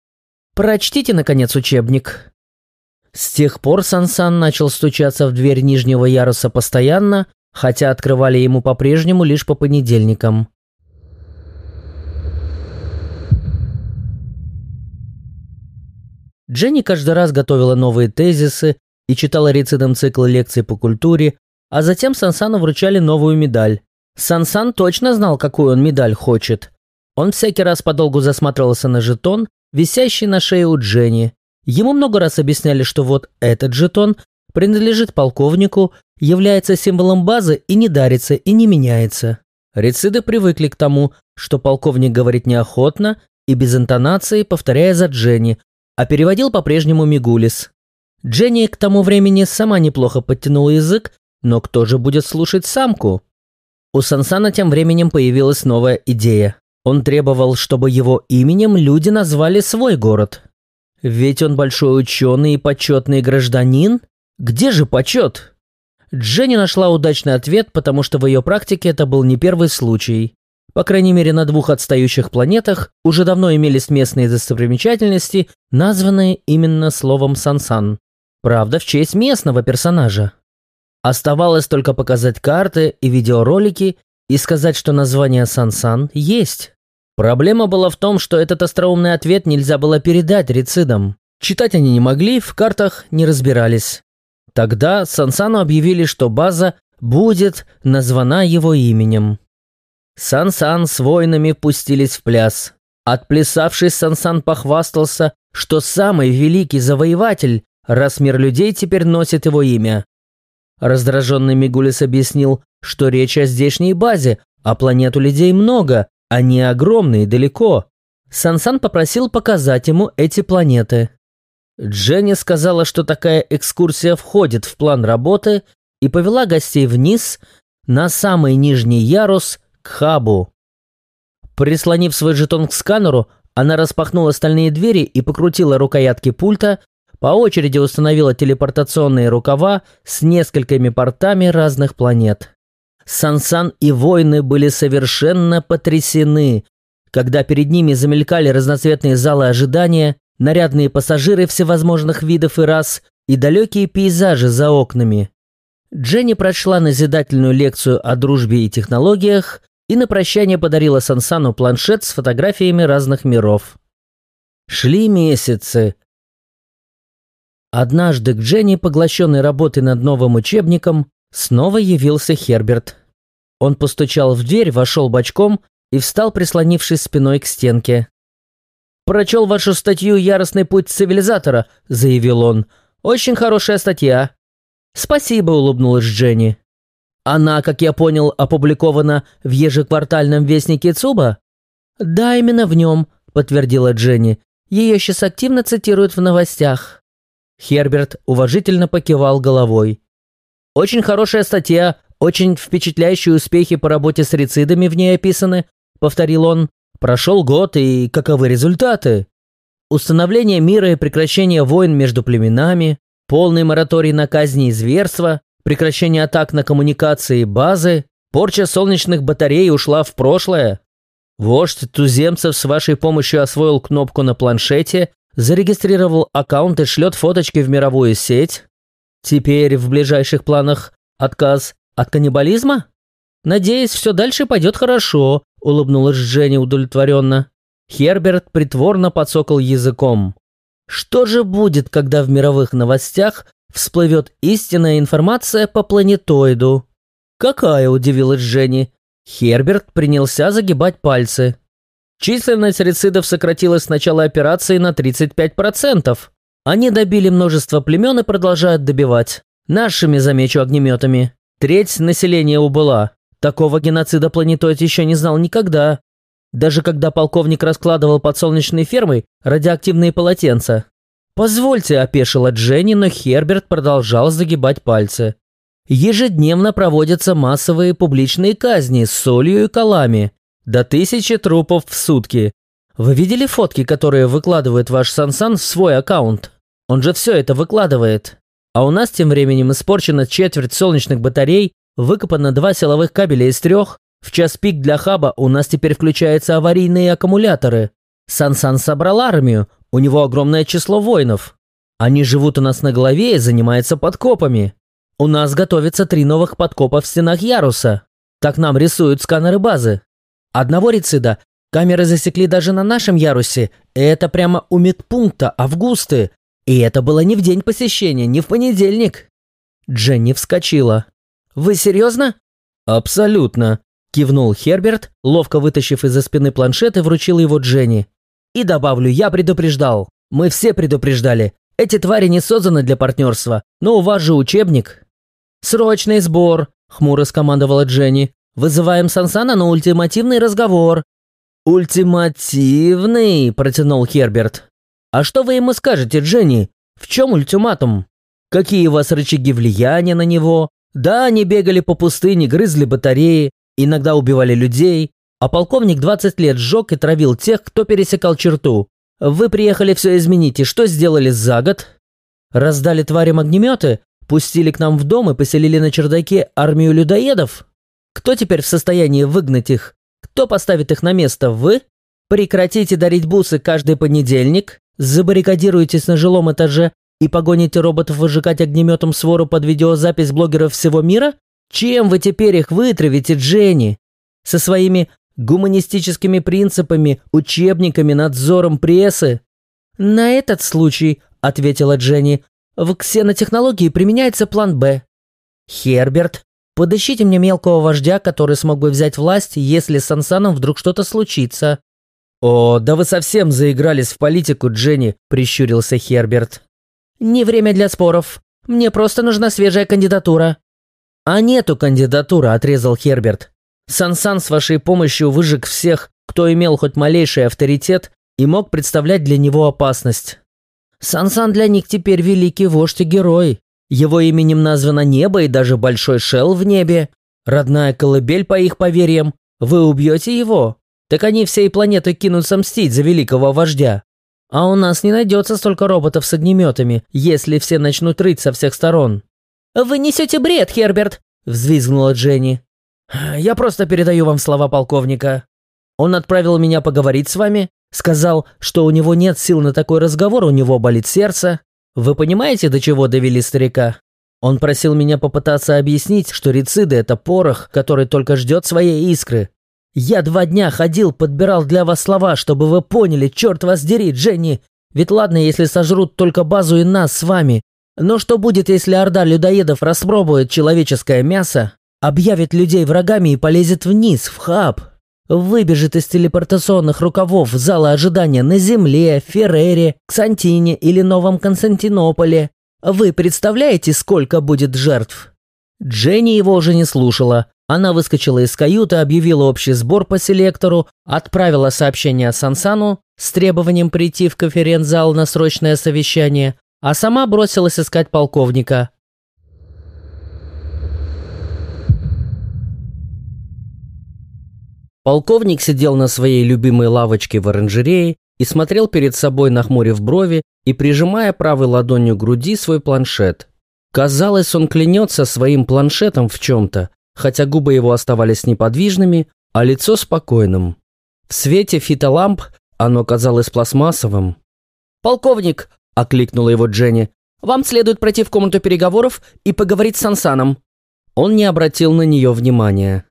Прочтите, наконец, учебник. С тех пор Сансан начал стучаться в дверь нижнего яруса постоянно, хотя открывали ему по-прежнему лишь по понедельникам. Дженни каждый раз готовила новые тезисы и читала рецидом цикл лекций по культуре, а затем Сансану вручали новую медаль. Сансан точно знал, какую он медаль хочет. Он всякий раз подолгу засматривался на жетон, висящий на шее у Дженни. Ему много раз объясняли, что вот этот жетон принадлежит полковнику, является символом базы и не дарится, и не меняется. Рециды привыкли к тому, что полковник говорит неохотно и без интонации, повторяя за Дженни, а переводил по-прежнему Мигулис. Дженни к тому времени сама неплохо подтянула язык, но кто же будет слушать самку? У Сансана тем временем появилась новая идея. Он требовал, чтобы его именем люди назвали свой город. Ведь он большой ученый и почетный гражданин. Где же почет? Дженни нашла удачный ответ, потому что в ее практике это был не первый случай. По крайней мере, на двух отстающих планетах уже давно имелись местные достопримечательности, названные именно словом «Сансан». Правда, в честь местного персонажа. Оставалось только показать карты и видеоролики и сказать, что название Сансан есть. Проблема была в том, что этот остроумный ответ нельзя было передать рецидам. Читать они не могли, в картах не разбирались. Тогда Сансану объявили, что база будет названа его именем. Сан-Сан с воинами пустились в пляс. Отплясавший Сан-Сан похвастался, что самый великий завоеватель, раз мир людей теперь носит его имя. Раздраженный Мигулис объяснил, что речь о здешней базе, а планету людей много, они огромные далеко. Сан-Сан попросил показать ему эти планеты. Дженни сказала, что такая экскурсия входит в план работы и повела гостей вниз на самый нижний ярус к хабу. Прислонив свой жетон к сканеру, она распахнула стальные двери и покрутила рукоятки пульта, по очереди установила телепортационные рукава с несколькими портами разных планет. Сансан и воины были совершенно потрясены, когда перед ними замелькали разноцветные залы ожидания, нарядные пассажиры всевозможных видов и рас и далекие пейзажи за окнами. Дженни прочла назидательную лекцию о дружбе и технологиях, и на прощание подарила Сансану планшет с фотографиями разных миров. Шли месяцы. Однажды к Дженни, поглощенной работой над новым учебником, снова явился Херберт. Он постучал в дверь, вошел бочком и встал, прислонившись спиной к стенке. «Прочел вашу статью «Яростный путь цивилизатора», — заявил он. «Очень хорошая статья». «Спасибо», — улыбнулась Дженни. Она, как я понял, опубликована в ежеквартальном вестнике ЦУБа? «Да, именно в нем», – подтвердила Дженни. «Ее сейчас активно цитируют в новостях». Херберт уважительно покивал головой. «Очень хорошая статья, очень впечатляющие успехи по работе с рецидами в ней описаны», – повторил он. «Прошел год, и каковы результаты?» Установление мира и прекращение войн между племенами, полный мораторий на казни и зверства, прекращение атак на коммуникации и базы, порча солнечных батарей ушла в прошлое. Вождь туземцев с вашей помощью освоил кнопку на планшете, зарегистрировал аккаунт и шлет фоточки в мировую сеть. Теперь в ближайших планах отказ от каннибализма? Надеюсь, все дальше пойдет хорошо, улыбнулась Женя удовлетворенно. Херберт притворно подсокал языком. Что же будет, когда в мировых новостях всплывет истинная информация по планетоиду? Какая, удивилась Женя. Херберт принялся загибать пальцы. Численность рецидов сократилась с начала операции на 35%. Они добили множество племен и продолжают добивать. Нашими, замечу, огнеметами. Треть населения убыла. Такого геноцида планетоид еще не знал никогда. Даже когда полковник раскладывал под солнечной фермой радиоактивные полотенца. «Позвольте», – опешила Дженни, но Херберт продолжал загибать пальцы. Ежедневно проводятся массовые публичные казни с солью и колами. До тысячи трупов в сутки. Вы видели фотки, которые выкладывает ваш Сансан в свой аккаунт? Он же все это выкладывает. А у нас тем временем испорчена четверть солнечных батарей, выкопано два силовых кабеля из трех. В час пик для хаба у нас теперь включаются аварийные аккумуляторы. Сансан собрал армию, у него огромное число воинов. Они живут у нас на голове и занимаются подкопами. У нас готовится три новых подкопа в стенах яруса. Так нам рисуют сканеры базы. Одного рецида камеры засекли даже на нашем ярусе. Это прямо у медпункта Августы. И это было не в день посещения, не в понедельник. Дженни вскочила. «Вы серьезно?» «Абсолютно», – кивнул Херберт, ловко вытащив из-за спины планшет и вручил его Дженни. «И добавлю, я предупреждал. Мы все предупреждали. Эти твари не созданы для партнерства, но у вас же учебник. «Срочный сбор!» – хмуро скомандовала Дженни. «Вызываем Сансана на ультимативный разговор». «Ультимативный?» – протянул Херберт. «А что вы ему скажете, Дженни? В чем ультиматум? Какие у вас рычаги влияния на него? Да, они бегали по пустыне, грызли батареи, иногда убивали людей, а полковник 20 лет сжег и травил тех, кто пересекал черту. Вы приехали все изменить, и что сделали за год? Раздали тварям огнеметы? Пустили к нам в дом и поселили на чердаке армию людоедов? Кто теперь в состоянии выгнать их? Кто поставит их на место? Вы? Прекратите дарить бусы каждый понедельник, забаррикадируйтесь на жилом этаже и погоните роботов выжигать огнеметом свору под видеозапись блогеров всего мира? Чем вы теперь их вытравите, Дженни? Со своими гуманистическими принципами, учебниками, надзором прессы? На этот случай, ответила Дженни, в ксенотехнологии применяется план «Б». Херберт, подыщите мне мелкого вождя, который смог бы взять власть, если с Сансаном вдруг что-то случится. «О, да вы совсем заигрались в политику, Дженни», – прищурился Херберт. «Не время для споров. Мне просто нужна свежая кандидатура». «А нету кандидатуры», – отрезал Херберт. «Сансан с вашей помощью выжег всех, кто имел хоть малейший авторитет и мог представлять для него опасность. Сансан для них теперь великий вождь и герой. Его именем названо небо и даже большой шел в небе. Родная колыбель по их поверьям. Вы убьете его? Так они всей планетой кинутся мстить за великого вождя. А у нас не найдется столько роботов с огнеметами, если все начнут рыть со всех сторон. «Вы несете бред, Херберт!» – взвизгнула Дженни. «Я просто передаю вам слова полковника. Он отправил меня поговорить с вами, Сказал, что у него нет сил на такой разговор, у него болит сердце. Вы понимаете, до чего довели старика? Он просил меня попытаться объяснить, что рециды – это порох, который только ждет своей искры. Я два дня ходил, подбирал для вас слова, чтобы вы поняли, черт вас дери, Дженни. Ведь ладно, если сожрут только базу и нас с вами. Но что будет, если орда людоедов распробует человеческое мясо, объявит людей врагами и полезет вниз, в хаб? Выбежит из телепортационных рукавов зала ожидания на Земле, Феррере, Ксантине или Новом Константинополе. Вы представляете, сколько будет жертв? Дженни его уже не слушала. Она выскочила из каюты, объявила общий сбор по селектору, отправила сообщение Сансану с требованием прийти в конференц-зал на срочное совещание, а сама бросилась искать полковника. Полковник сидел на своей любимой лавочке в оранжерее и смотрел перед собой, нахмурив брови и прижимая правой ладонью груди свой планшет. Казалось, он клянется своим планшетом в чем-то, хотя губы его оставались неподвижными, а лицо спокойным. В свете фитоламп оно казалось пластмассовым. «Полковник!» – окликнула его Дженни. «Вам следует пройти в комнату переговоров и поговорить с Сансаном». Он не обратил на нее внимания.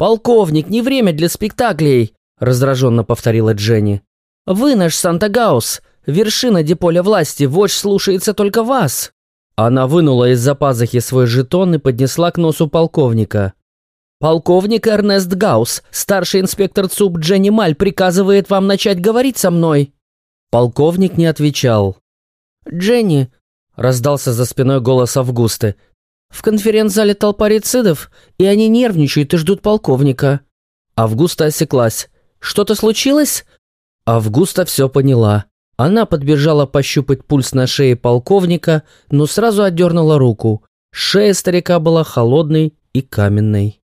«Полковник, не время для спектаклей!» – раздраженно повторила Дженни. «Вы наш Санта-Гаус, вершина диполя власти, вождь слушается только вас!» Она вынула из-за пазухи свой жетон и поднесла к носу полковника. «Полковник Эрнест Гаус, старший инспектор ЦУП Дженни Маль приказывает вам начать говорить со мной». Полковник не отвечал. «Дженни», — раздался за спиной голос Августы, — «в конференц-зале толпа рецидов, и они нервничают и ждут полковника». Августа осеклась. «Что-то случилось?» Августа все поняла. Она подбежала пощупать пульс на шее полковника, но сразу отдернула руку. Шея старика была холодной и каменной.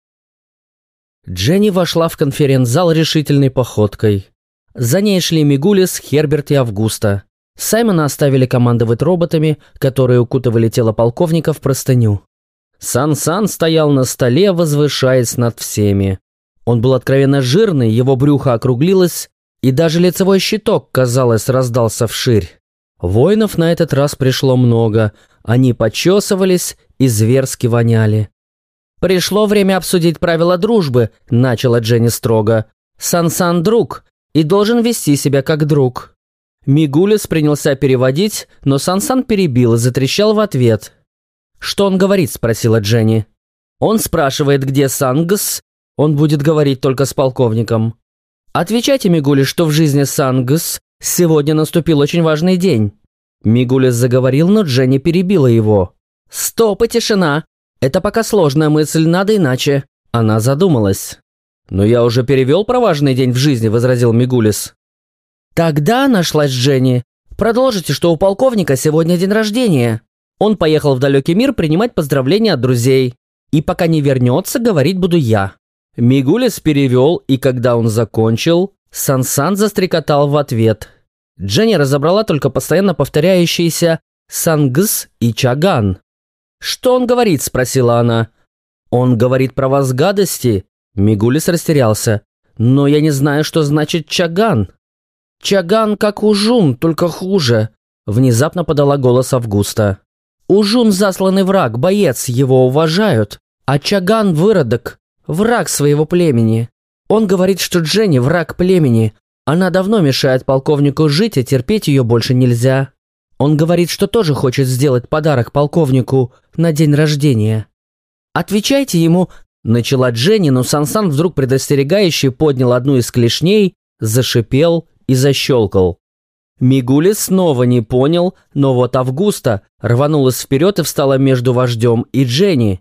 Дженни вошла в конференц-зал решительной походкой. За ней шли Мигулис, Херберт и Августа. Саймона оставили командовать роботами, которые укутывали тело полковника в простыню. Сан-Сан стоял на столе, возвышаясь над всеми. Он был откровенно жирный, его брюхо округлилось, и даже лицевой щиток, казалось, раздался вширь. Воинов на этот раз пришло много, они почесывались и зверски воняли. «Пришло время обсудить правила дружбы», – начала Дженни строго. «Сан-Сан друг и должен вести себя как друг». Мигулис принялся переводить, но Сан-Сан перебил и затрещал в ответ. «Что он говорит?» – спросила Дженни. «Он спрашивает, где Сангс. Он будет говорить только с полковником. Отвечайте, Мигулис, что в жизни Сангс сегодня наступил очень важный день». Мигулис заговорил, но Дженни перебила его. «Стоп и тишина! Это пока сложная мысль, надо иначе». Она задумалась. «Но я уже перевел про важный день в жизни», — возразил Мигулис. «Тогда нашлась Дженни. Продолжите, что у полковника сегодня день рождения. Он поехал в далекий мир принимать поздравления от друзей. И пока не вернется, говорить буду я. Мигулис перевел, и когда он закончил, Сансан застрекотал в ответ. Дженни разобрала только постоянно повторяющиеся «сангс» и «чаган». «Что он говорит?» – спросила она. «Он говорит про вас гадости?» Мигулис растерялся. «Но я не знаю, что значит «чаган». «Чаган как ужун, только хуже», – внезапно подала голос Августа. «Ужун – засланный враг, боец, его уважают, а Чаган – выродок, Враг своего племени. Он говорит, что Дженни враг племени. Она давно мешает полковнику жить, а терпеть ее больше нельзя. Он говорит, что тоже хочет сделать подарок полковнику на день рождения. Отвечайте ему, начала Дженни, но Сансан вдруг предостерегающе поднял одну из клешней, зашипел и защелкал. Мигулис снова не понял, но вот Августа рванулась вперед и встала между вождем и Дженни.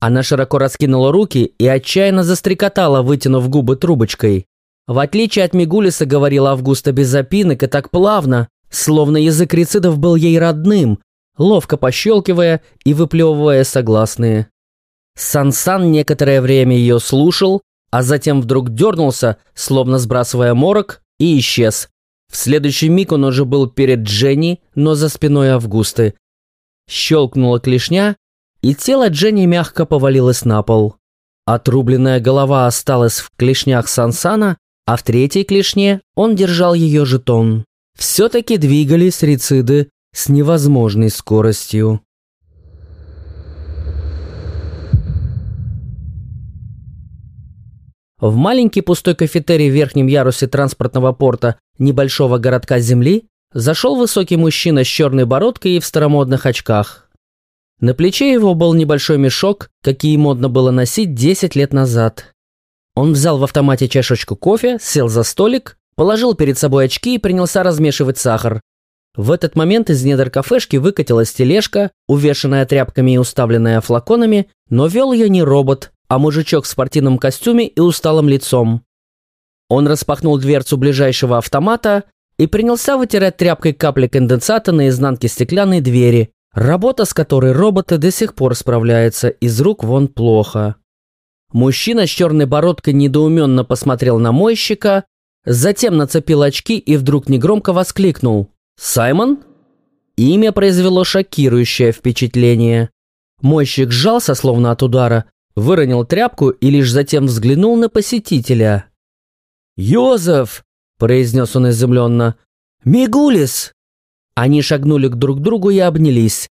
Она широко раскинула руки и отчаянно застрекотала, вытянув губы трубочкой. В отличие от Мигулиса, говорила Августа без запинок и так плавно, словно язык рецидов был ей родным, ловко пощелкивая и выплевывая согласные. Сан-Сан некоторое время ее слушал, а затем вдруг дернулся, словно сбрасывая морок, и исчез. В следующий миг он уже был перед Дженни, но за спиной Августы. Щелкнула клешня, и тело Дженни мягко повалилось на пол. Отрубленная голова осталась в клешнях Сансана, а в третьей клешне он держал ее жетон. Все-таки двигались рециды с невозможной скоростью. В маленький пустой кафетерий в верхнем ярусе транспортного порта небольшого городка Земли зашел высокий мужчина с черной бородкой и в старомодных очках. На плече его был небольшой мешок, какие модно было носить 10 лет назад. Он взял в автомате чашечку кофе, сел за столик, положил перед собой очки и принялся размешивать сахар. В этот момент из недр кафешки выкатилась тележка, увешанная тряпками и уставленная флаконами, но вел ее не робот, а мужичок в спортивном костюме и усталым лицом. Он распахнул дверцу ближайшего автомата и принялся вытирать тряпкой капли конденсата на изнанке стеклянной двери, работа с которой роботы до сих пор справляются из рук вон плохо. Мужчина с черной бородкой недоуменно посмотрел на мойщика, затем нацепил очки и вдруг негромко воскликнул. «Саймон?» Имя произвело шокирующее впечатление. Мойщик сжался, словно от удара, выронил тряпку и лишь затем взглянул на посетителя. «Йозеф!» – произнес он изумленно. «Мигулис!» Они шагнули к друг другу и обнялись.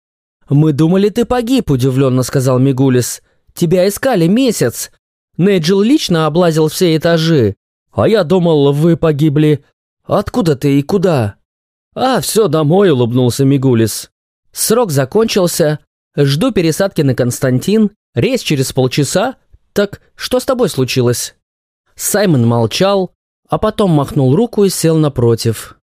«Мы думали, ты погиб», – удивленно сказал Мигулис. «Тебя искали месяц. Нейджел лично облазил все этажи. А я думал, вы погибли. Откуда ты и куда?» «А, все, домой», – улыбнулся Мигулис. «Срок закончился. Жду пересадки на Константин. Рейс через полчаса. Так что с тобой случилось?» Саймон молчал, а потом махнул руку и сел напротив.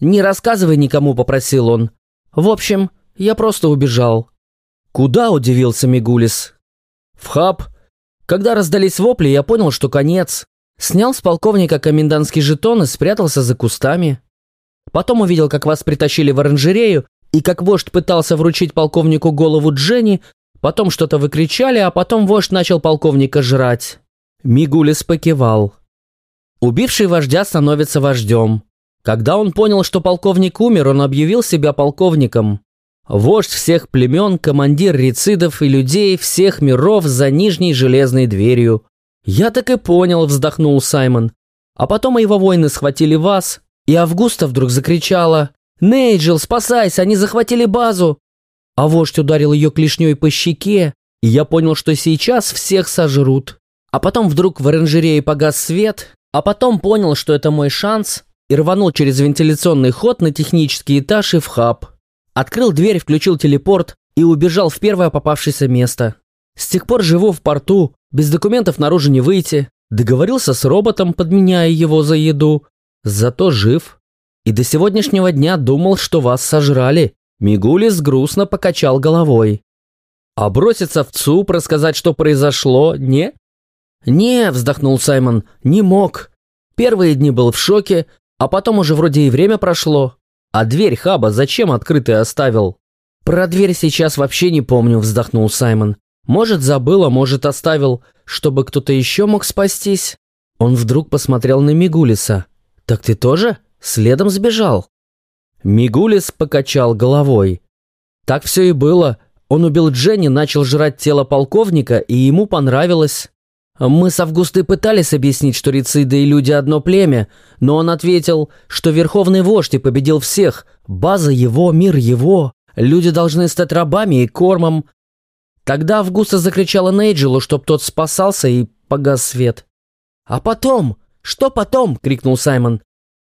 «Не рассказывай никому», — попросил он. «В общем, я просто убежал». «Куда?» — удивился Мигулис. «В хаб. Когда раздались вопли, я понял, что конец. Снял с полковника комендантский жетон и спрятался за кустами. Потом увидел, как вас притащили в оранжерею, и как вождь пытался вручить полковнику голову Дженни, потом что-то выкричали, а потом вождь начал полковника жрать». Мигулис покивал. Убивший вождя становится вождем. Когда он понял, что полковник умер, он объявил себя полковником. Вождь всех племен, командир рецидов и людей всех миров за нижней железной дверью. «Я так и понял», — вздохнул Саймон. А потом его воины схватили вас, и Августа вдруг закричала «Нейджел, спасайся, они захватили базу!» А вождь ударил ее клешней по щеке, и я понял, что сейчас всех сожрут. А потом вдруг в оранжерее погас свет, а потом понял, что это мой шанс, и рванул через вентиляционный ход на технический этаж и в хаб. Открыл дверь, включил телепорт и убежал в первое попавшееся место. С тех пор живу в порту, без документов наружу не выйти. Договорился с роботом, подменяя его за еду. Зато жив. И до сегодняшнего дня думал, что вас сожрали. Мигулис грустно покачал головой. А броситься в ЦУП, рассказать, что произошло, не? «Не», — вздохнул Саймон, — «не мог. Первые дни был в шоке, а потом уже вроде и время прошло. А дверь хаба зачем открытой оставил? Про дверь сейчас вообще не помню, вздохнул Саймон. Может, забыл, а может, оставил, чтобы кто-то еще мог спастись. Он вдруг посмотрел на Мигулиса. «Так ты тоже? Следом сбежал?» Мигулис покачал головой. Так все и было. Он убил Дженни, начал жрать тело полковника, и ему понравилось. Мы с Августой пытались объяснить, что рициды и люди одно племя, но он ответил, что верховный вождь и победил всех. База его, мир его. Люди должны стать рабами и кормом. Тогда Августа закричала Нейджелу, чтоб тот спасался, и погас свет. «А потом? Что потом?» — крикнул Саймон.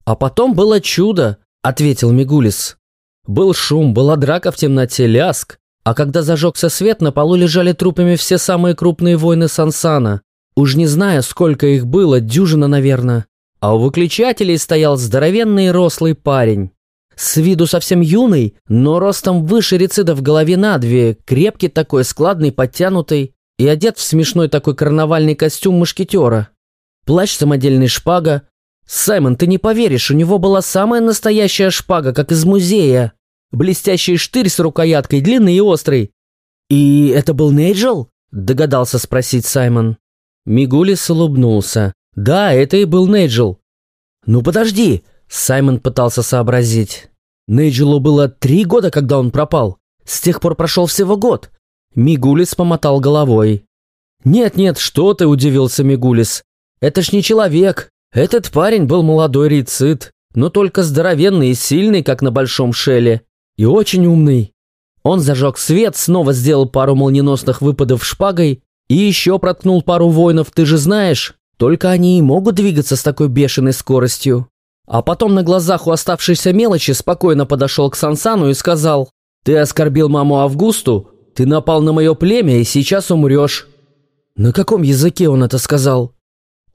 «А потом было чудо», — ответил Мигулис. Был шум, была драка в темноте, ляск. А когда зажегся свет, на полу лежали трупами все самые крупные воины Сансана. Уж не знаю, сколько их было, дюжина, наверное. А у выключателей стоял здоровенный рослый парень. С виду совсем юный, но ростом выше рецида в голове на две, крепкий такой, складный, подтянутый и одет в смешной такой карнавальный костюм мушкетера. Плащ самодельный шпага. Саймон, ты не поверишь, у него была самая настоящая шпага, как из музея. Блестящий штырь с рукояткой, длинный и острый. «И это был Нейджел?» – догадался спросить Саймон. Мигулис улыбнулся. «Да, это и был Нейджел». «Ну подожди!» – Саймон пытался сообразить. Нейджелу было три года, когда он пропал. С тех пор прошел всего год. Мигулис помотал головой. «Нет-нет, что ты!» – удивился Мигулис. «Это ж не человек. Этот парень был молодой рецит, но только здоровенный и сильный, как на большом шеле. И очень умный. Он зажег свет, снова сделал пару молниеносных выпадов шпагой и еще проткнул пару воинов, ты же знаешь. Только они и могут двигаться с такой бешеной скоростью. А потом на глазах у оставшейся мелочи спокойно подошел к Сансану и сказал, «Ты оскорбил маму Августу, ты напал на мое племя и сейчас умрешь». На каком языке он это сказал?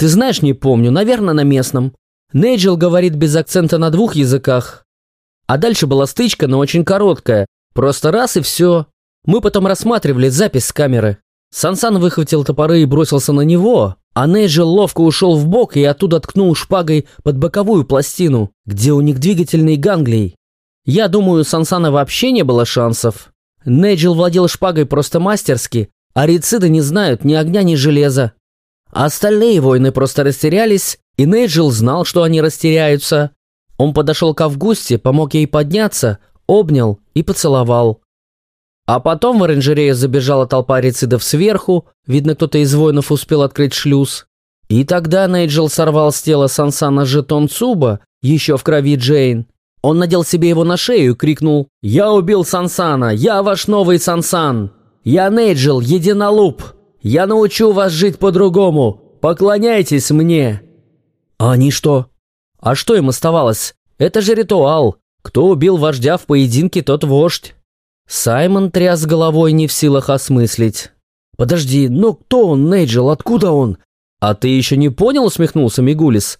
Ты знаешь, не помню, наверное, на местном. Нейджел говорит без акцента на двух языках. А дальше была стычка, но очень короткая. Просто раз и все. Мы потом рассматривали запись с камеры. Сансан выхватил топоры и бросился на него, а Нейджел ловко ушел в бок и оттуда ткнул шпагой под боковую пластину, где у них двигательный ганглий. Я думаю, Сансана вообще не было шансов. Нейджел владел шпагой просто мастерски, а рициды не знают ни огня, ни железа. Остальные воины просто растерялись, и Нейджел знал, что они растеряются. Он подошел к Августе, помог ей подняться, обнял и поцеловал. А потом в оранжерею забежала толпа рецидов сверху, видно, кто-то из воинов успел открыть шлюз. И тогда Нейджел сорвал с тела Сансана жетон Цуба, еще в крови Джейн. Он надел себе его на шею и крикнул «Я убил Сансана! Я ваш новый Сансан! Я Нейджел, единолуп! Я научу вас жить по-другому! Поклоняйтесь мне!» А они что? А что им оставалось? Это же ритуал. Кто убил вождя в поединке, тот вождь. Саймон тряс головой не в силах осмыслить. «Подожди, но кто он, Нейджел, откуда он?» «А ты еще не понял?» — усмехнулся Мигулис.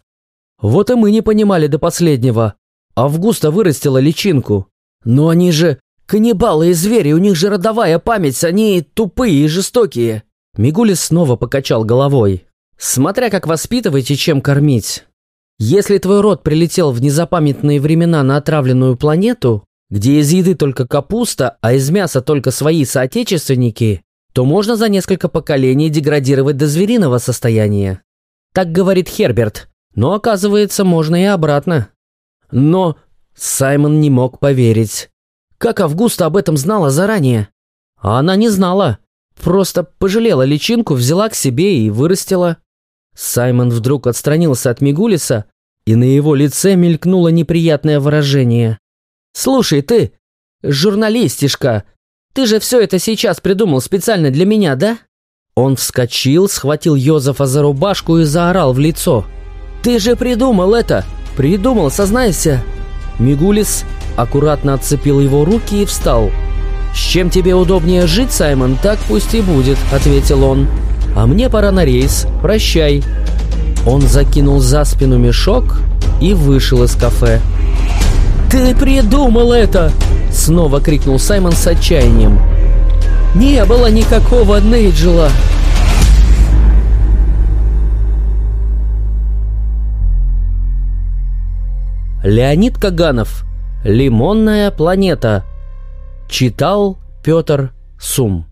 «Вот и мы не понимали до последнего. Августа вырастила личинку. Но они же каннибалы и звери, у них же родовая память, они тупые и жестокие». Мигулис снова покачал головой. «Смотря как воспитывать и чем кормить. Если твой род прилетел в незапамятные времена на отравленную планету, где из еды только капуста, а из мяса только свои соотечественники, то можно за несколько поколений деградировать до звериного состояния. Так говорит Херберт, но оказывается можно и обратно. Но Саймон не мог поверить. Как Августа об этом знала заранее? А она не знала. Просто пожалела личинку, взяла к себе и вырастила. Саймон вдруг отстранился от Мигулиса, и на его лице мелькнуло неприятное выражение. «Слушай, ты, журналистишка, ты же все это сейчас придумал специально для меня, да?» Он вскочил, схватил Йозефа за рубашку и заорал в лицо. «Ты же придумал это! Придумал, сознайся!» Мигулис аккуратно отцепил его руки и встал. «С чем тебе удобнее жить, Саймон, так пусть и будет», — ответил он. «А мне пора на рейс. Прощай». Он закинул за спину мешок и вышел из кафе. «Ты придумал это!» — снова крикнул Саймон с отчаянием. «Не было никакого Нейджела!» Леонид Каганов «Лимонная планета» Читал Петр Сум